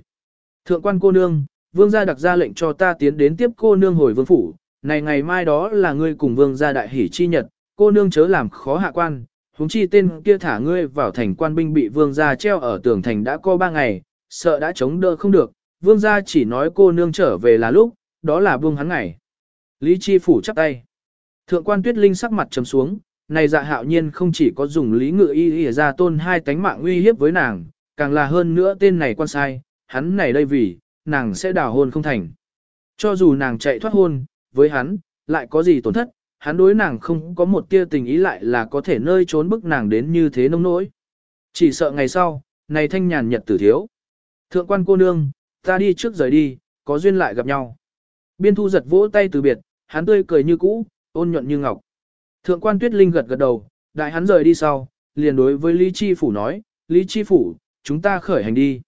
Thượng quan cô nương, Vương gia đặc ra lệnh cho ta tiến đến tiếp cô nương hồi Vương Phủ, này ngày mai đó là ngươi cùng Vương gia đại hỷ chi nhật, cô nương chớ làm khó hạ quan, huống chi tên kia thả ngươi vào thành quan binh bị Vương gia treo ở tường thành đã có ba ngày, sợ đã chống đỡ không được, Vương gia chỉ nói cô nương trở về là lúc, đó là buông hắn ngày. Lý Chi Phủ chắp tay. Thượng quan Tuyết Linh sắc mặt trầm xuống, này dạ hạo nhiên không chỉ có dùng lý ngự y y ra tôn hai tánh mạng uy hiếp với nàng, càng là hơn nữa tên này quan sai, hắn này đây vì, nàng sẽ đào hôn không thành. Cho dù nàng chạy thoát hôn, với hắn, lại có gì tổn thất, hắn đối nàng không có một tia tình ý lại là có thể nơi trốn bức nàng đến như thế nông nỗi. Chỉ sợ ngày sau, này thanh nhàn nhật tử thiếu. Thượng quan cô nương, ta đi trước rời đi, có duyên lại gặp nhau. Biên thu giật vỗ tay từ biệt, hắn tươi cười như cũ, ôn nhuận như ngọc. Thượng quan tuyết linh gật gật đầu, đại hắn rời đi sau, liền đối với Lý Chi Phủ nói, Lý Chi Phủ, chúng ta khởi hành đi.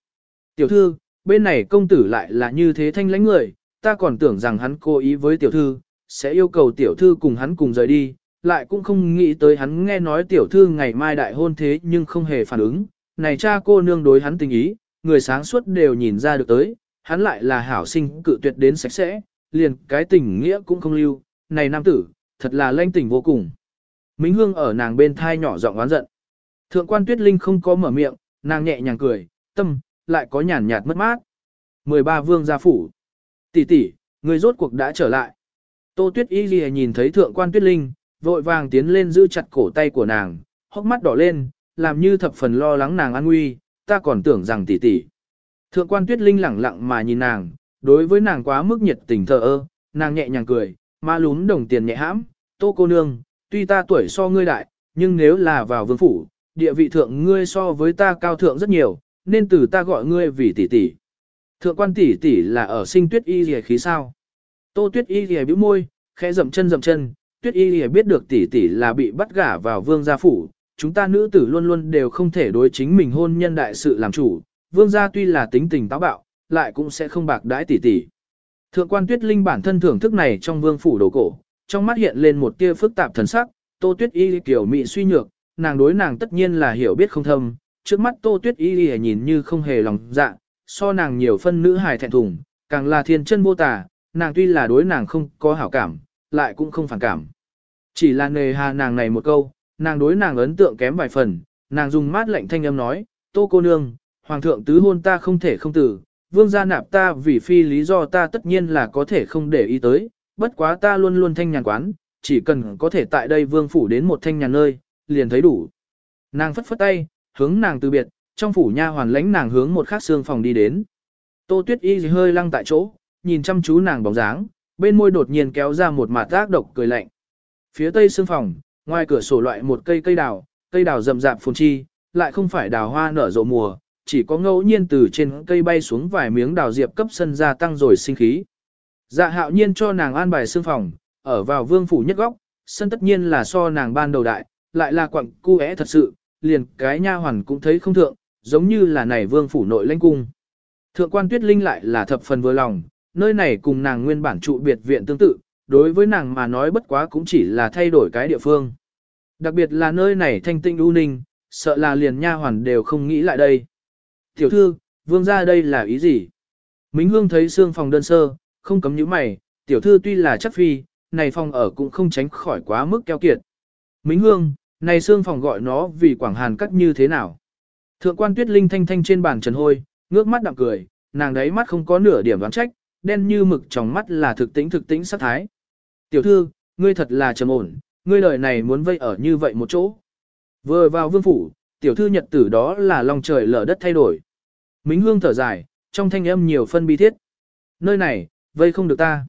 Tiểu thư, bên này công tử lại là như thế thanh lãnh người, ta còn tưởng rằng hắn cố ý với tiểu thư, sẽ yêu cầu tiểu thư cùng hắn cùng rời đi, lại cũng không nghĩ tới hắn nghe nói tiểu thư ngày mai đại hôn thế nhưng không hề phản ứng. Này cha cô nương đối hắn tình ý, người sáng suốt đều nhìn ra được tới, hắn lại là hảo sinh cự tuyệt đến sạch sẽ, liền cái tình nghĩa cũng không lưu, này nam tử, thật là lanh tình vô cùng. Mính Hương ở nàng bên thai nhỏ giọng oán giận. Thượng quan Tuyết Linh không có mở miệng, nàng nhẹ nhàng cười, tâm, lại có nhàn nhạt mất mát. 13 vương gia phủ. Tỷ tỷ, người rốt cuộc đã trở lại. Tô Tuyết Y Ghi nhìn thấy thượng quan Tuyết Linh, vội vàng tiến lên giữ chặt cổ tay của nàng, hốc mắt đỏ lên, làm như thập phần lo lắng nàng an nguy, ta còn tưởng rằng tỷ tỷ. Thượng quan Tuyết Linh lẳng lặng mà nhìn nàng, đối với nàng quá mức nhiệt tình thờ ơ, nàng nhẹ nhàng cười, ma lún đồng tiền nhẹ hãm, tô cô nương, tuy ta tuổi so ngươi đại, nhưng nếu là vào vương phủ, địa vị thượng ngươi so với ta cao thượng rất nhiều, nên từ ta gọi ngươi vì tỷ tỷ. Thượng quan tỷ tỷ là ở sinh tuyết y rìa khí sao. Tô tuyết y lìa bĩu môi, khẽ dậm chân dậm chân, tuyết y lìa biết được tỷ tỷ là bị bắt gả vào vương gia phủ, chúng ta nữ tử luôn luôn đều không thể đối chính mình hôn nhân đại sự làm chủ, vương gia tuy là tính tình táo bạo, lại cũng sẽ không bạc đãi tỷ tỷ. Thượng quan tuyết linh bản thân thưởng thức này trong vương phủ đồ cổ, trong mắt hiện lên một tia phức tạp thần sắc, tô tuyết y kiểu mị suy nhược, nàng đối nàng tất nhiên là hiểu biết không thâm, trước mắt tô tuyết y nhìn như không hề lòng dạ, so nàng nhiều phân nữ hài thẹn thùng, càng là thiên chân vô tà, nàng tuy là đối nàng không có hảo cảm, lại cũng không phản cảm. Chỉ là nề hà nàng này một câu, nàng đối nàng ấn tượng kém vài phần, nàng dùng mát lạnh thanh âm nói, tô cô nương, hoàng thượng tứ hôn ta không thể không tử, vương gia nạp ta vì phi lý do ta tất nhiên là có thể không để ý tới, bất quá ta luôn luôn thanh nhàn quán, chỉ cần có thể tại đây vương phủ đến một thanh nhàn nơi, liền thấy đủ. Nàng phất phất tay, hướng nàng từ biệt, trong phủ nha hoàn lãnh nàng hướng một khác xương phòng đi đến. Tô Tuyết Y hơi lăng tại chỗ, nhìn chăm chú nàng bóng dáng, bên môi đột nhiên kéo ra một mạt tác độc cười lạnh. Phía tây sương phòng, ngoài cửa sổ loại một cây cây đào, cây đào rậm rạp phồn chi, lại không phải đào hoa nở rộ mùa, chỉ có ngẫu nhiên từ trên cây bay xuống vài miếng đào diệp cấp sân gia tăng rồi sinh khí. Dạ hạo nhiên cho nàng an bài sương phòng, ở vào vương phủ nhất góc, sân tất nhiên là so nàng ban đầu đại, lại là quặng cu é thật sự, liền cái nha hoàn cũng thấy không thượng, giống như là này vương phủ nội lãnh cung. Thượng quan tuyết linh lại là thập phần vừa lòng, nơi này cùng nàng nguyên bản trụ biệt viện tương tự, đối với nàng mà nói bất quá cũng chỉ là thay đổi cái địa phương. Đặc biệt là nơi này thanh tinh u ninh, sợ là liền nha hoàn đều không nghĩ lại đây. Tiểu thư, vương ra đây là ý gì? Mính hương thấy xương phòng đơn sơ, không cấm những mày, tiểu thư tuy là chất phi, này phòng ở cũng không tránh khỏi quá mức keo kiệt. Mính hương, này xương phòng gọi nó vì quảng hàn cắt như thế nào? Thượng quan tuyết linh thanh thanh trên bàn trần hôi, ngước mắt đạm cười, nàng đấy mắt không có nửa điểm đoán trách, đen như mực trong mắt là thực tĩnh thực tĩnh sát thái. Tiểu thư, ngươi thật là trầm ổn, ngươi đời này muốn vây ở như vậy một chỗ. Vừa vào vương phủ, tiểu thư nhật tử đó là lòng trời lở đất thay đổi. Mính hương thở dài, trong thanh âm nhiều phân bi thiết. Nơi này, vây không được ta.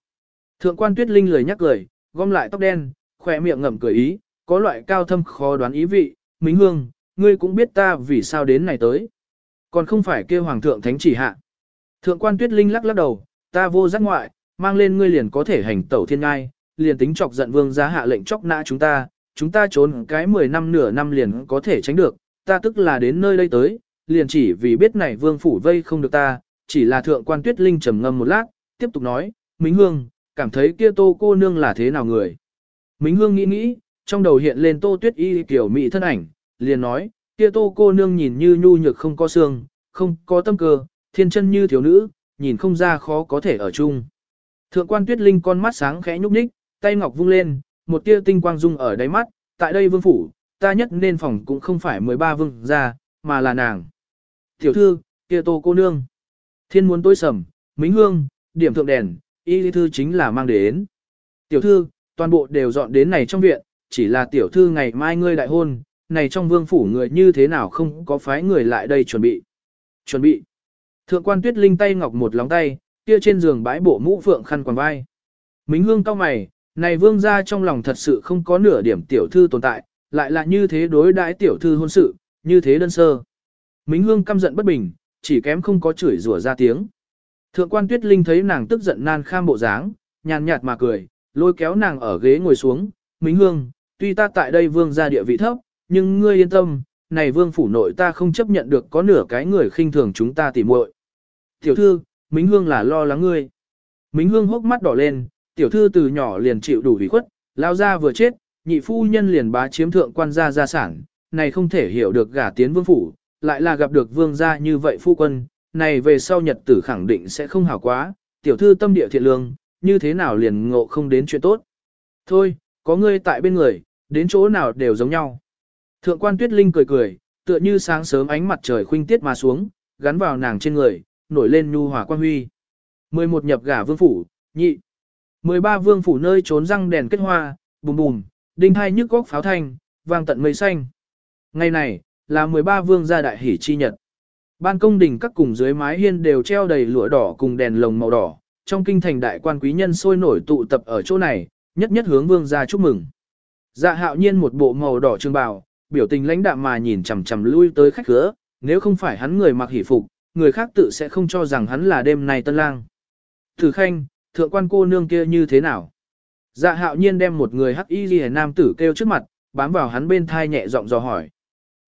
Thượng quan tuyết linh lười nhắc cười, gom lại tóc đen, khỏe miệng ngậm cười ý, có loại cao thâm khó đoán ý vị. Mính hương, ngươi cũng biết ta vì sao đến này tới. Còn không phải kêu hoàng thượng thánh chỉ hạ. Thượng quan tuyết linh lắc lắc đầu, ta vô giác ngoại, mang lên ngươi liền có thể hành tẩu thiên ngai, liền tính chọc giận vương giá hạ lệnh chọc nã chúng ta, chúng ta trốn cái 10 năm nửa năm liền có thể tránh được, ta tức là đến nơi đây tới, liền chỉ vì biết này vương phủ vây không được ta, chỉ là thượng quan tuyết linh trầm ngâm một lát, tiếp tục nói, Mính Hương, cảm thấy kia tô cô nương là thế nào người. Mính Hương nghĩ nghĩ, trong đầu hiện lên tô tuyết y kiểu mỹ thân ảnh, liền nói, kia tô cô nương nhìn như nhu nhược không có xương, không có tâm cơ, thiên chân như thiếu nữ, nhìn không ra khó có thể ở chung. Thượng quan tuyết linh con mắt sáng khẽ nhúc nhích, tay ngọc vung lên, một tia tinh quang dung ở đáy mắt, tại đây vương phủ, ta nhất nên phòng cũng không phải 13 vương gia mà là nàng. Tiểu thư, kia tô cô nương. Thiên muốn tối sầm, mính hương, điểm thượng đèn, y lý thư chính là mang đến. Tiểu thư, toàn bộ đều dọn đến này trong viện, chỉ là tiểu thư ngày mai ngươi đại hôn, này trong vương phủ người như thế nào không có phái người lại đây chuẩn bị. Chuẩn bị. Thượng quan tuyết linh tay ngọc một lóng tay, kia trên giường bãi bộ mũ phượng khăn quàng vai. Mính hương cao mày, này vương gia trong lòng thật sự không có nửa điểm tiểu thư tồn tại, lại là như thế đối đãi tiểu thư hôn sự, như thế đơn sơ. Mính hương căm giận bất bình, chỉ kém không có chửi rủa ra tiếng. Thượng quan tuyết linh thấy nàng tức giận nan kham bộ dáng, nhàn nhạt mà cười, lôi kéo nàng ở ghế ngồi xuống. Mính hương, tuy ta tại đây vương gia địa vị thấp, nhưng ngươi yên tâm, này vương phủ nội ta không chấp nhận được có nửa cái người khinh thường chúng ta tỉ muội. Tiểu thư, Mính Hương là lo lắng ngươi. Mính Hương hốc mắt đỏ lên, tiểu thư từ nhỏ liền chịu đủ ủy khuất, lao ra vừa chết, nhị phu nhân liền bá chiếm thượng quan gia gia sản, này không thể hiểu được gả tiến vương phủ, lại là gặp được vương gia như vậy phu quân, này về sau nhật tử khẳng định sẽ không hảo quá, tiểu thư tâm địa thiện lương, như thế nào liền ngộ không đến chuyện tốt. Thôi, có ngươi tại bên người, đến chỗ nào đều giống nhau. Thượng quan tuyết linh cười cười, tựa như sáng sớm ánh mặt trời khuynh tiết mà xuống, gắn vào nàng trên người, nổi lên nhu hòa quan huy. 11 nhập gả vương phủ, nhị. 13 vương phủ nơi trốn răng đèn kết hoa, bùm bùm, đinh hai nhức góc pháo thanh, vang tận mây xanh. Ngày này, là 13 vương gia đại hỷ chi nhật. Ban công đình các cùng dưới mái hiên đều treo đầy lụa đỏ cùng đèn lồng màu đỏ, trong kinh thành đại quan quý nhân sôi nổi tụ tập ở chỗ này, nhất nhất hướng vương gia chúc mừng. Dạ hạo nhiên một bộ màu đỏ trường bào, biểu tình lãnh đạm mà nhìn chằm chằm lui tới khách khứa, nếu không phải hắn người mặc hỷ phục, người khác tự sẽ không cho rằng hắn là đêm nay tân lang. Thử khanh, thượng quan cô nương kia như thế nào? Dạ hạo nhiên đem một người hắc y ghi nam tử kêu trước mặt, bám vào hắn bên thai nhẹ giọng dò hỏi.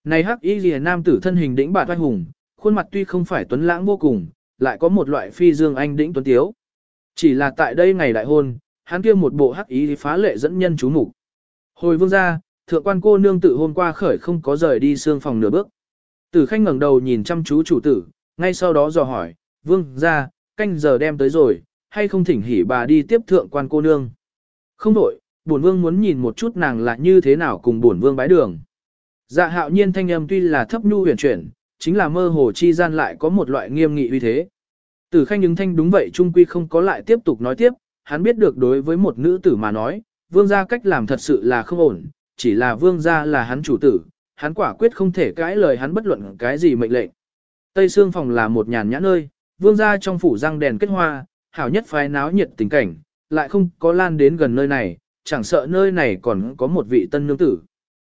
Này hắc y ghi nam tử thân hình đĩnh bạt oai hùng, khuôn mặt tuy không phải tuấn lãng vô cùng, lại có một loại phi dương anh đĩnh tuấn tiếu. Chỉ là tại đây ngày đại hôn, hắn kia một bộ hắc Y phá lệ dẫn nhân chú mục. Hồi vương ra, thượng quan cô nương tự hôm qua khởi không có rời đi xương phòng nửa bước. Tử khanh ngẩng đầu nhìn chăm chú chủ tử, ngay sau đó dò hỏi, vương ra, canh giờ đem tới rồi, hay không thỉnh hỉ bà đi tiếp thượng quan cô nương. Không đổi, bổn vương muốn nhìn một chút nàng là như thế nào cùng bổn vương bái đường. Dạ hạo nhiên thanh âm tuy là thấp nhu huyền chuyển, chính là mơ hồ chi gian lại có một loại nghiêm nghị uy thế. Tử khanh những thanh đúng vậy trung quy không có lại tiếp tục nói tiếp, hắn biết được đối với một nữ tử mà nói, vương gia cách làm thật sự là không ổn, chỉ là vương gia là hắn chủ tử, hắn quả quyết không thể cãi lời hắn bất luận cái gì mệnh lệnh. Tây Sương phòng là một nhàn nhã nơi, vương gia trong phủ răng đèn kết hoa, hảo nhất phái náo nhiệt tình cảnh, lại không có lan đến gần nơi này, chẳng sợ nơi này còn có một vị tân nương tử.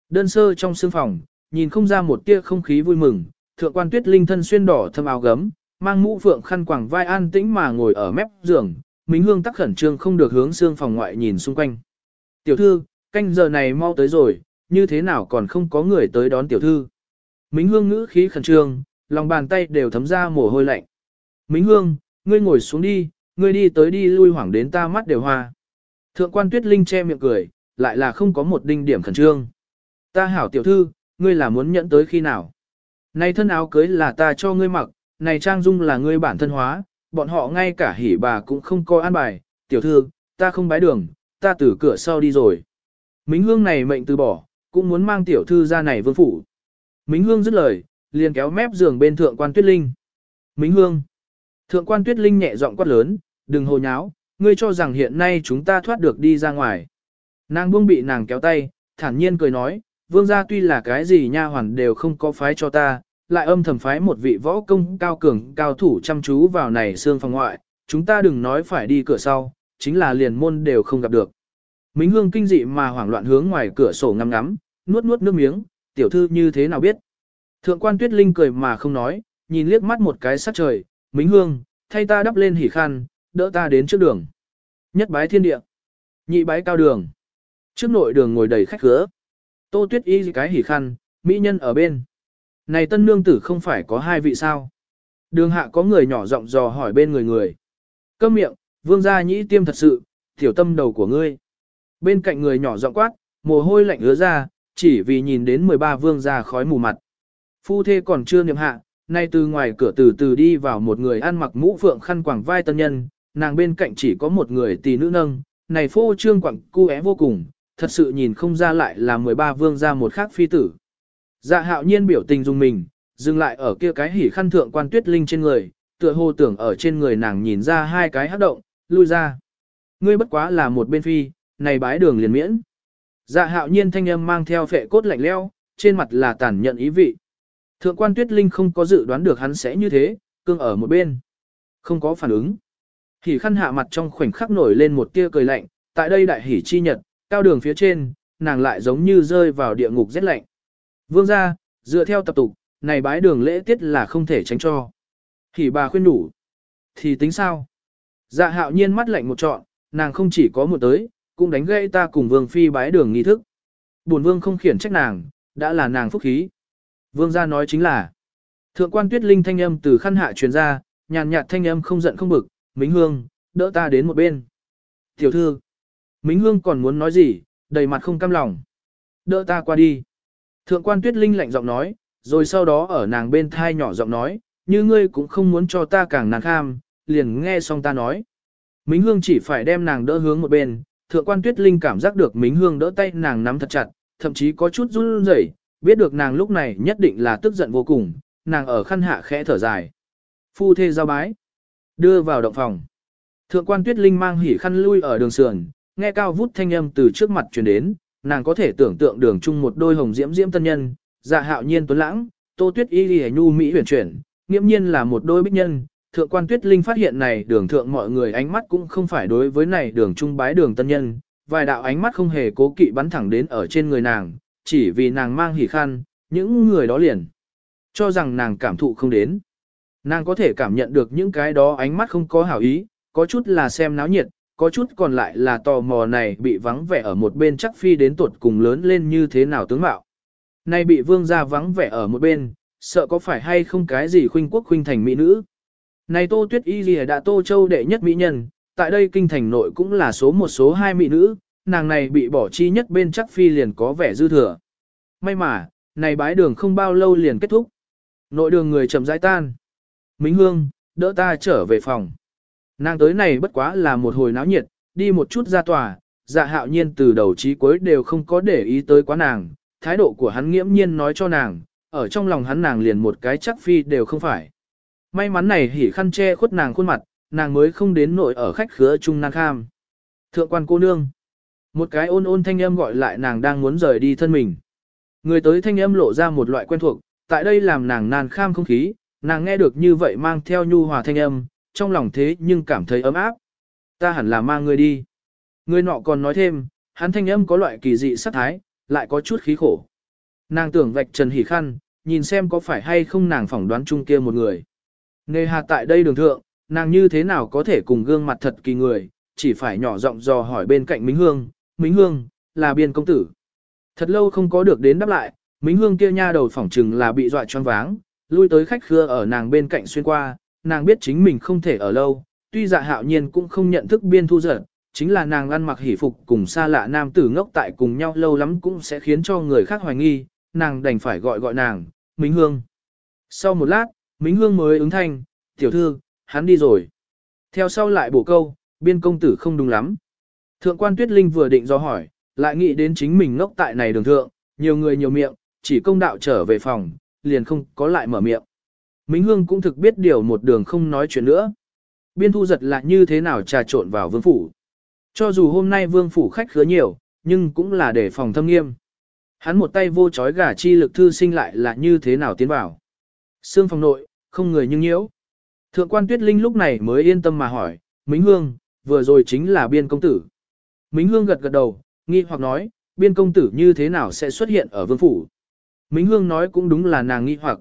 Đơn sơ trong sương phòng, nhìn không ra một tia không khí vui mừng, thượng quan tuyết linh thân xuyên đỏ thâm áo gấm, mang mũ phượng khăn quàng vai an tĩnh mà ngồi ở mép giường, Mính Hương tắc khẩn trương không được hướng xương phòng ngoại nhìn xung quanh. Tiểu thư, canh giờ này mau tới rồi, như thế nào còn không có người tới đón tiểu thư. Mính Hương ngữ khí khẩn trương, lòng bàn tay đều thấm ra mồ hôi lạnh. Mính Hương, ngươi ngồi xuống đi, ngươi đi tới đi lui hoảng đến ta mắt đều hoa. Thượng quan Tuyết Linh che miệng cười, lại là không có một đinh điểm khẩn trương. Ta hảo tiểu thư, ngươi là muốn nhận tới khi nào? Này thân áo cưới là ta cho ngươi mặc, này trang dung là ngươi bản thân hóa, bọn họ ngay cả hỉ bà cũng không coi an bài, tiểu thư, ta không bái đường, ta từ cửa sau đi rồi. Mính hương này mệnh từ bỏ, cũng muốn mang tiểu thư ra này vương phủ. Mính hương dứt lời, liền kéo mép giường bên thượng quan tuyết linh. Mính hương. Thượng quan tuyết linh nhẹ giọng quát lớn, đừng hồ nháo, ngươi cho rằng hiện nay chúng ta thoát được đi ra ngoài. Nàng buông bị nàng kéo tay, thản nhiên cười nói, vương gia tuy là cái gì nha hoàn đều không có phái cho ta, lại âm thầm phái một vị võ công cao cường cao thủ chăm chú vào này xương phòng ngoại, chúng ta đừng nói phải đi cửa sau, chính là liền môn đều không gặp được. Mính hương kinh dị mà hoảng loạn hướng ngoài cửa sổ ngắm ngắm, nuốt nuốt nước miếng, tiểu thư như thế nào biết. Thượng quan tuyết linh cười mà không nói, nhìn liếc mắt một cái sát trời, mính hương, thay ta đắp lên hỉ khăn, đỡ ta đến trước đường. Nhất bái thiên địa, nhị bái cao đường. Trước nội đường ngồi đầy khách khứa. Tô tuyết y cái hỉ khăn, mỹ nhân ở bên. Này tân nương tử không phải có hai vị sao? Đường hạ có người nhỏ giọng dò hỏi bên người người. Câm miệng, vương gia nhĩ tiêm thật sự, tiểu tâm đầu của ngươi. Bên cạnh người nhỏ giọng quát, mồ hôi lạnh ứa ra, chỉ vì nhìn đến 13 vương gia khói mù mặt. Phu thê còn chưa niệm hạ, nay từ ngoài cửa từ từ đi vào một người ăn mặc mũ phượng khăn quàng vai tân nhân, nàng bên cạnh chỉ có một người tỷ nữ nâng, này phô trương quặng cu é vô cùng, thật sự nhìn không ra lại là 13 vương gia một khác phi tử. Dạ hạo nhiên biểu tình dùng mình, dừng lại ở kia cái hỉ khăn thượng quan tuyết linh trên người, tựa hồ tưởng ở trên người nàng nhìn ra hai cái hát động, lui ra. Ngươi bất quá là một bên phi, này bái đường liền miễn. Dạ hạo nhiên thanh âm mang theo phệ cốt lạnh leo, trên mặt là tàn nhận ý vị. Thượng quan tuyết linh không có dự đoán được hắn sẽ như thế, cương ở một bên. Không có phản ứng. Hỉ khăn hạ mặt trong khoảnh khắc nổi lên một tia cười lạnh, tại đây đại hỉ chi nhật, cao đường phía trên, nàng lại giống như rơi vào địa ngục rét lạnh. Vương gia, dựa theo tập tục, này bái đường lễ tiết là không thể tránh cho. hỉ bà khuyên đủ. Thì tính sao? Dạ hạo nhiên mắt lạnh một trọn, nàng không chỉ có một tới, cũng đánh gây ta cùng vương phi bái đường nghi thức. Bổn vương không khiển trách nàng, đã là nàng phúc khí. Vương gia nói chính là, thượng quan tuyết linh thanh âm từ khăn hạ truyền ra, nhàn nhạt thanh âm không giận không bực, Mính Hương, đỡ ta đến một bên. Tiểu thư, Mính Hương còn muốn nói gì, đầy mặt không cam lòng. Đỡ ta qua đi. Thượng quan tuyết linh lạnh giọng nói, rồi sau đó ở nàng bên thai nhỏ giọng nói, như ngươi cũng không muốn cho ta càng nàng kham, liền nghe xong ta nói. Mính hương chỉ phải đem nàng đỡ hướng một bên, thượng quan tuyết linh cảm giác được mính hương đỡ tay nàng nắm thật chặt, thậm chí có chút run rẩy, biết được nàng lúc này nhất định là tức giận vô cùng, nàng ở khăn hạ khẽ thở dài. Phu thê giao bái, đưa vào động phòng. Thượng quan tuyết linh mang hỉ khăn lui ở đường sườn, nghe cao vút thanh âm từ trước mặt truyền đến, nàng có thể tưởng tượng đường chung một đôi hồng diễm diễm tân nhân, dạ hạo nhiên tuấn lãng, tô tuyết y lì nhu mỹ huyền chuyển, nghiễm nhiên là một đôi bích nhân. Thượng quan tuyết linh phát hiện này đường thượng mọi người ánh mắt cũng không phải đối với này đường trung bái đường tân nhân, vài đạo ánh mắt không hề cố kỵ bắn thẳng đến ở trên người nàng, chỉ vì nàng mang hỉ khăn, những người đó liền cho rằng nàng cảm thụ không đến. Nàng có thể cảm nhận được những cái đó ánh mắt không có hảo ý, có chút là xem náo nhiệt, có chút còn lại là tò mò này bị vắng vẻ ở một bên chắc phi đến tuột cùng lớn lên như thế nào tướng mạo. Này bị vương gia vắng vẻ ở một bên, sợ có phải hay không cái gì khuynh quốc khuynh thành mỹ nữ. Này tô tuyết y gì đã tô châu đệ nhất mỹ nhân, tại đây kinh thành nội cũng là số một số hai mỹ nữ, nàng này bị bỏ chi nhất bên chắc phi liền có vẻ dư thừa. May mà, này bái đường không bao lâu liền kết thúc. Nội đường người chậm rãi tan. Mính Hương, đỡ ta trở về phòng. Nàng tới này bất quá là một hồi náo nhiệt, đi một chút ra tòa, dạ hạo nhiên từ đầu chí cuối đều không có để ý tới quá nàng, thái độ của hắn nghiễm nhiên nói cho nàng, ở trong lòng hắn nàng liền một cái chắc phi đều không phải. May mắn này hỉ khăn che khuất nàng khuôn mặt, nàng mới không đến nội ở khách khứa Chung nàng kham. Thượng quan cô nương. Một cái ôn ôn thanh âm gọi lại nàng đang muốn rời đi thân mình. Người tới thanh âm lộ ra một loại quen thuộc, tại đây làm nàng nan kham không khí, nàng nghe được như vậy mang theo nhu hòa thanh âm, trong lòng thế nhưng cảm thấy ấm áp. Ta hẳn là mang người đi. Người nọ còn nói thêm, hắn thanh âm có loại kỳ dị sắc thái, lại có chút khí khổ. Nàng tưởng vạch trần hỉ khăn, nhìn xem có phải hay không nàng phỏng đoán chung kia một người. Nề hà tại đây đường thượng, nàng như thế nào có thể cùng gương mặt thật kỳ người, chỉ phải nhỏ giọng dò hỏi bên cạnh minh Hương, Mính Hương, là biên công tử. Thật lâu không có được đến đáp lại, Mính Hương kia nha đầu phỏng trừng là bị dọa choáng váng, lui tới khách khứa ở nàng bên cạnh xuyên qua, nàng biết chính mình không thể ở lâu, tuy dạ hạo nhiên cũng không nhận thức biên thu giật, chính là nàng ăn mặc hỉ phục cùng xa lạ nam tử ngốc tại cùng nhau lâu lắm cũng sẽ khiến cho người khác hoài nghi, nàng đành phải gọi gọi nàng, Mính Hương. Sau một lát, Mính Hương mới ứng thanh, tiểu thư, hắn đi rồi. Theo sau lại bổ câu, biên công tử không đúng lắm. Thượng quan Tuyết Linh vừa định do hỏi, lại nghĩ đến chính mình ngốc tại này đường thượng, nhiều người nhiều miệng, chỉ công đạo trở về phòng, liền không có lại mở miệng. Mính Hương cũng thực biết điều một đường không nói chuyện nữa. Biên thu giật là như thế nào trà trộn vào vương phủ. Cho dù hôm nay vương phủ khách khứa nhiều, nhưng cũng là để phòng thâm nghiêm. Hắn một tay vô chói gà chi lực thư sinh lại là như thế nào tiến vào. Sương phòng nội, không người nhưng nhiễu. Thượng quan tuyết linh lúc này mới yên tâm mà hỏi, Mính Hương, vừa rồi chính là biên công tử. Mính Hương gật gật đầu, nghi hoặc nói, biên công tử như thế nào sẽ xuất hiện ở vương phủ. Mính Hương nói cũng đúng là nàng nghi hoặc.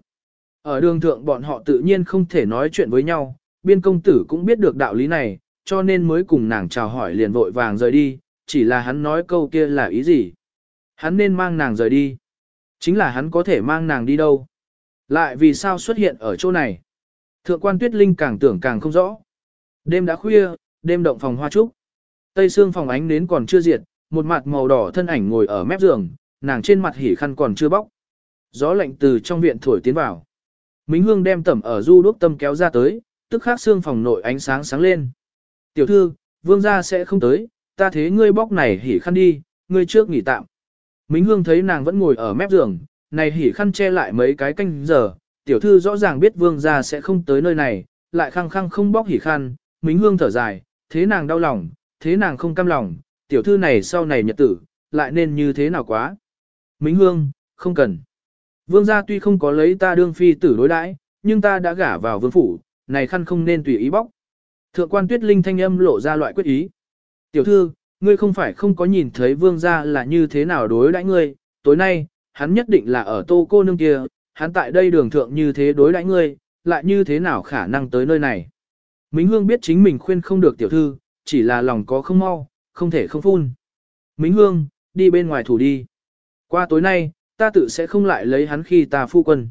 Ở đường thượng bọn họ tự nhiên không thể nói chuyện với nhau, biên công tử cũng biết được đạo lý này, cho nên mới cùng nàng chào hỏi liền vội vàng rời đi, chỉ là hắn nói câu kia là ý gì. Hắn nên mang nàng rời đi. Chính là hắn có thể mang nàng đi đâu. Lại vì sao xuất hiện ở chỗ này. Thượng quan tuyết linh càng tưởng càng không rõ. Đêm đã khuya, đêm động phòng hoa trúc. Tây xương phòng ánh nến còn chưa diệt, một mặt màu đỏ thân ảnh ngồi ở mép giường, nàng trên mặt hỉ khăn còn chưa bóc. Gió lạnh từ trong viện thổi tiến vào. Mính hương đem tẩm ở du đuốc tâm kéo ra tới, tức khắc xương phòng nội ánh sáng sáng lên. Tiểu thư, vương gia sẽ không tới, ta thế ngươi bóc này hỉ khăn đi, ngươi trước nghỉ tạm. Mính hương thấy nàng vẫn ngồi ở mép giường, này hỉ khăn che lại mấy cái canh giờ, tiểu thư rõ ràng biết vương gia sẽ không tới nơi này, lại khăng khăng không bóc hỉ khăn, mính hương thở dài, thế nàng đau lòng, thế nàng không cam lòng, tiểu thư này sau này nhật tử, lại nên như thế nào quá. Mính hương, không cần. Vương gia tuy không có lấy ta đương phi tử đối đãi, nhưng ta đã gả vào vương phủ, này khăn không nên tùy ý bóc. Thượng quan tuyết linh thanh âm lộ ra loại quyết ý. Tiểu thư, ngươi không phải không có nhìn thấy vương gia là như thế nào đối đãi ngươi, tối nay, hắn nhất định là ở tô cô nương kia, hắn tại đây đường thượng như thế đối đãi ngươi, lại như thế nào khả năng tới nơi này. Mính Hương biết chính mình khuyên không được tiểu thư, chỉ là lòng có không mau, không thể không phun. Mính Hương, đi bên ngoài thủ đi. Qua tối nay, ta tự sẽ không lại lấy hắn khi ta phu quân.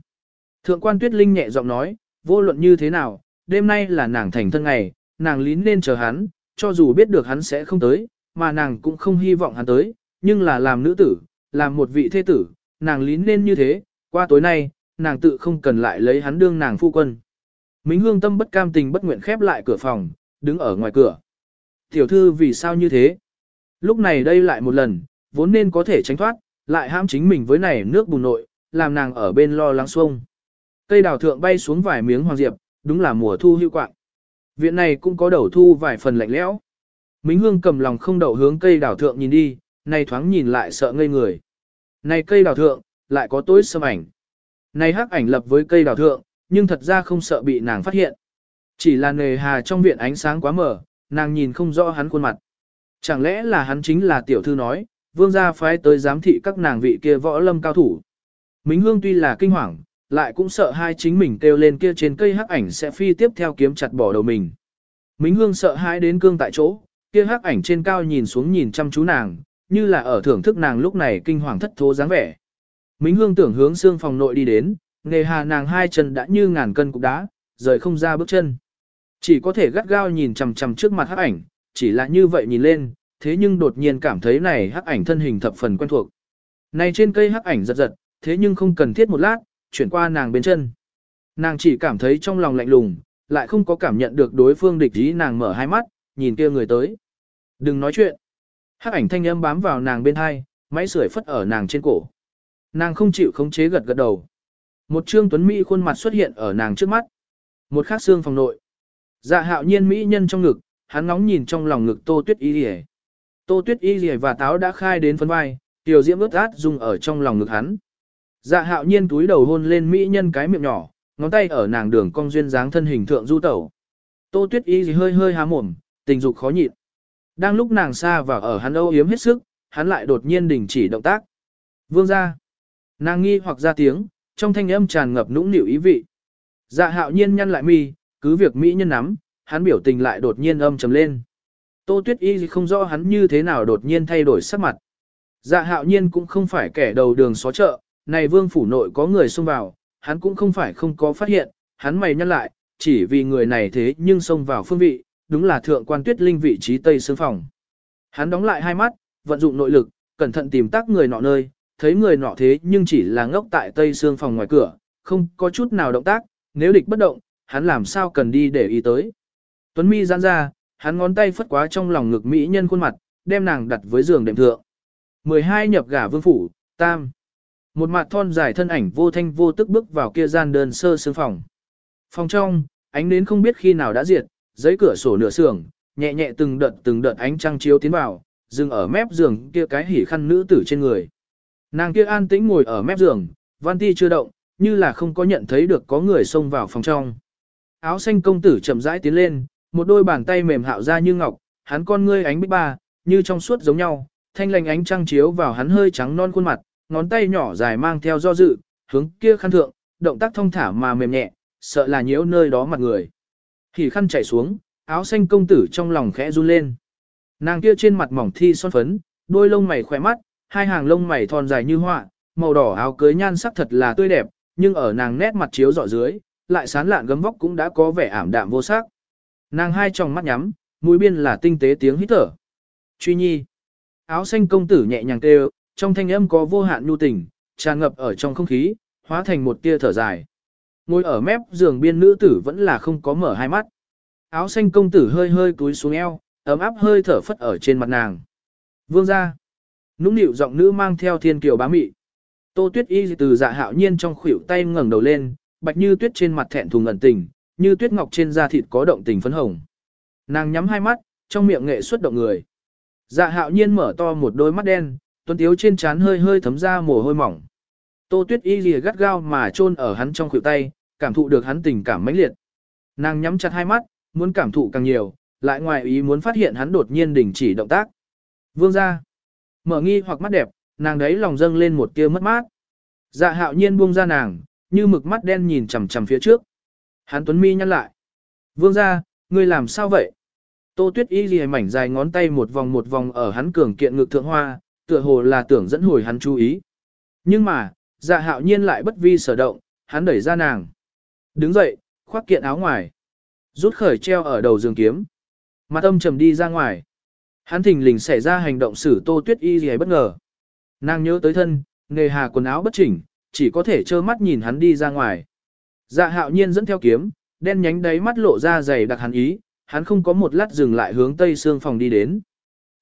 Thượng quan Tuyết Linh nhẹ giọng nói, vô luận như thế nào, đêm nay là nàng thành thân ngày, nàng lín nên chờ hắn, cho dù biết được hắn sẽ không tới, mà nàng cũng không hy vọng hắn tới, nhưng là làm nữ tử, làm một vị thế tử, nàng lín nên như thế, qua tối nay, nàng tự không cần lại lấy hắn đương nàng phu quân. Mính hương tâm bất cam tình bất nguyện khép lại cửa phòng, đứng ở ngoài cửa. Tiểu thư vì sao như thế? Lúc này đây lại một lần, vốn nên có thể tránh thoát, lại ham chính mình với này nước bùn nội, làm nàng ở bên lo lắng xuông. Cây đào thượng bay xuống vài miếng hoàng diệp, đúng là mùa thu hưu quạng. Viện này cũng có đầu thu vài phần lạnh lẽo. Mính hương cầm lòng không đậu hướng cây đào thượng nhìn đi, này thoáng nhìn lại sợ ngây người. Này cây đào thượng, lại có tối sâm ảnh. Này hắc ảnh lập với cây đào thượng, nhưng thật ra không sợ bị nàng phát hiện. Chỉ là nề hà trong viện ánh sáng quá mở nàng nhìn không rõ hắn khuôn mặt. Chẳng lẽ là hắn chính là tiểu thư nói, vương gia phái tới giám thị các nàng vị kia võ lâm cao thủ. Mính hương tuy là kinh hoàng, lại cũng sợ hai chính mình kêu lên kia trên cây hắc ảnh sẽ phi tiếp theo kiếm chặt bỏ đầu mình. Mính hương sợ hãi đến cương tại chỗ, kia hắc ảnh trên cao nhìn xuống nhìn chăm chú nàng, như là ở thưởng thức nàng lúc này kinh hoàng thất thố dáng vẻ. Mính hương tưởng hướng xương phòng nội đi đến, nghề hà nàng hai chân đã như ngàn cân cục đá, rời không ra bước chân. Chỉ có thể gắt gao nhìn chằm chằm trước mặt hắc ảnh, chỉ là như vậy nhìn lên, thế nhưng đột nhiên cảm thấy này hắc ảnh thân hình thập phần quen thuộc. Này trên cây hắc ảnh giật giật, thế nhưng không cần thiết một lát, chuyển qua nàng bên chân. Nàng chỉ cảm thấy trong lòng lạnh lùng, lại không có cảm nhận được đối phương địch ý nàng mở hai mắt, nhìn kia người tới. Đừng nói chuyện. Hắc ảnh thanh âm bám vào nàng bên hai, máy sưởi phất ở nàng trên cổ. Nàng không chịu khống chế gật gật đầu. Một trương tuấn mỹ khuôn mặt xuất hiện ở nàng trước mắt. Một khắc xương phòng nội. Dạ hạo nhiên mỹ nhân trong ngực, hắn ngóng nhìn trong lòng ngực tô tuyết y rìa. Tô tuyết y rìa và táo đã khai đến phân vai, tiểu diễm ướt át dùng ở trong lòng ngực hắn. Dạ hạo nhiên túi đầu hôn lên mỹ nhân cái miệng nhỏ, ngón tay ở nàng đường cong duyên dáng thân hình thượng du tẩu. Tô tuyết y gì hơi hơi há mồm, tình dục khó nhịn. Đang lúc nàng xa và ở hắn âu yếm hết sức, hắn lại đột nhiên đình chỉ động tác. Vương ra. Nàng nghi hoặc ra tiếng, trong thanh âm tràn ngập nũng nịu ý vị. Dạ hạo nhiên nhăn lại mi, cứ việc Mỹ nhân nắm, hắn biểu tình lại đột nhiên âm trầm lên. Tô tuyết y không rõ hắn như thế nào đột nhiên thay đổi sắc mặt. Dạ hạo nhiên cũng không phải kẻ đầu đường xó chợ, này vương phủ nội có người xông vào, hắn cũng không phải không có phát hiện, hắn mày nhăn lại, chỉ vì người này thế nhưng xông vào phương vị, đúng là thượng quan tuyết linh vị trí tây xương phòng. Hắn đóng lại hai mắt, vận dụng nội lực, cẩn thận tìm tác người nọ nơi, thấy người nọ thế nhưng chỉ là ngốc tại tây xương phòng ngoài cửa, không có chút nào động tác, nếu địch bất động, hắn làm sao cần đi để ý tới. Tuấn mi giãn ra, hắn ngón tay phất quá trong lòng ngực mỹ nhân khuôn mặt, đem nàng đặt với giường đệm thượng. 12 nhập gả vương phủ, tam. Một mặt thon dài thân ảnh vô thanh vô tức bước vào kia gian đơn sơ sương phòng. Phòng trong, ánh nến không biết khi nào đã diệt, giấy cửa sổ nửa sưởng, nhẹ nhẹ từng đợt từng đợt ánh trăng chiếu tiến vào, dừng ở mép giường kia cái hỉ khăn nữ tử trên người. Nàng kia an tĩnh ngồi ở mép giường, văn ti chưa động, như là không có nhận thấy được có người xông vào phòng trong. Áo xanh công tử chậm rãi tiến lên, một đôi bàn tay mềm hạo ra như ngọc, hắn con ngươi ánh bích ba, như trong suốt giống nhau, thanh lành ánh trăng chiếu vào hắn hơi trắng non khuôn mặt, ngón tay nhỏ dài mang theo do dự, hướng kia khăn thượng, động tác thông thả mà mềm nhẹ, sợ là nhiễu nơi đó mặt người. Thì khăn chảy xuống, áo xanh công tử trong lòng khẽ run lên. Nàng kia trên mặt mỏng thi son phấn, đôi lông mày khỏe mắt, hai hàng lông mày thon dài như họa, màu đỏ áo cưới nhan sắc thật là tươi đẹp, nhưng ở nàng nét mặt chiếu rọi dưới, lại sán lạn gấm vóc cũng đã có vẻ ảm đạm vô sắc. Nàng hai tròng mắt nhắm, mũi biên là tinh tế tiếng hít thở. Truy nhi. Áo xanh công tử nhẹ nhàng kêu, trong thanh âm có vô hạn nhu tình, tràn ngập ở trong không khí, hóa thành một tia thở dài. Ngồi ở mép giường biên nữ tử vẫn là không có mở hai mắt. Áo xanh công tử hơi hơi cúi xuống eo, ấm áp hơi thở phất ở trên mặt nàng. Vương gia, Nũng nịu giọng nữ mang theo thiên kiều bá mị. Tô tuyết y từ dạ hạo nhiên trong khuỷu tay ngẩng đầu lên, bạch như tuyết trên mặt thẹn thùng ẩn tình, như tuyết ngọc trên da thịt có động tình phấn hồng. Nàng nhắm hai mắt, trong miệng nghệ xuất động người. Dạ hạo nhiên mở to một đôi mắt đen, tuấn tiếu trên trán hơi hơi thấm ra mồ hôi mỏng. Tô tuyết y lìa gắt gao mà chôn ở hắn trong khuỷu tay, cảm thụ được hắn tình cảm mãnh liệt. Nàng nhắm chặt hai mắt, muốn cảm thụ càng nhiều, lại ngoài ý muốn phát hiện hắn đột nhiên đình chỉ động tác. Vương ra. Mở nghi hoặc mắt đẹp, nàng đấy lòng dâng lên một tia mất mát. Dạ hạo nhiên buông ra nàng, như mực mắt đen nhìn chằm chằm phía trước. Hắn tuấn mi nhăn lại. Vương ra, ngươi làm sao vậy? Tô tuyết y ghi mảnh dài ngón tay một vòng một vòng ở hắn cường kiện ngực thượng hoa, tựa hồ là tưởng dẫn hồi hắn chú ý. Nhưng mà, dạ hạo nhiên lại bất vi sở động, hắn đẩy ra nàng. Đứng dậy, khoác kiện áo ngoài. Rút khởi treo ở đầu giường kiếm. Mặt âm trầm đi ra ngoài. Hắn thình lình xảy ra hành động xử tô tuyết y gì bất ngờ. Nàng nhớ tới thân, nghề hà quần áo bất chỉnh, chỉ có thể trơ mắt nhìn hắn đi ra ngoài. Dạ hạo nhiên dẫn theo kiếm, đen nhánh đáy mắt lộ ra dày đặc hắn ý, hắn không có một lát dừng lại hướng tây xương phòng đi đến.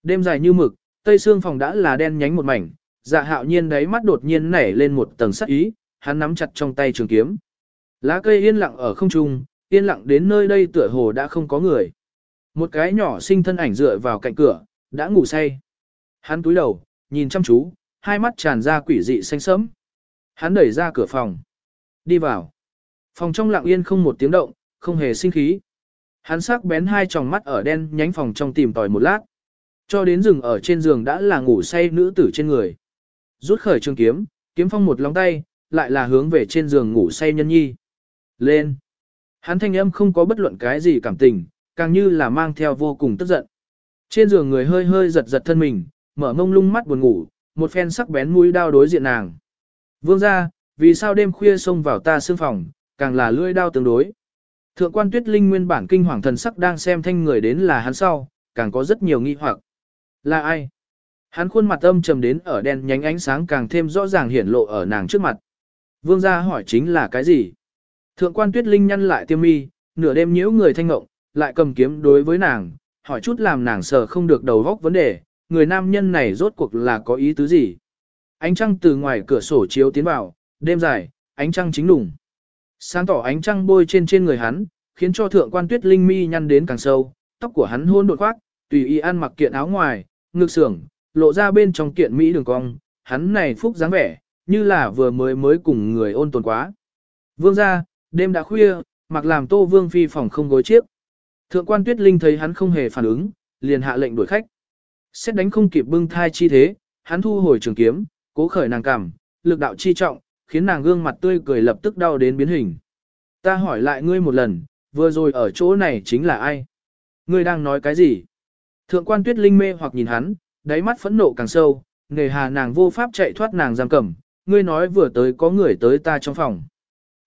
Đêm dài như mực, tây xương phòng đã là đen nhánh một mảnh, dạ hạo nhiên đáy mắt đột nhiên nảy lên một tầng sắc ý, hắn nắm chặt trong tay trường kiếm. Lá cây yên lặng ở không trung, yên lặng đến nơi đây tựa hồ đã không có người. Một cái nhỏ sinh thân ảnh dựa vào cạnh cửa, đã ngủ say. Hắn túi đầu, nhìn chăm chú, hai mắt tràn ra quỷ dị xanh sẫm. Hắn đẩy ra cửa phòng. Đi vào. Phòng trong lặng yên không một tiếng động, không hề sinh khí. Hắn sắc bén hai tròng mắt ở đen nhánh phòng trong tìm tòi một lát. Cho đến rừng ở trên giường đã là ngủ say nữ tử trên người. Rút khởi trường kiếm, kiếm phong một lòng tay, lại là hướng về trên giường ngủ say nhân nhi. Lên. Hắn thanh âm không có bất luận cái gì cảm tình, càng như là mang theo vô cùng tức giận. Trên giường người hơi hơi giật giật thân mình, mở mông lung mắt buồn ngủ, một phen sắc bén mũi đao đối diện nàng. Vương ra, vì sao đêm khuya xông vào ta xương phòng, càng là lưỡi đao tương đối. Thượng quan tuyết linh nguyên bản kinh hoàng thần sắc đang xem thanh người đến là hắn sau, càng có rất nhiều nghi hoặc. Là ai? Hắn khuôn mặt âm trầm đến ở đen nhánh ánh sáng càng thêm rõ ràng hiển lộ ở nàng trước mặt. Vương gia hỏi chính là cái gì? Thượng quan tuyết linh nhăn lại tiêm mi, nửa đêm nhiễu người thanh ngộng, lại cầm kiếm đối với nàng, hỏi chút làm nàng sợ không được đầu góc vấn đề, người nam nhân này rốt cuộc là có ý tứ gì? Ánh trăng từ ngoài cửa sổ chiếu tiến vào, đêm dài, ánh trăng chính đủng. Sáng tỏ ánh trăng bôi trên trên người hắn, khiến cho thượng quan tuyết linh mi nhăn đến càng sâu, tóc của hắn hôn đột khoác, tùy ý ăn mặc kiện áo ngoài, ngực sưởng, lộ ra bên trong kiện Mỹ đường cong, hắn này phúc dáng vẻ, như là vừa mới mới cùng người ôn tồn quá. Vương ra, đêm đã khuya, mặc làm tô vương phi phòng không gối chiếc. Thượng quan tuyết linh thấy hắn không hề phản ứng, liền hạ lệnh đuổi khách. Xét đánh không kịp bưng thai chi thế, hắn thu hồi trường kiếm, cố khởi nàng cảm, lực đạo chi trọng, khiến nàng gương mặt tươi cười lập tức đau đến biến hình. Ta hỏi lại ngươi một lần, vừa rồi ở chỗ này chính là ai? Ngươi đang nói cái gì? Thượng quan tuyết linh mê hoặc nhìn hắn, đáy mắt phẫn nộ càng sâu, nghề hà nàng vô pháp chạy thoát nàng giam cầm, ngươi nói vừa tới có người tới ta trong phòng.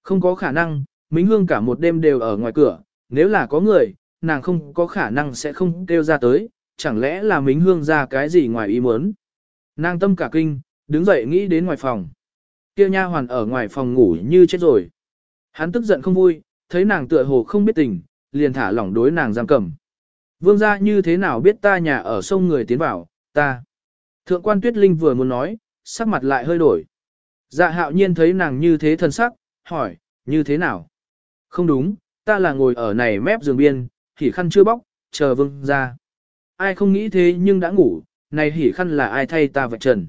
Không có khả năng, Mính Hương cả một đêm đều ở ngoài cửa, nếu là có người, nàng không có khả năng sẽ không kêu ra tới, chẳng lẽ là Mính Hương ra cái gì ngoài ý muốn. Nàng tâm cả kinh, đứng dậy nghĩ đến ngoài phòng. Kia nha hoàn ở ngoài phòng ngủ như chết rồi. Hắn tức giận không vui, thấy nàng tựa hồ không biết tình, liền thả lỏng đối nàng giam cầm. Vương gia như thế nào biết ta nhà ở sông người tiến vào, ta. Thượng quan tuyết linh vừa muốn nói, sắc mặt lại hơi đổi. Dạ hạo nhiên thấy nàng như thế thân sắc, hỏi, như thế nào? Không đúng, ta là ngồi ở này mép giường biên, hỉ khăn chưa bóc, chờ vương ra. Ai không nghĩ thế nhưng đã ngủ, này hỉ khăn là ai thay ta vạch trần.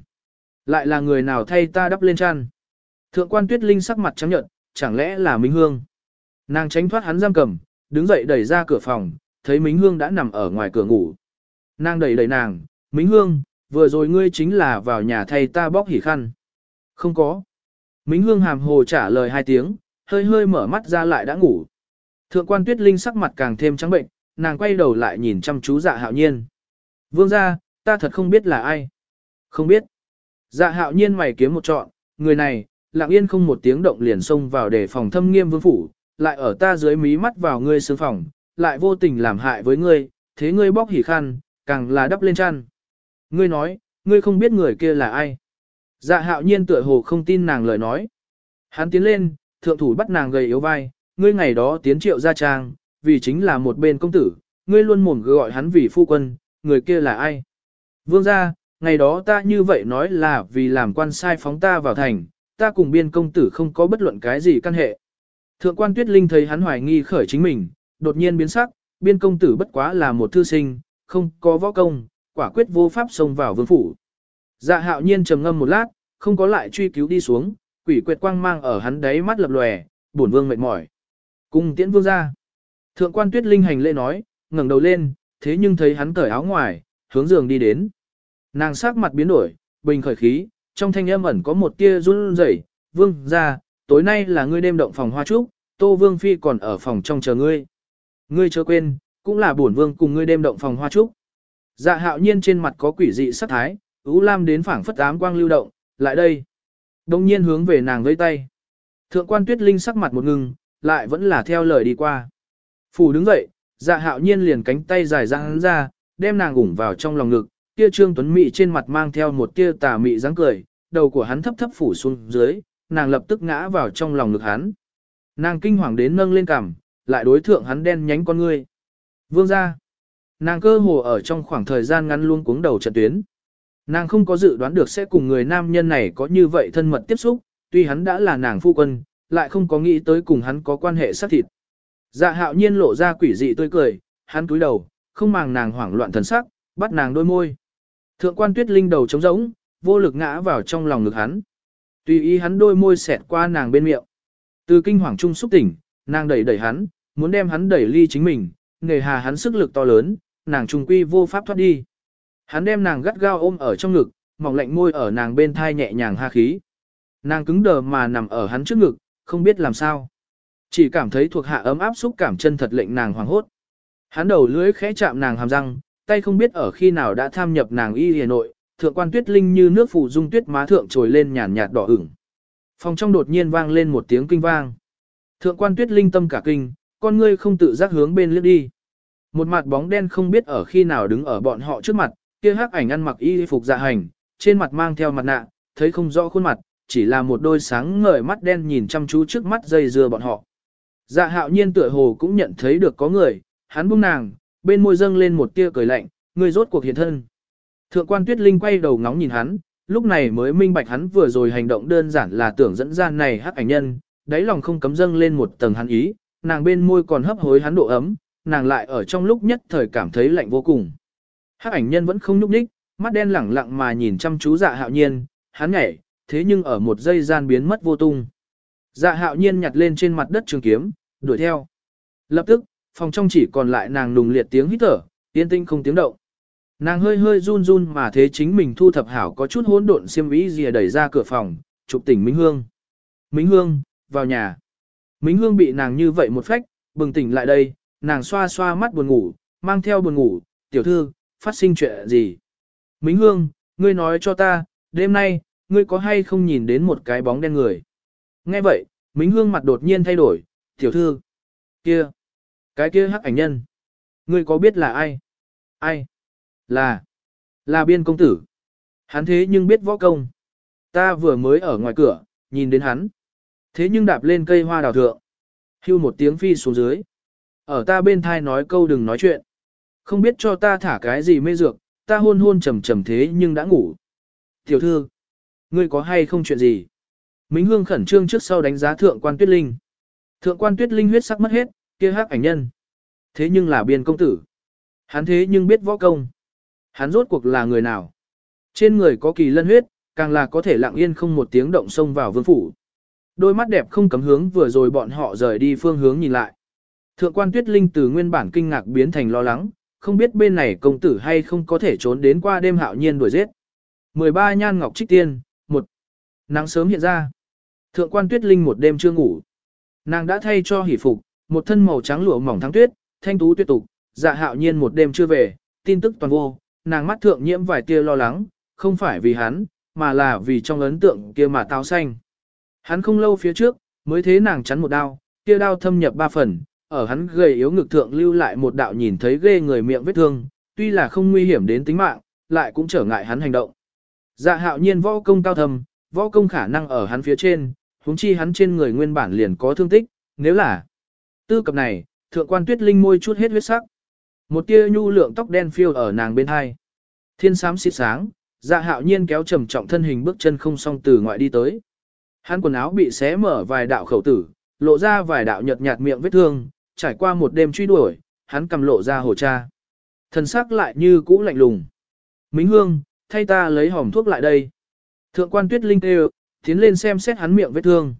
Lại là người nào thay ta đắp lên chăn. Thượng quan tuyết linh sắc mặt trắng nhợt, chẳng lẽ là Minh Hương. Nàng tránh thoát hắn giam cầm, đứng dậy đẩy ra cửa phòng, thấy Minh Hương đã nằm ở ngoài cửa ngủ. Nàng đẩy đẩy nàng, Minh Hương, vừa rồi ngươi chính là vào nhà thay ta bóc hỉ khăn. Không có. Minh Hương hàm hồ trả lời hai tiếng, hơi hơi mở mắt ra lại đã ngủ. Thượng quan tuyết linh sắc mặt càng thêm trắng bệnh, nàng quay đầu lại nhìn chăm chú dạ hạo nhiên. Vương ra, ta thật không biết là ai. Không biết. Dạ hạo nhiên mày kiếm một trọn, người này, lặng yên không một tiếng động liền xông vào để phòng thâm nghiêm vương phủ, lại ở ta dưới mí mắt vào ngươi sương phòng, lại vô tình làm hại với ngươi, thế ngươi bóc hỉ khăn, càng là đắp lên chăn. Ngươi nói, ngươi không biết người kia là ai. Dạ hạo nhiên tựa hồ không tin nàng lời nói. Hắn tiến lên, thượng thủ bắt nàng gầy yếu vai, ngươi ngày đó tiến triệu ra trang, vì chính là một bên công tử, ngươi luôn mồm gọi hắn vì phu quân, người kia là ai? Vương gia, ngày đó ta như vậy nói là vì làm quan sai phóng ta vào thành, ta cùng biên công tử không có bất luận cái gì căn hệ. Thượng quan tuyết linh thấy hắn hoài nghi khởi chính mình, đột nhiên biến sắc, biên công tử bất quá là một thư sinh, không có võ công, quả quyết vô pháp xông vào vương phủ. Dạ hạo nhiên trầm ngâm một lát, không có lại truy cứu đi xuống, quỷ quyệt quang mang ở hắn đáy mắt lập lòe, bổn vương mệt mỏi. Cùng tiễn vương ra. Thượng quan tuyết linh hành lễ nói, ngẩng đầu lên, thế nhưng thấy hắn cởi áo ngoài, hướng giường đi đến. Nàng sắc mặt biến đổi, bình khởi khí, trong thanh âm ẩn có một tia run rẩy, vương ra, tối nay là ngươi đêm động phòng hoa trúc, tô vương phi còn ở phòng trong chờ ngươi. Ngươi chớ quên, cũng là bổn vương cùng ngươi đêm động phòng hoa trúc. Dạ hạo nhiên trên mặt có quỷ dị sắc thái, ú lam đến phảng phất ám quang lưu động, lại đây. Đông nhiên hướng về nàng vẫy tay. Thượng quan tuyết linh sắc mặt một ngừng, lại vẫn là theo lời đi qua. Phủ đứng dậy, dạ hạo nhiên liền cánh tay dài ra hắn ra, đem nàng ủng vào trong lòng ngực, kia trương tuấn mị trên mặt mang theo một tia tà mị dáng cười, đầu của hắn thấp thấp phủ xuống dưới, nàng lập tức ngã vào trong lòng ngực hắn. Nàng kinh hoàng đến nâng lên cằm, lại đối thượng hắn đen nhánh con ngươi. Vương ra. Nàng cơ hồ ở trong khoảng thời gian ngắn luôn cuống đầu trận tuyến. Nàng không có dự đoán được sẽ cùng người nam nhân này có như vậy thân mật tiếp xúc, tuy hắn đã là nàng phu quân, lại không có nghĩ tới cùng hắn có quan hệ sát thịt. Dạ hạo nhiên lộ ra quỷ dị tươi cười, hắn túi đầu, không màng nàng hoảng loạn thần sắc, bắt nàng đôi môi. Thượng quan tuyết linh đầu trống rỗng, vô lực ngã vào trong lòng ngực hắn. Tùy ý hắn đôi môi xẹt qua nàng bên miệng. Từ kinh hoàng trung xúc tỉnh, nàng đẩy đẩy hắn, muốn đem hắn đẩy ly chính mình, nghề hà hắn sức lực to lớn, nàng trùng quy vô pháp thoát đi. Hắn đem nàng gắt gao ôm ở trong ngực, mỏng lạnh môi ở nàng bên thai nhẹ nhàng ha khí. Nàng cứng đờ mà nằm ở hắn trước ngực, không biết làm sao. Chỉ cảm thấy thuộc hạ ấm áp xúc cảm chân thật lệnh nàng hoàng hốt. Hắn đầu lưỡi khẽ chạm nàng hàm răng, tay không biết ở khi nào đã tham nhập nàng y hề nội, thượng quan tuyết linh như nước phủ dung tuyết má thượng trồi lên nhàn nhạt đỏ ửng. Phòng trong đột nhiên vang lên một tiếng kinh vang. Thượng quan tuyết linh tâm cả kinh, con ngươi không tự giác hướng bên liếc đi. Một mặt bóng đen không biết ở khi nào đứng ở bọn họ trước mặt, kia hắc ảnh ăn mặc y phục dạ hành, trên mặt mang theo mặt nạ, thấy không rõ khuôn mặt, chỉ là một đôi sáng ngời mắt đen nhìn chăm chú trước mắt dây dưa bọn họ. Dạ hạo nhiên tựa hồ cũng nhận thấy được có người, hắn buông nàng, bên môi dâng lên một tia cười lạnh, người rốt cuộc hiện thân. Thượng quan tuyết linh quay đầu ngóng nhìn hắn, lúc này mới minh bạch hắn vừa rồi hành động đơn giản là tưởng dẫn ra này hắc ảnh nhân, đáy lòng không cấm dâng lên một tầng hắn ý, nàng bên môi còn hấp hối hắn độ ấm, nàng lại ở trong lúc nhất thời cảm thấy lạnh vô cùng. Hắc ảnh nhân vẫn không nhúc nhích, mắt đen lẳng lặng mà nhìn chăm chú dạ hạo nhiên, hắn nhảy, thế nhưng ở một giây gian biến mất vô tung. Dạ hạo nhiên nhặt lên trên mặt đất trường kiếm, đuổi theo. Lập tức, phòng trong chỉ còn lại nàng nùng liệt tiếng hít thở, yên tinh không tiếng động. Nàng hơi hơi run run mà thế chính mình thu thập hảo có chút hỗn độn xiêm vĩ gì đẩy ra cửa phòng, chụp tỉnh Minh Hương. Minh Hương, vào nhà. Minh Hương bị nàng như vậy một phách, bừng tỉnh lại đây, nàng xoa xoa mắt buồn ngủ, mang theo buồn ngủ, tiểu thư, phát sinh chuyện gì? Minh Hương, ngươi nói cho ta, đêm nay, ngươi có hay không nhìn đến một cái bóng đen người? Nghe vậy, Minh Hương mặt đột nhiên thay đổi, tiểu thư, kia, cái kia hắc ảnh nhân, ngươi có biết là ai? Ai? Là, là biên công tử. Hắn thế nhưng biết võ công. Ta vừa mới ở ngoài cửa, nhìn đến hắn. Thế nhưng đạp lên cây hoa đào thượng. Hưu một tiếng phi xuống dưới. Ở ta bên thai nói câu đừng nói chuyện. Không biết cho ta thả cái gì mê dược, ta hôn hôn trầm trầm thế nhưng đã ngủ. Tiểu thư, ngươi có hay không chuyện gì? Mính Hương khẩn trương trước sau đánh giá thượng quan tuyết linh. Thượng quan tuyết linh huyết sắc mất hết, kia hắc ảnh nhân. Thế nhưng là biên công tử. Hắn thế nhưng biết võ công. Hắn rốt cuộc là người nào? Trên người có kỳ lân huyết, càng là có thể lặng yên không một tiếng động xông vào vương phủ. Đôi mắt đẹp không cấm hướng vừa rồi bọn họ rời đi phương hướng nhìn lại. Thượng quan tuyết linh từ nguyên bản kinh ngạc biến thành lo lắng, không biết bên này công tử hay không có thể trốn đến qua đêm hạo nhiên đuổi giết. 13 nhan ngọc trích tiên, một Nắng sớm hiện ra. Thượng quan tuyết linh một đêm chưa ngủ. Nàng đã thay cho hỷ phục, một thân màu trắng lụa mỏng thắng tuyết, thanh tú tuyệt tục, dạ hạo nhiên một đêm chưa về, tin tức toàn vô, nàng mắt thượng nhiễm vài tia lo lắng, không phải vì hắn, mà là vì trong ấn tượng kia mà táo xanh. Hắn không lâu phía trước, mới thế nàng chắn một đao, kia đao thâm nhập ba phần, ở hắn gầy yếu ngực thượng lưu lại một đạo nhìn thấy ghê người miệng vết thương, tuy là không nguy hiểm đến tính mạng, lại cũng trở ngại hắn hành động. Dạ hạo nhiên võ công cao thầm võ công khả năng ở hắn phía trên, huống chi hắn trên người nguyên bản liền có thương tích, nếu là tư cập này, thượng quan tuyết linh môi chút hết huyết sắc. Một tia nhu lượng tóc đen phiêu ở nàng bên hai. Thiên sám xịt sáng, dạ hạo nhiên kéo trầm trọng thân hình bước chân không song từ ngoại đi tới. Hắn quần áo bị xé mở vài đạo khẩu tử, lộ ra vài đạo nhợt nhạt miệng vết thương, trải qua một đêm truy đuổi, hắn cầm lộ ra hồ cha. Thần sắc lại như cũ lạnh lùng. Mính hương, thay ta lấy hòm thuốc lại đây. Thượng quan tuyết linh kêu, tiến lên xem xét hắn miệng vết thương.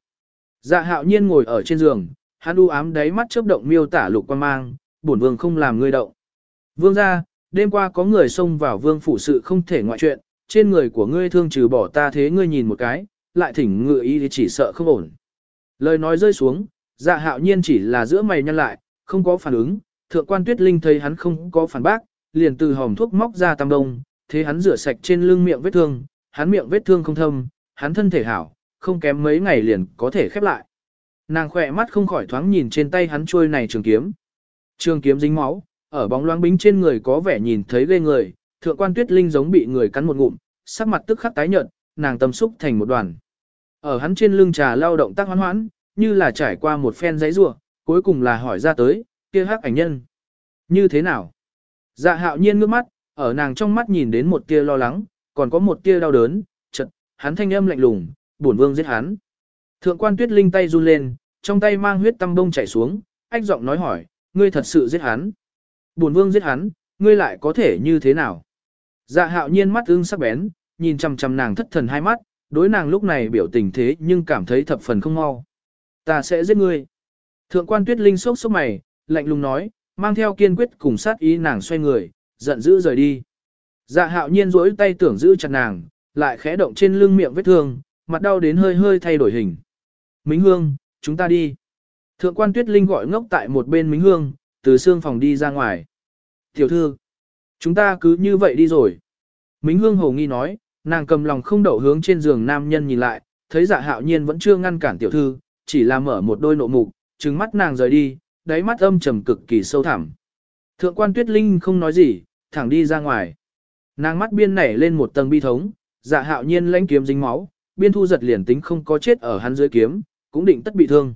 Dạ hạo nhiên ngồi ở trên giường, hắn u ám đáy mắt chớp động miêu tả lục quan mang, bổn vương không làm ngươi động. Vương gia, đêm qua có người xông vào vương phủ sự không thể ngoại chuyện, trên người của ngươi thương trừ bỏ ta thế ngươi nhìn một cái, lại thỉnh ngựa ý thì chỉ sợ không ổn. Lời nói rơi xuống, dạ hạo nhiên chỉ là giữa mày nhăn lại, không có phản ứng, thượng quan tuyết linh thấy hắn không có phản bác, liền từ hòm thuốc móc ra tam đông, thế hắn rửa sạch trên lưng miệng vết thương, hắn miệng vết thương không thâm, hắn thân thể hảo, không kém mấy ngày liền có thể khép lại. Nàng khỏe mắt không khỏi thoáng nhìn trên tay hắn trôi này trường kiếm. Trường kiếm dính máu, ở bóng loáng bính trên người có vẻ nhìn thấy ghê người, thượng quan tuyết linh giống bị người cắn một ngụm, sắc mặt tức khắc tái nhợt, nàng tâm xúc thành một đoàn. Ở hắn trên lưng trà lao động tác hoán hoãn, như là trải qua một phen giấy rua, cuối cùng là hỏi ra tới, kia hắc ảnh nhân. Như thế nào? Dạ hạo nhiên ngước mắt, ở nàng trong mắt nhìn đến một tia lo lắng, còn có một tia đau đớn, chật, hắn thanh âm lạnh lùng, bổn vương giết hắn. Thượng quan tuyết linh tay run lên, trong tay mang huyết tâm bông chảy xuống, ách giọng nói hỏi, ngươi thật sự giết hắn. Bổn vương giết hắn, ngươi lại có thể như thế nào? Dạ hạo nhiên mắt ưng sắc bén, nhìn chằm chằm nàng thất thần hai mắt, đối nàng lúc này biểu tình thế nhưng cảm thấy thập phần không mau. Ta sẽ giết ngươi. Thượng quan tuyết linh sốc sốc mày, lạnh lùng nói, mang theo kiên quyết cùng sát ý nàng xoay người, giận dữ rời đi. Dạ hạo nhiên rỗi tay tưởng giữ chặt nàng, lại khẽ động trên lưng miệng vết thương, mặt đau đến hơi hơi thay đổi hình. Mính hương, chúng ta đi. Thượng quan tuyết linh gọi ngốc tại một bên mính hương, từ xương phòng đi ra ngoài. Tiểu thư, chúng ta cứ như vậy đi rồi. Mính hương hồ nghi nói, nàng cầm lòng không đậu hướng trên giường nam nhân nhìn lại, thấy dạ hạo nhiên vẫn chưa ngăn cản tiểu thư, chỉ là mở một đôi nộ mục, trừng mắt nàng rời đi, đáy mắt âm trầm cực kỳ sâu thẳm. Thượng quan tuyết linh không nói gì, thẳng đi ra ngoài. Nàng mắt biên nảy lên một tầng bi thống, dạ hạo nhiên lãnh kiếm dính máu, biên thu giật liền tính không có chết ở hắn dưới kiếm, cũng định tất bị thương.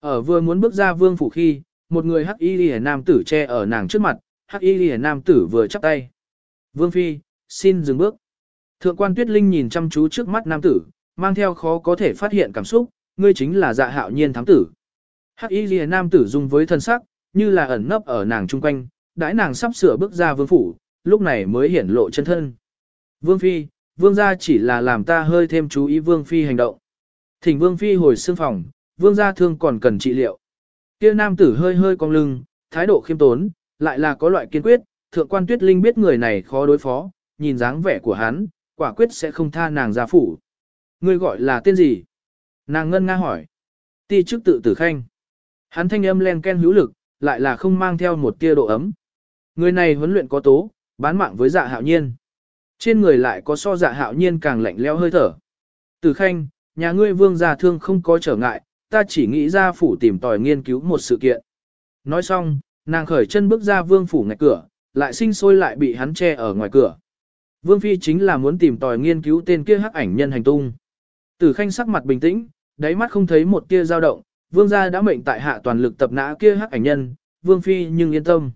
Ở vừa muốn bước ra vương phủ khi, một người hắc y lìa nam tử che ở nàng trước mặt, hắc y lìa nam tử vừa chắp tay. Vương phi, xin dừng bước. Thượng quan tuyết linh nhìn chăm chú trước mắt nam tử, mang theo khó có thể phát hiện cảm xúc, ngươi chính là dạ hạo nhiên thám tử. Hắc y lìa nam tử dùng với thân sắc, như là ẩn nấp ở nàng chung quanh, đãi nàng sắp sửa bước ra vương phủ, lúc này mới hiển lộ chân thân. Vương phi, vương gia chỉ là làm ta hơi thêm chú ý vương phi hành động. Thỉnh vương phi hồi xương phòng, vương gia thương còn cần trị liệu. Kia nam tử hơi hơi cong lưng, thái độ khiêm tốn, lại là có loại kiên quyết, thượng quan tuyết linh biết người này khó đối phó, nhìn dáng vẻ của hắn, quả quyết sẽ không tha nàng ra phủ. Người gọi là tên gì? Nàng ngân nga hỏi. Ti chức tự tử khanh. Hắn thanh âm len ken hữu lực, lại là không mang theo một tia độ ấm. Người này huấn luyện có tố, bán mạng với dạ hạo nhiên. Trên người lại có so dạ hạo nhiên càng lạnh leo hơi thở. Tử khanh, nhà ngươi vương gia thương không có trở ngại, ta chỉ nghĩ ra phủ tìm tòi nghiên cứu một sự kiện. Nói xong, nàng khởi chân bước ra vương phủ ngạch cửa, lại sinh sôi lại bị hắn che ở ngoài cửa. Vương Phi chính là muốn tìm tòi nghiên cứu tên kia hắc ảnh nhân hành tung. Tử khanh sắc mặt bình tĩnh, đáy mắt không thấy một tia dao động, vương gia đã mệnh tại hạ toàn lực tập nã kia hắc ảnh nhân, vương Phi nhưng yên tâm.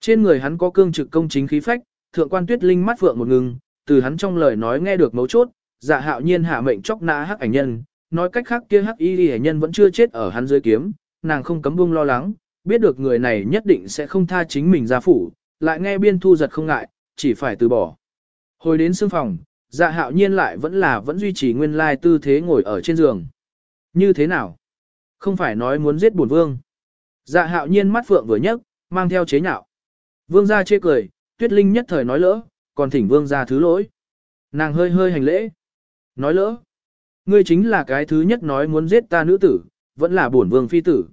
Trên người hắn có cương trực công chính khí phách, thượng quan tuyết linh mắt vượng một ngừng, từ hắn trong lời nói nghe được mấu chốt, dạ hạo nhiên hạ mệnh chóc nã hắc ảnh nhân, nói cách khác kia hắc y ghi nhân vẫn chưa chết ở hắn dưới kiếm, nàng không cấm buông lo lắng, biết được người này nhất định sẽ không tha chính mình ra phủ, lại nghe biên thu giật không ngại, chỉ phải từ bỏ. Hồi đến xương phòng, dạ hạo nhiên lại vẫn là vẫn duy trì nguyên lai tư thế ngồi ở trên giường. Như thế nào? Không phải nói muốn giết bổn vương. Dạ hạo nhiên mắt phượng vừa nhấc, mang theo chế nhạo. Vương gia chê cười, tuyết linh nhất thời nói lỡ, còn thỉnh vương gia thứ lỗi. Nàng hơi hơi hành lễ. Nói lỡ. Ngươi chính là cái thứ nhất nói muốn giết ta nữ tử, vẫn là bổn vương phi tử.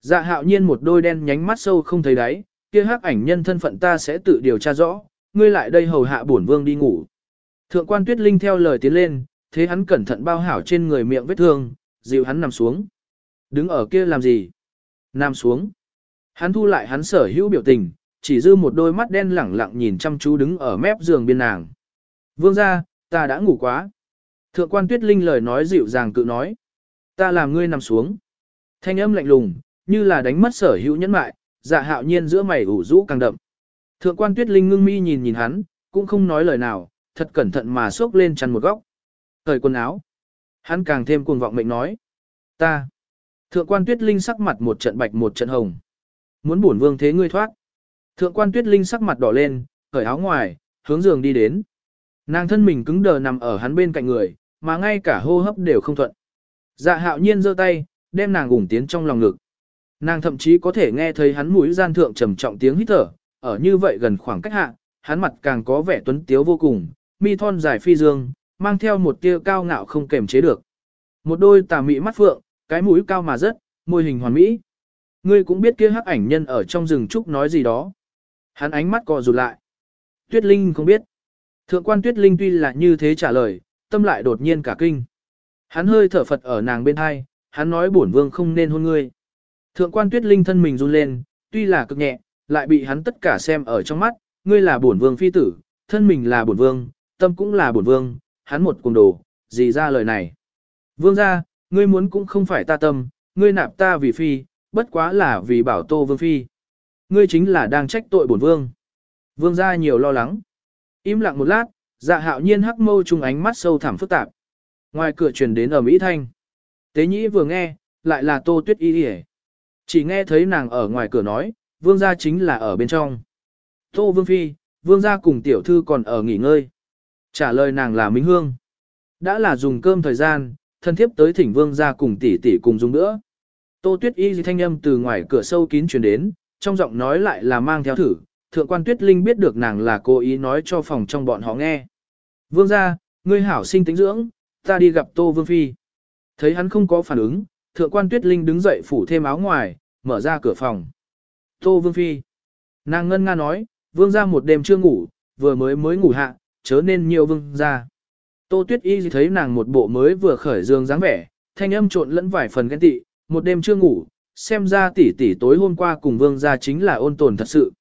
Dạ hạo nhiên một đôi đen nhánh mắt sâu không thấy đáy, kia hắc ảnh nhân thân phận ta sẽ tự điều tra rõ, ngươi lại đây hầu hạ bổn vương đi ngủ. Thượng quan tuyết linh theo lời tiến lên, thế hắn cẩn thận bao hảo trên người miệng vết thương, dịu hắn nằm xuống. Đứng ở kia làm gì? Nằm xuống. Hắn thu lại hắn sở hữu biểu tình, chỉ dư một đôi mắt đen lẳng lặng nhìn chăm chú đứng ở mép giường bên nàng. Vương ra, ta đã ngủ quá. Thượng quan tuyết linh lời nói dịu dàng cự nói. Ta làm ngươi nằm xuống. Thanh âm lạnh lùng, như là đánh mất sở hữu nhẫn mại, dạ hạo nhiên giữa mày ủ rũ càng đậm. Thượng quan tuyết linh ngưng mi nhìn nhìn hắn, cũng không nói lời nào, thật cẩn thận mà xốc lên chăn một góc. Thời quần áo. Hắn càng thêm cuồng vọng mệnh nói. Ta. Thượng quan tuyết linh sắc mặt một trận bạch một trận hồng. Muốn bổn vương thế ngươi thoát. Thượng quan tuyết linh sắc mặt đỏ lên, cởi áo ngoài, hướng giường đi đến. Nàng thân mình cứng đờ nằm ở hắn bên cạnh người, mà ngay cả hô hấp đều không thuận. Dạ hạo nhiên giơ tay, đem nàng ủng tiến trong lòng ngực. Nàng thậm chí có thể nghe thấy hắn mũi gian thượng trầm trọng tiếng hít thở, ở như vậy gần khoảng cách hạ, hắn mặt càng có vẻ tuấn tiếu vô cùng, mi thon dài phi dương, mang theo một tia cao ngạo không kềm chế được. Một đôi tà mị mắt phượng, cái mũi cao mà rất, môi hình hoàn mỹ. Ngươi cũng biết kia hắc ảnh nhân ở trong rừng trúc nói gì đó. Hắn ánh mắt co rụt lại. Tuyết Linh không biết. Thượng quan Tuyết Linh tuy là như thế trả lời, tâm lại đột nhiên cả kinh. Hắn hơi thở phật ở nàng bên hai, hắn nói bổn vương không nên hôn ngươi. Thượng quan Tuyết Linh thân mình run lên, tuy là cực nhẹ, lại bị hắn tất cả xem ở trong mắt, ngươi là bổn vương phi tử, thân mình là bổn vương, tâm cũng là bổn vương, hắn một cùng đồ, gì ra lời này. Vương ra, ngươi muốn cũng không phải ta tâm, ngươi nạp ta vì phi, bất quá là vì bảo tô vương phi. Ngươi chính là đang trách tội bổn vương. Vương ra nhiều lo lắng. Im lặng một lát, dạ hạo nhiên hắc mâu trùng ánh mắt sâu thẳm phức tạp. Ngoài cửa truyền đến ở Mỹ Thanh. Tế nhĩ vừa nghe, lại là tô tuyết y hề. Chỉ nghe thấy nàng ở ngoài cửa nói, vương gia chính là ở bên trong. Tô vương phi, vương gia cùng tiểu thư còn ở nghỉ ngơi. Trả lời nàng là Minh Hương. Đã là dùng cơm thời gian, thân thiếp tới thỉnh vương gia cùng tỷ tỷ cùng dùng nữa. Tô tuyết y thanh âm từ ngoài cửa sâu kín truyền đến, trong giọng nói lại là mang theo thử, thượng quan tuyết linh biết được nàng là cố ý nói cho phòng trong bọn họ nghe. Vương gia, ngươi hảo sinh tính dưỡng, ta đi gặp tô vương phi. Thấy hắn không có phản ứng, thượng quan tuyết linh đứng dậy phủ thêm áo ngoài, mở ra cửa phòng. Tô vương phi. Nàng ngân nga nói, vương gia một đêm chưa ngủ, vừa mới mới ngủ hạ, chớ nên nhiều vương gia. Tô tuyết y thấy nàng một bộ mới vừa khởi giường dáng vẻ, thanh âm trộn lẫn vài phần ghen tị, một đêm chưa ngủ, xem ra tỷ tỷ tối hôm qua cùng vương gia chính là ôn tồn thật sự.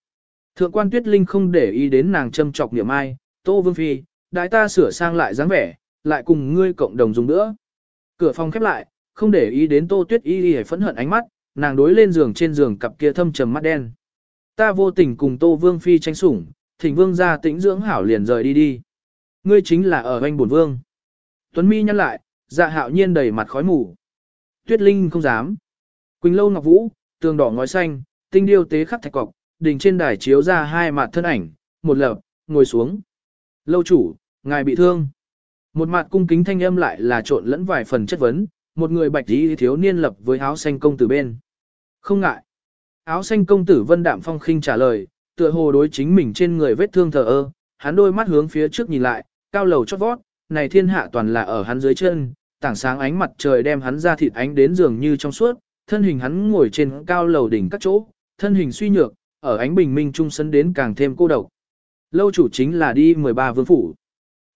Thượng quan tuyết linh không để ý đến nàng châm chọc niệm ai, tô vương phi, đại ta sửa sang lại dáng vẻ, lại cùng ngươi cộng đồng dùng nữa. Cửa phòng khép lại, không để ý đến tô tuyết y đi phẫn hận ánh mắt, nàng đối lên giường trên giường cặp kia thâm trầm mắt đen. Ta vô tình cùng tô vương phi tranh sủng, thỉnh vương ra tĩnh dưỡng hảo liền rời đi đi. Ngươi chính là ở anh bổn vương. Tuấn mi nhăn lại, dạ hạo nhiên đầy mặt khói mù. Tuyết linh không dám. Quỳnh lâu ngọc vũ, tường đỏ ngói xanh, tinh điêu tế khắc thạch cọc, đỉnh trên đài chiếu ra hai mặt thân ảnh, một lập, ngồi xuống. Lâu chủ, ngài bị thương. Một mặt cung kính thanh âm lại là trộn lẫn vài phần chất vấn, một người bạch y thiếu niên lập với áo xanh công tử bên. Không ngại. Áo xanh công tử vân đạm phong khinh trả lời, tựa hồ đối chính mình trên người vết thương thờ ơ, hắn đôi mắt hướng phía trước nhìn lại, cao lầu chót vót, này thiên hạ toàn là ở hắn dưới chân, tảng sáng ánh mặt trời đem hắn ra thịt ánh đến giường như trong suốt, thân hình hắn ngồi trên cao lầu đỉnh các chỗ, thân hình suy nhược, ở ánh bình minh trung sân đến càng thêm cô độc. Lâu chủ chính là đi 13 vương phủ.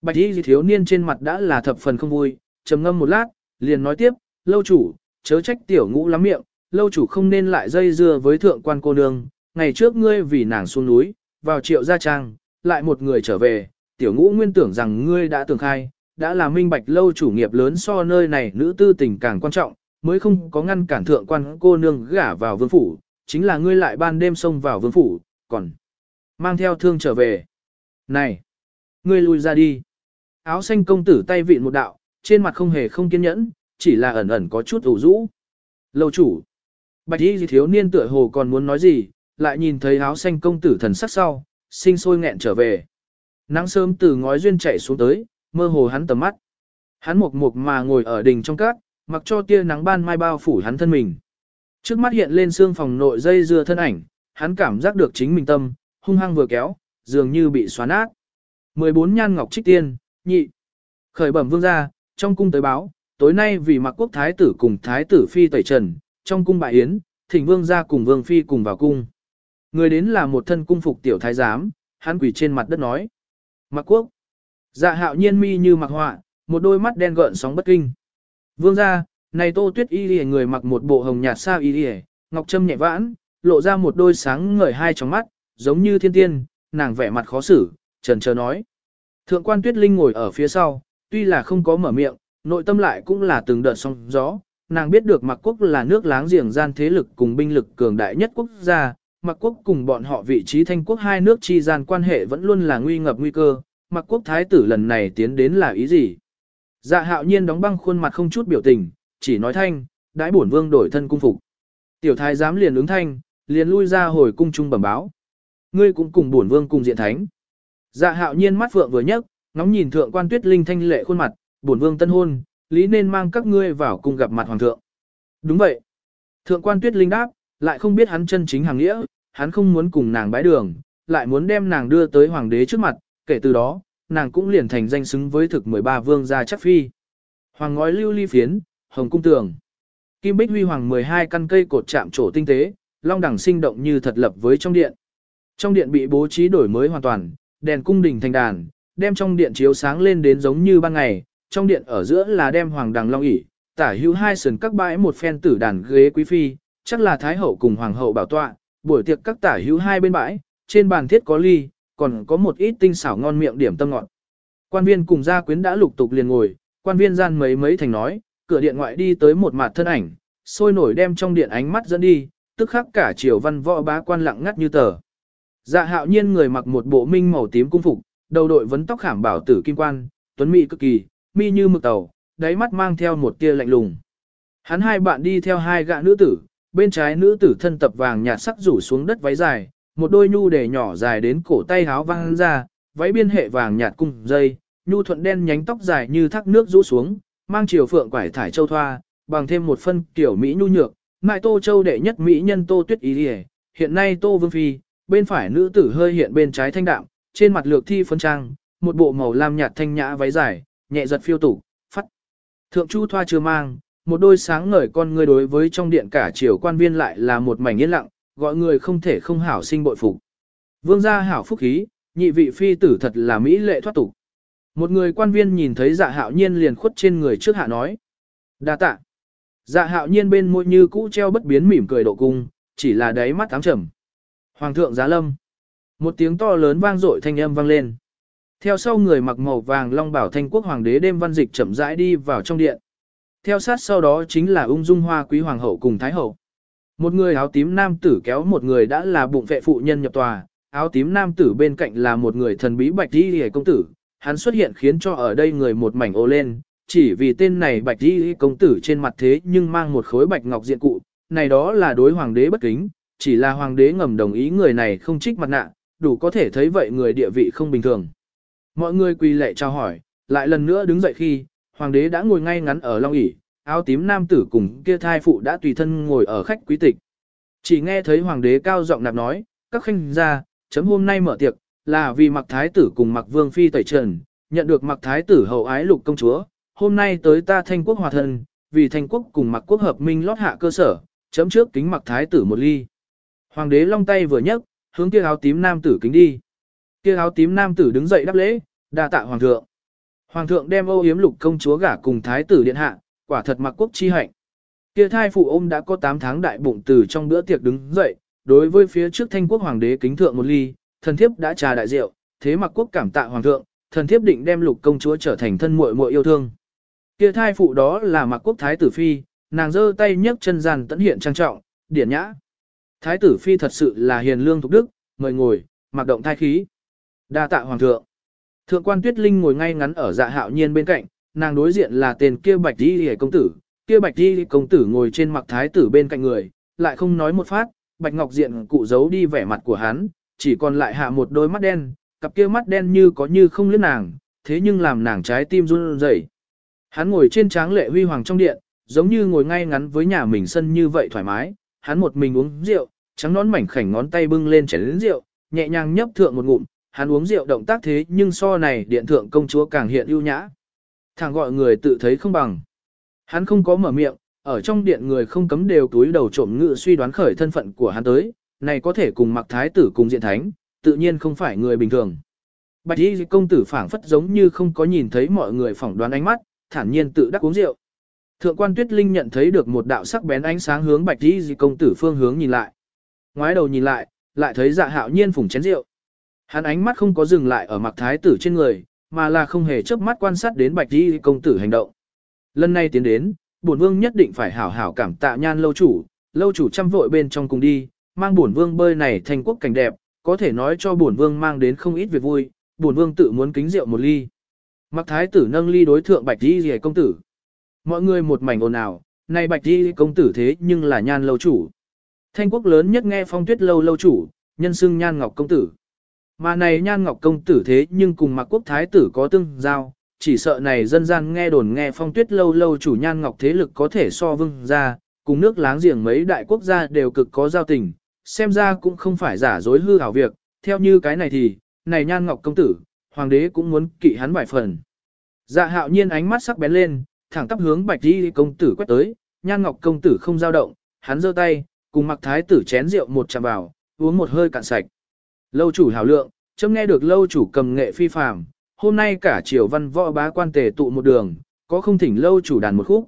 Bạch y thiếu niên trên mặt đã là thập phần không vui, trầm ngâm một lát, liền nói tiếp, lâu chủ, chớ trách tiểu ngũ lắm miệng, lâu chủ không nên lại dây dưa với thượng quan cô nương, ngày trước ngươi vì nàng xuống núi, vào triệu gia trang, lại một người trở về, tiểu ngũ nguyên tưởng rằng ngươi đã tưởng khai, đã là minh bạch lâu chủ nghiệp lớn so nơi này nữ tư tình càng quan trọng, mới không có ngăn cản thượng quan cô nương gả vào vương phủ, chính là ngươi lại ban đêm xông vào vương phủ, còn mang theo thương trở về. Này, ngươi lui ra đi. Áo xanh công tử tay vịn một đạo, trên mặt không hề không kiên nhẫn, chỉ là ẩn ẩn có chút ủ rũ. Lâu chủ. Bạch y thiếu niên tựa hồ còn muốn nói gì, lại nhìn thấy áo xanh công tử thần sắc sau, sinh sôi nghẹn trở về. Nắng sớm từ ngói duyên chạy xuống tới, mơ hồ hắn tầm mắt. Hắn mộc mộc mà ngồi ở đỉnh trong cát, mặc cho tia nắng ban mai bao phủ hắn thân mình. Trước mắt hiện lên xương phòng nội dây dưa thân ảnh, hắn cảm giác được chính mình tâm, hung hăng vừa kéo, dường như bị xóa nát. 14 nhan ngọc trích tiên, nhị. Khởi bẩm vương gia, trong cung tới báo, tối nay vì mặc quốc thái tử cùng thái tử phi tẩy trần, trong cung bại yến, thỉnh vương gia cùng vương phi cùng vào cung. Người đến là một thân cung phục tiểu thái giám, hắn quỳ trên mặt đất nói. Mặc quốc. Dạ hạo nhiên mi như mặc họa, một đôi mắt đen gợn sóng bất kinh. Vương gia, này tô tuyết y lìa người mặc một bộ hồng nhạt sao y lìa, ngọc trâm nhẹ vãn, lộ ra một đôi sáng ngời hai trong mắt, giống như thiên tiên, nàng vẻ mặt khó xử, trần chờ nói. Thượng quan tuyết linh ngồi ở phía sau, tuy là không có mở miệng, nội tâm lại cũng là từng đợt sóng gió. Nàng biết được Mạc Quốc là nước láng giềng gian thế lực cùng binh lực cường đại nhất quốc gia, Mạc Quốc cùng bọn họ vị trí thanh quốc hai nước chi gian quan hệ vẫn luôn là nguy ngập nguy cơ, Mạc Quốc thái tử lần này tiến đến là ý gì? Dạ hạo nhiên đóng băng khuôn mặt không chút biểu tình, chỉ nói thanh, đãi bổn vương đổi thân cung phục. Tiểu thái giám liền ứng thanh, liền lui ra hồi cung trung bẩm báo. Ngươi cũng cùng bổn vương cùng diện thánh. Dạ hạo nhiên mắt phượng vừa nhấc, ngóng nhìn thượng quan tuyết linh thanh lệ khuôn mặt, bổn vương tân hôn, lý nên mang các ngươi vào cùng gặp mặt hoàng thượng. Đúng vậy. Thượng quan tuyết linh đáp, lại không biết hắn chân chính hàng nghĩa, hắn không muốn cùng nàng bái đường, lại muốn đem nàng đưa tới hoàng đế trước mặt, kể từ đó, nàng cũng liền thành danh xứng với thực 13 vương gia chắc phi. Hoàng ngói lưu ly phiến, hồng cung tường. Kim bích huy hoàng 12 căn cây cột chạm trổ tinh tế, long đẳng sinh động như thật lập với trong điện. Trong điện bị bố trí đổi mới hoàn toàn, đèn cung đình thành đàn, đem trong điện chiếu sáng lên đến giống như ban ngày, trong điện ở giữa là đem hoàng đằng long ỷ, tả hữu hai sườn các bãi một phen tử đàn ghế quý phi, chắc là thái hậu cùng hoàng hậu bảo tọa, buổi tiệc các tả hữu hai bên bãi, trên bàn thiết có ly, còn có một ít tinh xảo ngon miệng điểm tâm ngọt. Quan viên cùng gia quyến đã lục tục liền ngồi, quan viên gian mấy mấy thành nói, cửa điện ngoại đi tới một mặt thân ảnh, sôi nổi đem trong điện ánh mắt dẫn đi, tức khắc cả triều văn võ bá quan lặng ngắt như tờ. Dạ hạo nhiên người mặc một bộ minh màu tím cung phục, đầu đội vấn tóc khảm bảo tử kim quan, tuấn mỹ cực kỳ, mi như mực tàu, đáy mắt mang theo một tia lạnh lùng. Hắn hai bạn đi theo hai gã nữ tử, bên trái nữ tử thân tập vàng nhạt sắc rủ xuống đất váy dài, một đôi nhu để nhỏ dài đến cổ tay háo văng ra, váy biên hệ vàng nhạt cung dây, nhu thuận đen nhánh tóc dài như thác nước rũ xuống, mang chiều phượng quải thải châu thoa, bằng thêm một phân kiểu mỹ nhu nhược, mại tô châu đệ nhất mỹ nhân tô tuyết ý đi hiện nay tô vương phi, bên phải nữ tử hơi hiện bên trái thanh đạm, trên mặt lược thi phấn trang, một bộ màu lam nhạt thanh nhã váy dài, nhẹ giật phiêu tủ, phát. Thượng chu thoa chưa mang, một đôi sáng ngời con người đối với trong điện cả triều quan viên lại là một mảnh yên lặng, gọi người không thể không hảo sinh bội phục. Vương gia hảo phúc khí, nhị vị phi tử thật là mỹ lệ thoát tục. Một người quan viên nhìn thấy dạ hạo nhiên liền khuất trên người trước hạ nói. đa tạ. Dạ hạo nhiên bên môi như cũ treo bất biến mỉm cười độ cung, chỉ là đáy mắt ám trầm. Hoàng thượng giá lâm. Một tiếng to lớn vang dội thanh âm vang lên. Theo sau người mặc màu vàng long bảo thanh quốc hoàng đế đêm văn dịch chậm rãi đi vào trong điện. Theo sát sau đó chính là ung dung hoa quý hoàng hậu cùng thái hậu. Một người áo tím nam tử kéo một người đã là bụng vệ phụ nhân nhập tòa, áo tím nam tử bên cạnh là một người thần bí bạch đi hề công tử, hắn xuất hiện khiến cho ở đây người một mảnh ô lên, chỉ vì tên này bạch đi công tử trên mặt thế nhưng mang một khối bạch ngọc diện cụ, này đó là đối hoàng đế bất kính, chỉ là hoàng đế ngầm đồng ý người này không trích mặt nạ, đủ có thể thấy vậy người địa vị không bình thường. Mọi người quỳ lệ trao hỏi, lại lần nữa đứng dậy khi, hoàng đế đã ngồi ngay ngắn ở long ỷ áo tím nam tử cùng kia thai phụ đã tùy thân ngồi ở khách quý tịch. Chỉ nghe thấy hoàng đế cao giọng nạp nói, các khanh gia, chấm hôm nay mở tiệc, là vì mặc thái tử cùng mặc vương phi tẩy trần, nhận được mặc thái tử hậu ái lục công chúa, hôm nay tới ta thanh quốc hòa thân, vì thanh quốc cùng mặc quốc hợp minh lót hạ cơ sở, chấm trước kính mặc thái tử một ly. Hoàng đế long tay vừa nhấc, hướng kia áo tím nam tử kính đi. Kia áo tím nam tử đứng dậy đáp lễ, đa tạ hoàng thượng. Hoàng thượng đem âu yếm lục công chúa gả cùng thái tử điện hạ, quả thật mặc quốc chi hạnh. Kia thai phụ ôm đã có 8 tháng đại bụng từ trong bữa tiệc đứng dậy, đối với phía trước thanh quốc hoàng đế kính thượng một ly, thần thiếp đã trà đại rượu, thế mặc quốc cảm tạ hoàng thượng, thần thiếp định đem lục công chúa trở thành thân muội muội yêu thương. Kia thai phụ đó là mặc quốc thái tử phi, nàng giơ tay nhấc chân giàn tận hiện trang trọng, điển nhã. Thái tử phi thật sự là hiền lương thục đức, mời ngồi, mặc động thai khí. Đa tạ hoàng thượng. Thượng quan Tuyết Linh ngồi ngay ngắn ở dạ hạo nhiên bên cạnh, nàng đối diện là tên kia bạch đi hề công tử, kia bạch đi công tử ngồi trên mặc thái tử bên cạnh người, lại không nói một phát, bạch ngọc diện cụ giấu đi vẻ mặt của hắn, chỉ còn lại hạ một đôi mắt đen, cặp kia mắt đen như có như không liếc nàng, thế nhưng làm nàng trái tim run rẩy. Hắn ngồi trên tráng lệ huy hoàng trong điện, giống như ngồi ngay ngắn với nhà mình sân như vậy thoải mái, hắn một mình uống rượu, trắng nón mảnh khảnh ngón tay bưng lên chén rượu, nhẹ nhàng nhấp thượng một ngụm, hắn uống rượu động tác thế nhưng so này điện thượng công chúa càng hiện ưu nhã. Thằng gọi người tự thấy không bằng. Hắn không có mở miệng, ở trong điện người không cấm đều túi đầu trộm ngự suy đoán khởi thân phận của hắn tới, này có thể cùng mặc thái tử cùng diện thánh, tự nhiên không phải người bình thường. Bạch y công tử phảng phất giống như không có nhìn thấy mọi người phỏng đoán ánh mắt, thản nhiên tự đắc uống rượu. Thượng quan Tuyết Linh nhận thấy được một đạo sắc bén ánh sáng hướng Bạch y công tử phương hướng nhìn lại. Ngoái đầu nhìn lại, lại thấy dạ hạo nhiên phùng chén rượu. Hắn ánh mắt không có dừng lại ở mặc thái tử trên người, mà là không hề chớp mắt quan sát đến bạch y công tử hành động. Lần này tiến đến, bổn vương nhất định phải hảo hảo cảm tạ nhan lâu chủ, lâu chủ chăm vội bên trong cùng đi, mang bổn vương bơi này thành quốc cảnh đẹp, có thể nói cho bổn vương mang đến không ít việc vui, bổn vương tự muốn kính rượu một ly. Mặc thái tử nâng ly đối thượng bạch y rìa công tử. Mọi người một mảnh ồn ào, này bạch y công tử thế nhưng là nhan lâu chủ. Thanh quốc lớn nhất nghe phong tuyết lâu lâu chủ, nhân xưng nhan ngọc công tử. Mà này nhan ngọc công tử thế nhưng cùng mặc quốc thái tử có tương giao, chỉ sợ này dân gian nghe đồn nghe phong tuyết lâu lâu chủ nhan ngọc thế lực có thể so vương ra, cùng nước láng giềng mấy đại quốc gia đều cực có giao tình, xem ra cũng không phải giả dối hư hảo việc, theo như cái này thì, này nhan ngọc công tử, hoàng đế cũng muốn kỵ hắn vài phần. Dạ hạo nhiên ánh mắt sắc bén lên, thẳng tắp hướng bạch đi công tử quét tới, nhan ngọc công tử không dao động, hắn giơ tay, cùng mặc thái tử chén rượu một chạm vào, uống một hơi cạn sạch. Lâu chủ hảo lượng, chấm nghe được lâu chủ cầm nghệ phi phàm, hôm nay cả triều văn võ bá quan tề tụ một đường, có không thỉnh lâu chủ đàn một khúc.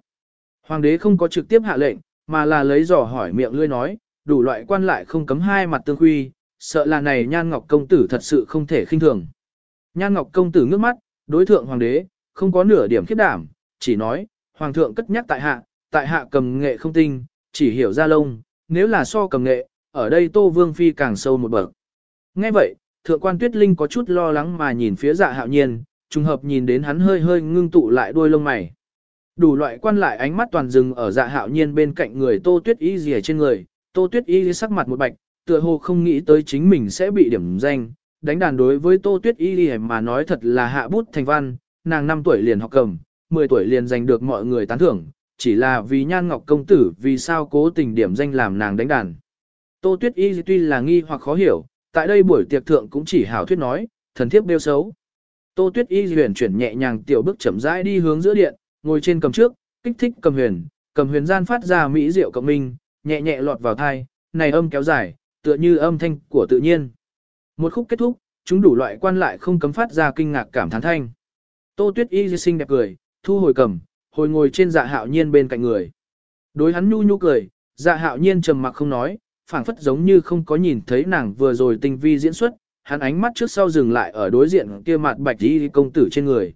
Hoàng đế không có trực tiếp hạ lệnh, mà là lấy dò hỏi miệng lươi nói, đủ loại quan lại không cấm hai mặt tương huy, sợ là này nhan ngọc công tử thật sự không thể khinh thường. Nhan ngọc công tử ngước mắt, đối thượng hoàng đế, không có nửa điểm khiếp đảm, chỉ nói, hoàng thượng cất nhắc tại hạ, tại hạ cầm nghệ không tinh, chỉ hiểu ra lông, nếu là so cầm nghệ, ở đây tô vương phi càng sâu một bậc. Nghe vậy, thượng quan tuyết linh có chút lo lắng mà nhìn phía dạ hạo nhiên, trùng hợp nhìn đến hắn hơi hơi ngưng tụ lại đuôi lông mày. Đủ loại quan lại ánh mắt toàn dừng ở dạ hạo nhiên bên cạnh người tô tuyết y rìa trên người, tô tuyết y sắc mặt một bạch, tựa hồ không nghĩ tới chính mình sẽ bị điểm danh, đánh đàn đối với tô tuyết y mà nói thật là hạ bút thành văn, nàng 5 tuổi liền học cầm, 10 tuổi liền giành được mọi người tán thưởng, chỉ là vì nhan ngọc công tử vì sao cố tình điểm danh làm nàng đánh đàn. Tô tuyết y tuy là nghi hoặc khó hiểu, tại đây buổi tiệc thượng cũng chỉ hảo thuyết nói, thần thiếp đeo xấu. Tô Tuyết Y huyền chuyển nhẹ nhàng tiểu bước chậm rãi đi hướng giữa điện, ngồi trên cầm trước, kích thích cầm huyền, cầm huyền gian phát ra mỹ diệu cộng minh, nhẹ nhẹ lọt vào thai, này âm kéo dài, tựa như âm thanh của tự nhiên. Một khúc kết thúc, chúng đủ loại quan lại không cấm phát ra kinh ngạc cảm thán thanh. Tô Tuyết Y xinh đẹp cười, thu hồi cầm, hồi ngồi trên dạ hạo nhiên bên cạnh người. Đối hắn nhu nhu cười, dạ hạo nhiên trầm mặc không nói, phảng phất giống như không có nhìn thấy nàng vừa rồi tình vi diễn xuất, hắn ánh mắt trước sau dừng lại ở đối diện kia mặt bạch y công tử trên người.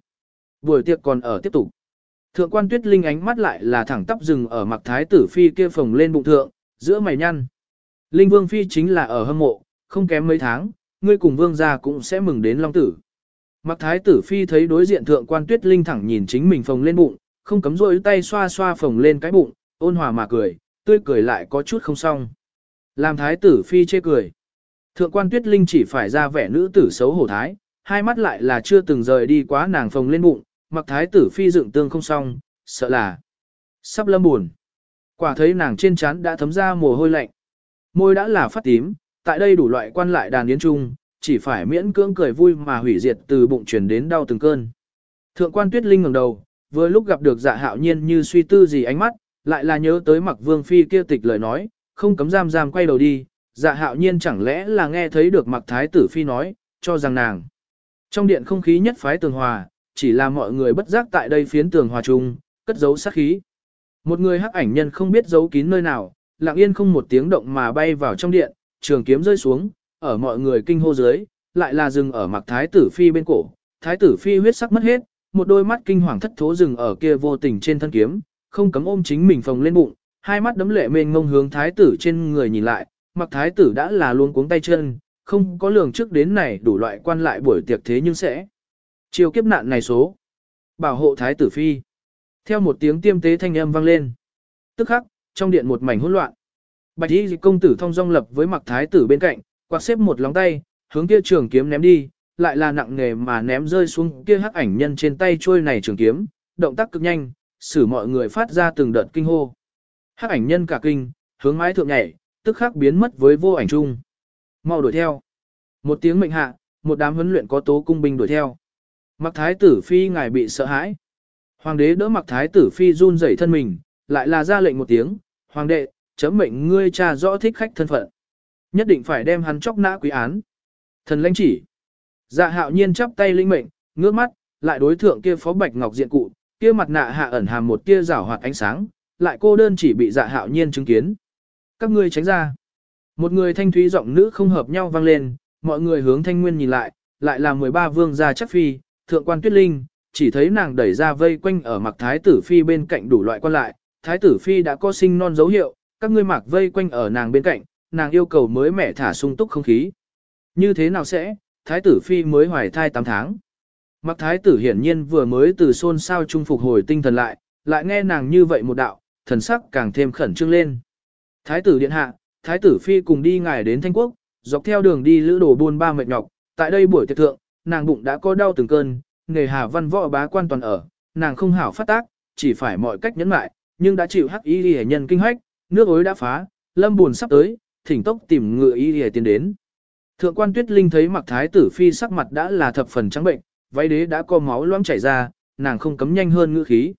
Buổi tiệc còn ở tiếp tục. Thượng quan tuyết linh ánh mắt lại là thẳng tắp dừng ở mặt thái tử phi kia phồng lên bụng thượng, giữa mày nhăn. Linh vương phi chính là ở hâm mộ, không kém mấy tháng, ngươi cùng vương gia cũng sẽ mừng đến long tử. Mặc thái tử phi thấy đối diện thượng quan tuyết linh thẳng nhìn chính mình phồng lên bụng, không cấm rôi tay xoa xoa phồng lên cái bụng, ôn hòa mà cười, tươi cười lại có chút không xong. Làm thái tử phi chê cười. Thượng quan tuyết linh chỉ phải ra vẻ nữ tử xấu hổ thái, hai mắt lại là chưa từng rời đi quá nàng phồng lên bụng, mặc thái tử phi dựng tương không xong, sợ là sắp lâm buồn. Quả thấy nàng trên trán đã thấm ra mồ hôi lạnh. Môi đã là phát tím, tại đây đủ loại quan lại đàn yến chung, chỉ phải miễn cưỡng cười vui mà hủy diệt từ bụng truyền đến đau từng cơn. Thượng quan tuyết linh ngẩng đầu, vừa lúc gặp được dạ hạo nhiên như suy tư gì ánh mắt, lại là nhớ tới mặc vương phi kia tịch lời nói, không cấm giam giam quay đầu đi, dạ hạo nhiên chẳng lẽ là nghe thấy được mặc thái tử phi nói, cho rằng nàng. Trong điện không khí nhất phái tường hòa, chỉ là mọi người bất giác tại đây phiến tường hòa chung, cất giấu sát khí. Một người hắc ảnh nhân không biết giấu kín nơi nào, lặng yên không một tiếng động mà bay vào trong điện, trường kiếm rơi xuống, ở mọi người kinh hô dưới, lại là dừng ở mặc thái tử phi bên cổ. Thái tử phi huyết sắc mất hết, một đôi mắt kinh hoàng thất thố dừng ở kia vô tình trên thân kiếm, không cấm ôm chính mình phồng lên bụng, hai mắt đấm lệ mênh ngông hướng thái tử trên người nhìn lại, mặc thái tử đã là luôn cuống tay chân, không có lường trước đến này đủ loại quan lại buổi tiệc thế nhưng sẽ. Chiều kiếp nạn này số. Bảo hộ thái tử phi. Theo một tiếng tiêm tế thanh âm vang lên. Tức khắc, trong điện một mảnh hỗn loạn. Bạch y công tử thông dong lập với mặc thái tử bên cạnh, quạt xếp một lóng tay, hướng kia trường kiếm ném đi, lại là nặng nghề mà ném rơi xuống kia hắc ảnh nhân trên tay trôi này trường kiếm, động tác cực nhanh, xử mọi người phát ra từng đợt kinh hô. Hắc ảnh nhân cả kinh, hướng mái thượng nhảy, tức khắc biến mất với vô ảnh chung. Mau đuổi theo. Một tiếng mệnh hạ, một đám huấn luyện có tố cung binh đuổi theo. Mặc thái tử phi ngài bị sợ hãi. Hoàng đế đỡ mặc thái tử phi run rẩy thân mình, lại là ra lệnh một tiếng, hoàng đệ, chấm mệnh ngươi tra rõ thích khách thân phận. Nhất định phải đem hắn chóc nã quý án. Thần lãnh chỉ. Dạ hạo nhiên chắp tay linh mệnh, ngước mắt, lại đối thượng kia phó bạch ngọc diện cụ, kia mặt nạ hạ ẩn hàm một tia rảo hoạt ánh sáng, lại cô đơn chỉ bị dạ hạo nhiên chứng kiến. Các ngươi tránh ra. Một người thanh thúy giọng nữ không hợp nhau vang lên, mọi người hướng thanh nguyên nhìn lại, lại là 13 vương gia chắc phi, thượng quan tuyết linh, chỉ thấy nàng đẩy ra vây quanh ở mặc thái tử phi bên cạnh đủ loại quan lại, thái tử phi đã có sinh non dấu hiệu, các ngươi mặc vây quanh ở nàng bên cạnh, nàng yêu cầu mới mẻ thả sung túc không khí. Như thế nào sẽ, thái tử phi mới hoài thai 8 tháng. Mặc thái tử hiển nhiên vừa mới từ xôn sao trung phục hồi tinh thần lại, lại nghe nàng như vậy một đạo, thần sắc càng thêm khẩn trương lên. Thái tử điện hạ, thái tử phi cùng đi ngài đến Thanh Quốc, dọc theo đường đi lữ đồ buôn ba mệt nhọc, tại đây buổi tiệc thượng, nàng bụng đã có đau từng cơn, nghề hà văn võ bá quan toàn ở, nàng không hảo phát tác, chỉ phải mọi cách nhẫn lại, nhưng đã chịu hắc y liễu nhân kinh hách, nước ối đã phá, lâm buồn sắp tới, thỉnh tốc tìm ngựa y liễu tiến đến. Thượng quan Tuyết Linh thấy Mặc Thái tử phi sắc mặt đã là thập phần trắng bệnh, váy đế đã có máu loãng chảy ra, nàng không cấm nhanh hơn ngữ khí.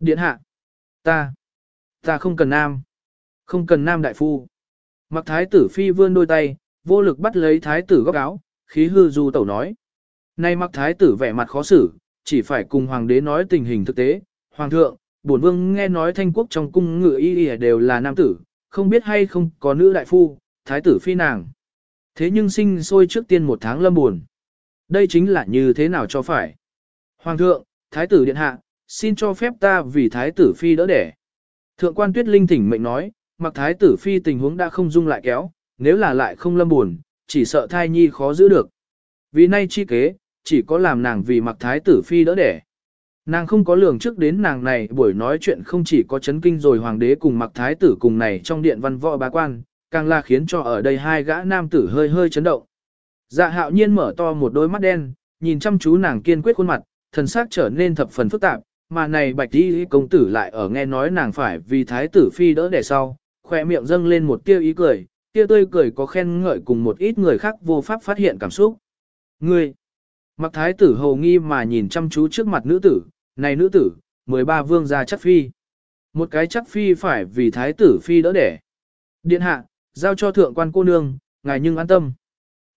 Điện hạ, ta, ta không cần nam, không cần nam đại phu. Mặc Thái tử phi vươn đôi tay, vô lực bắt lấy Thái tử góc áo, khí hư du tẩu nói. Nay Mặc Thái tử vẻ mặt khó xử, chỉ phải cùng hoàng đế nói tình hình thực tế. Hoàng thượng, bổn vương nghe nói thanh quốc trong cung ngựa y y đều là nam tử, không biết hay không có nữ đại phu, Thái tử phi nàng. Thế nhưng sinh sôi trước tiên một tháng lâm buồn. Đây chính là như thế nào cho phải. Hoàng thượng, thái tử điện hạ, xin cho phép ta vì thái tử phi đỡ đẻ. Thượng quan tuyết linh thỉnh mệnh nói, mặc thái tử phi tình huống đã không dung lại kéo, nếu là lại không lâm buồn, chỉ sợ thai nhi khó giữ được. Vì nay chi kế, chỉ có làm nàng vì mặc thái tử phi đỡ đẻ. Nàng không có lường trước đến nàng này buổi nói chuyện không chỉ có chấn kinh rồi hoàng đế cùng mặc thái tử cùng này trong điện văn võ bá quan, càng là khiến cho ở đây hai gã nam tử hơi hơi chấn động. Dạ hạo nhiên mở to một đôi mắt đen, nhìn chăm chú nàng kiên quyết khuôn mặt, thần sắc trở nên thập phần phức tạp, mà này bạch đi công tử lại ở nghe nói nàng phải vì thái tử phi đỡ đẻ sau, khỏe miệng dâng lên một tia ý cười, tia tươi cười có khen ngợi cùng một ít người khác vô pháp phát hiện cảm xúc. Ngươi, mặc thái tử hầu nghi mà nhìn chăm chú trước mặt nữ tử, này nữ tử, 13 vương gia chắc phi. Một cái chắc phi phải vì thái tử phi đỡ đẻ. Điện hạ, giao cho thượng quan cô nương, ngài nhưng an tâm.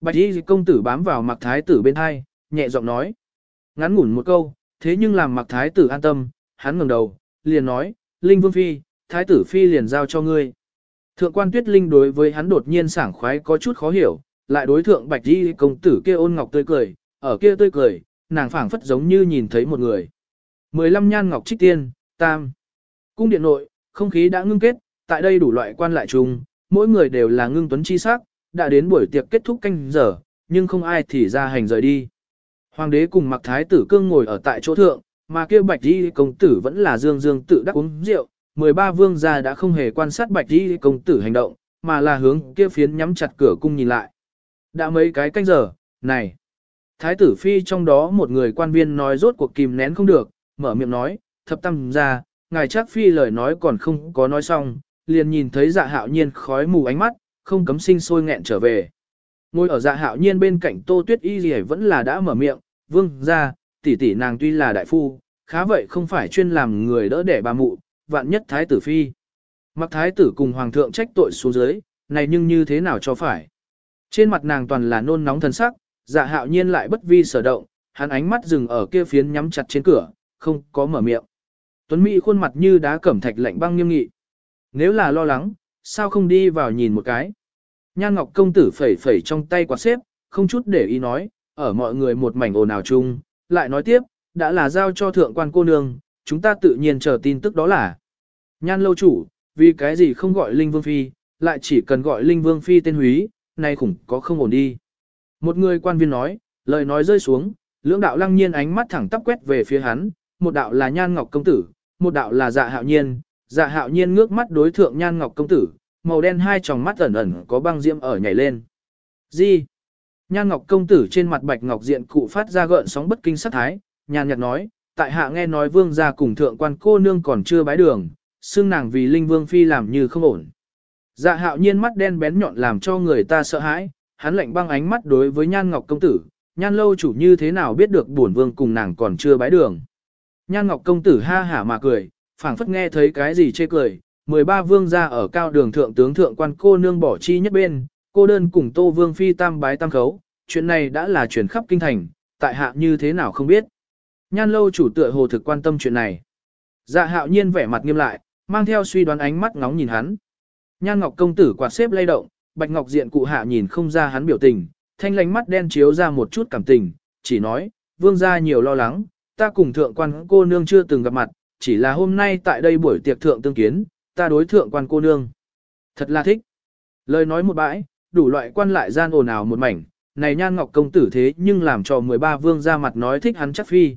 Bạch y công tử bám vào mặc thái tử bên hai, nhẹ giọng nói. Ngắn ngủn một câu, thế nhưng làm mặc thái tử an tâm, hắn ngẩng đầu, liền nói, Linh Vương Phi, thái tử Phi liền giao cho ngươi. Thượng quan tuyết linh đối với hắn đột nhiên sảng khoái có chút khó hiểu, lại đối thượng bạch y công tử kia ôn ngọc tươi cười, ở kia tươi cười, nàng phảng phất giống như nhìn thấy một người. 15 nhan ngọc trích tiên, tam. Cung điện nội, không khí đã ngưng kết, tại đây đủ loại quan lại chung, mỗi người đều là ngưng tuấn chi sắc, đã đến buổi tiệc kết thúc canh giờ, nhưng không ai thì ra hành rời đi. Hoàng đế cùng mặc thái tử cương ngồi ở tại chỗ thượng, mà kia bạch đi công tử vẫn là dương dương tự đắc uống rượu, 13 vương gia đã không hề quan sát bạch đi công tử hành động, mà là hướng kia phiến nhắm chặt cửa cung nhìn lại. Đã mấy cái canh giờ, này. Thái tử phi trong đó một người quan viên nói rốt cuộc kìm nén không được, mở miệng nói, thập tam ra, ngài chắc phi lời nói còn không có nói xong, liền nhìn thấy dạ hạo nhiên khói mù ánh mắt, không cấm sinh sôi nghẹn trở về. Ngồi ở dạ hạo nhiên bên cạnh tô tuyết y gì vẫn là đã mở miệng, vương ra, tỷ tỷ nàng tuy là đại phu, khá vậy không phải chuyên làm người đỡ đẻ bà mụ, vạn nhất thái tử phi. Mặc thái tử cùng hoàng thượng trách tội xuống dưới, này nhưng như thế nào cho phải. Trên mặt nàng toàn là nôn nóng thần sắc, dạ hạo nhiên lại bất vi sở động, hắn ánh mắt dừng ở kia phiến nhắm chặt trên cửa, không có mở miệng. Tuấn Mỹ khuôn mặt như đá cẩm thạch lạnh băng nghiêm nghị. Nếu là lo lắng, sao không đi vào nhìn một cái. Nhan Ngọc công tử phẩy phẩy trong tay quạt xếp, không chút để ý nói, ở mọi người một mảnh ồn ào chung, lại nói tiếp, đã là giao cho thượng quan cô nương, chúng ta tự nhiên chờ tin tức đó là. Nhan lâu chủ, vì cái gì không gọi Linh Vương Phi, lại chỉ cần gọi Linh Vương Phi tên húy, nay khủng có không ổn đi. Một người quan viên nói, lời nói rơi xuống, lưỡng đạo lăng nhiên ánh mắt thẳng tắp quét về phía hắn, một đạo là Nhan Ngọc công tử, một đạo là Dạ Hạo Nhiên, Dạ Hạo Nhiên ngước mắt đối thượng Nhan Ngọc công tử, màu đen hai tròng mắt ẩn ẩn có băng diễm ở nhảy lên. Gì? Nhan Ngọc công tử trên mặt bạch ngọc diện cụ phát ra gợn sóng bất kinh sát thái, nhàn nhạt nói, tại hạ nghe nói vương gia cùng thượng quan cô nương còn chưa bái đường, xưng nàng vì linh vương phi làm như không ổn. Dạ hạo nhiên mắt đen bén nhọn làm cho người ta sợ hãi, hắn lạnh băng ánh mắt đối với nhan ngọc công tử, nhan lâu chủ như thế nào biết được bổn vương cùng nàng còn chưa bái đường. Nhan ngọc công tử ha hả mà cười, phảng phất nghe thấy cái gì chê cười, 13 vương gia ở cao đường thượng tướng thượng quan cô nương bỏ chi nhất bên, cô đơn cùng tô vương phi tam bái tam khấu, chuyện này đã là chuyển khắp kinh thành, tại hạ như thế nào không biết. Nhan lâu chủ tựa hồ thực quan tâm chuyện này. Dạ hạo nhiên vẻ mặt nghiêm lại, mang theo suy đoán ánh mắt ngóng nhìn hắn. Nhan ngọc công tử quạt xếp lay động, bạch ngọc diện cụ hạ nhìn không ra hắn biểu tình, thanh lánh mắt đen chiếu ra một chút cảm tình, chỉ nói, vương gia nhiều lo lắng, ta cùng thượng quan cô nương chưa từng gặp mặt, chỉ là hôm nay tại đây buổi tiệc thượng tương kiến, ta đối thượng quan cô nương. Thật là thích. Lời nói một bãi, đủ loại quan lại gian ồn ào một mảnh, này nhan ngọc công tử thế nhưng làm cho 13 vương ra mặt nói thích hắn chắc phi.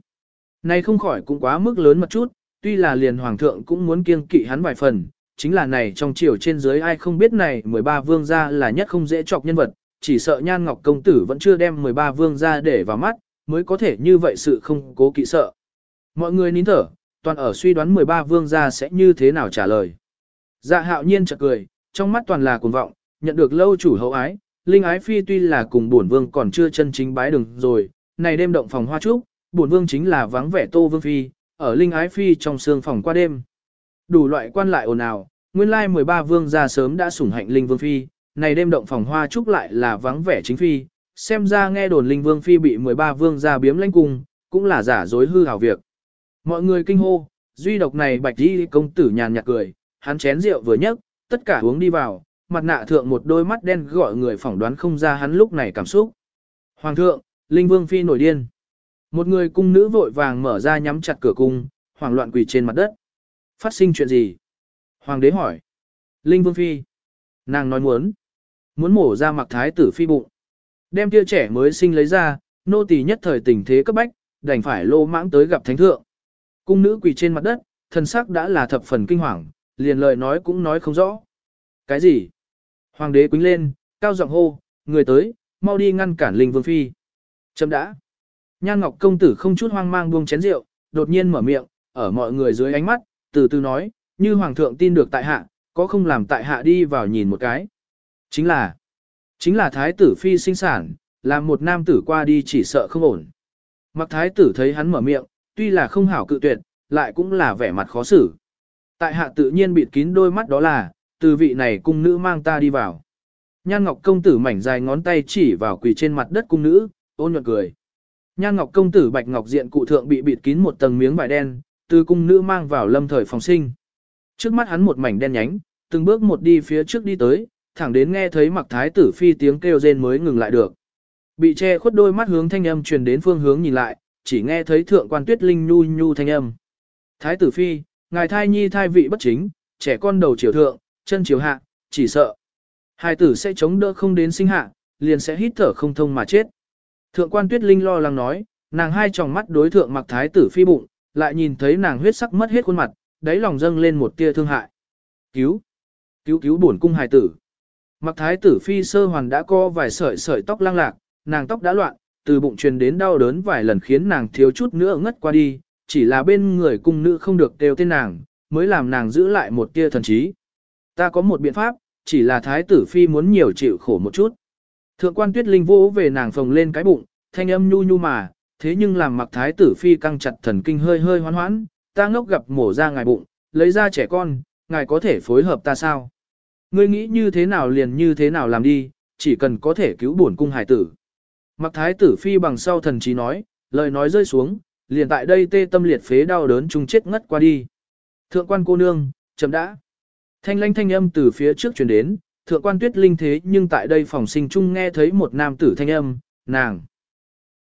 Này không khỏi cũng quá mức lớn một chút, tuy là liền hoàng thượng cũng muốn kiêng kỵ hắn vài phần, chính là này trong triều trên dưới ai không biết này 13 vương gia là nhất không dễ chọc nhân vật, chỉ sợ nhan ngọc công tử vẫn chưa đem 13 vương gia để vào mắt, mới có thể như vậy sự không cố kỵ sợ. Mọi người nín thở, toàn ở suy đoán 13 vương gia sẽ như thế nào trả lời. Dạ hạo nhiên chợt cười, trong mắt toàn là cuồng vọng, nhận được lâu chủ hậu ái, Linh Ái Phi tuy là cùng bổn vương còn chưa chân chính bái đường rồi, này đêm động phòng hoa trúc, bổn vương chính là vắng vẻ Tô Vương Phi, ở Linh Ái Phi trong sương phòng qua đêm. Đủ loại quan lại ồn ào, nguyên lai 13 vương gia sớm đã sủng hạnh Linh Vương Phi, này đêm động phòng hoa trúc lại là vắng vẻ chính Phi, xem ra nghe đồn Linh Vương Phi bị 13 vương gia biếm lãnh cung, cũng là giả dối hư hào việc. Mọi người kinh hô, duy độc này bạch đi công tử nhàn nhạt cười, hắn chén rượu vừa nhấc, tất cả uống đi vào, mặt nạ thượng một đôi mắt đen gọi người phỏng đoán không ra hắn lúc này cảm xúc. Hoàng thượng, Linh Vương Phi nổi điên. Một người cung nữ vội vàng mở ra nhắm chặt cửa cung, hoảng loạn quỳ trên mặt đất. Phát sinh chuyện gì? Hoàng đế hỏi. Linh Vương Phi. Nàng nói muốn. Muốn mổ ra mặc thái tử phi bụng. Đem kia trẻ mới sinh lấy ra, nô tỳ nhất thời tình thế cấp bách, đành phải lô mãng tới gặp thánh thượng. Cung nữ quỳ trên mặt đất, thân sắc đã là thập phần kinh hoàng, liền lời nói cũng nói không rõ. Cái gì? Hoàng đế quính lên, cao giọng hô, người tới, mau đi ngăn cản Linh Vương Phi. Chấm đã. Nhan Ngọc công tử không chút hoang mang buông chén rượu, đột nhiên mở miệng, ở mọi người dưới ánh mắt, từ từ nói, như Hoàng thượng tin được tại hạ, có không làm tại hạ đi vào nhìn một cái. Chính là, chính là Thái tử Phi sinh sản, làm một nam tử qua đi chỉ sợ không ổn. Mặc Thái tử thấy hắn mở miệng, tuy là không hảo cự tuyệt, lại cũng là vẻ mặt khó xử. Tại hạ tự nhiên bịt kín đôi mắt đó là, từ vị này cung nữ mang ta đi vào. Nhan Ngọc công tử mảnh dài ngón tay chỉ vào quỳ trên mặt đất cung nữ, ôn nhuận cười. Nhan Ngọc công tử bạch ngọc diện cụ thượng bị bịt kín một tầng miếng vải đen, từ cung nữ mang vào lâm thời phòng sinh. Trước mắt hắn một mảnh đen nhánh, từng bước một đi phía trước đi tới, thẳng đến nghe thấy mặc thái tử phi tiếng kêu rên mới ngừng lại được. Bị che khuất đôi mắt hướng thanh âm truyền đến phương hướng nhìn lại, chỉ nghe thấy thượng quan tuyết linh nhu nhu thanh âm. Thái tử phi, ngài thai nhi thai vị bất chính, trẻ con đầu chiều thượng, chân chiều hạ, chỉ sợ. Hai tử sẽ chống đỡ không đến sinh hạ, liền sẽ hít thở không thông mà chết. Thượng quan tuyết linh lo lắng nói, nàng hai tròng mắt đối thượng mặc thái tử phi bụng, lại nhìn thấy nàng huyết sắc mất hết khuôn mặt, đáy lòng dâng lên một tia thương hại. Cứu! Cứu cứu bổn cung hài tử! Mặc thái tử phi sơ hoàn đã co vài sợi sợi tóc lang lạc, nàng tóc đã loạn, từ bụng truyền đến đau đớn vài lần khiến nàng thiếu chút nữa ngất qua đi, chỉ là bên người cung nữ không được đều tên nàng, mới làm nàng giữ lại một tia thần trí. Ta có một biện pháp, chỉ là thái tử phi muốn nhiều chịu khổ một chút. Thượng quan tuyết linh vỗ về nàng phồng lên cái bụng, thanh âm nhu nhu mà, thế nhưng làm mặc thái tử phi căng chặt thần kinh hơi hơi hoán hoãn, ta ngốc gặp mổ ra ngài bụng, lấy ra trẻ con, ngài có thể phối hợp ta sao? Ngươi nghĩ như thế nào liền như thế nào làm đi, chỉ cần có thể cứu bổn cung hải tử. Mặc thái tử phi bằng sau thần trí nói, lời nói rơi xuống, liền tại đây tê tâm liệt phế đau đớn chung chết ngất qua đi. Thượng quan cô nương, chấm đã. Thanh lanh thanh âm từ phía trước truyền đến, thượng quan tuyết linh thế nhưng tại đây phòng sinh chung nghe thấy một nam tử thanh âm, nàng.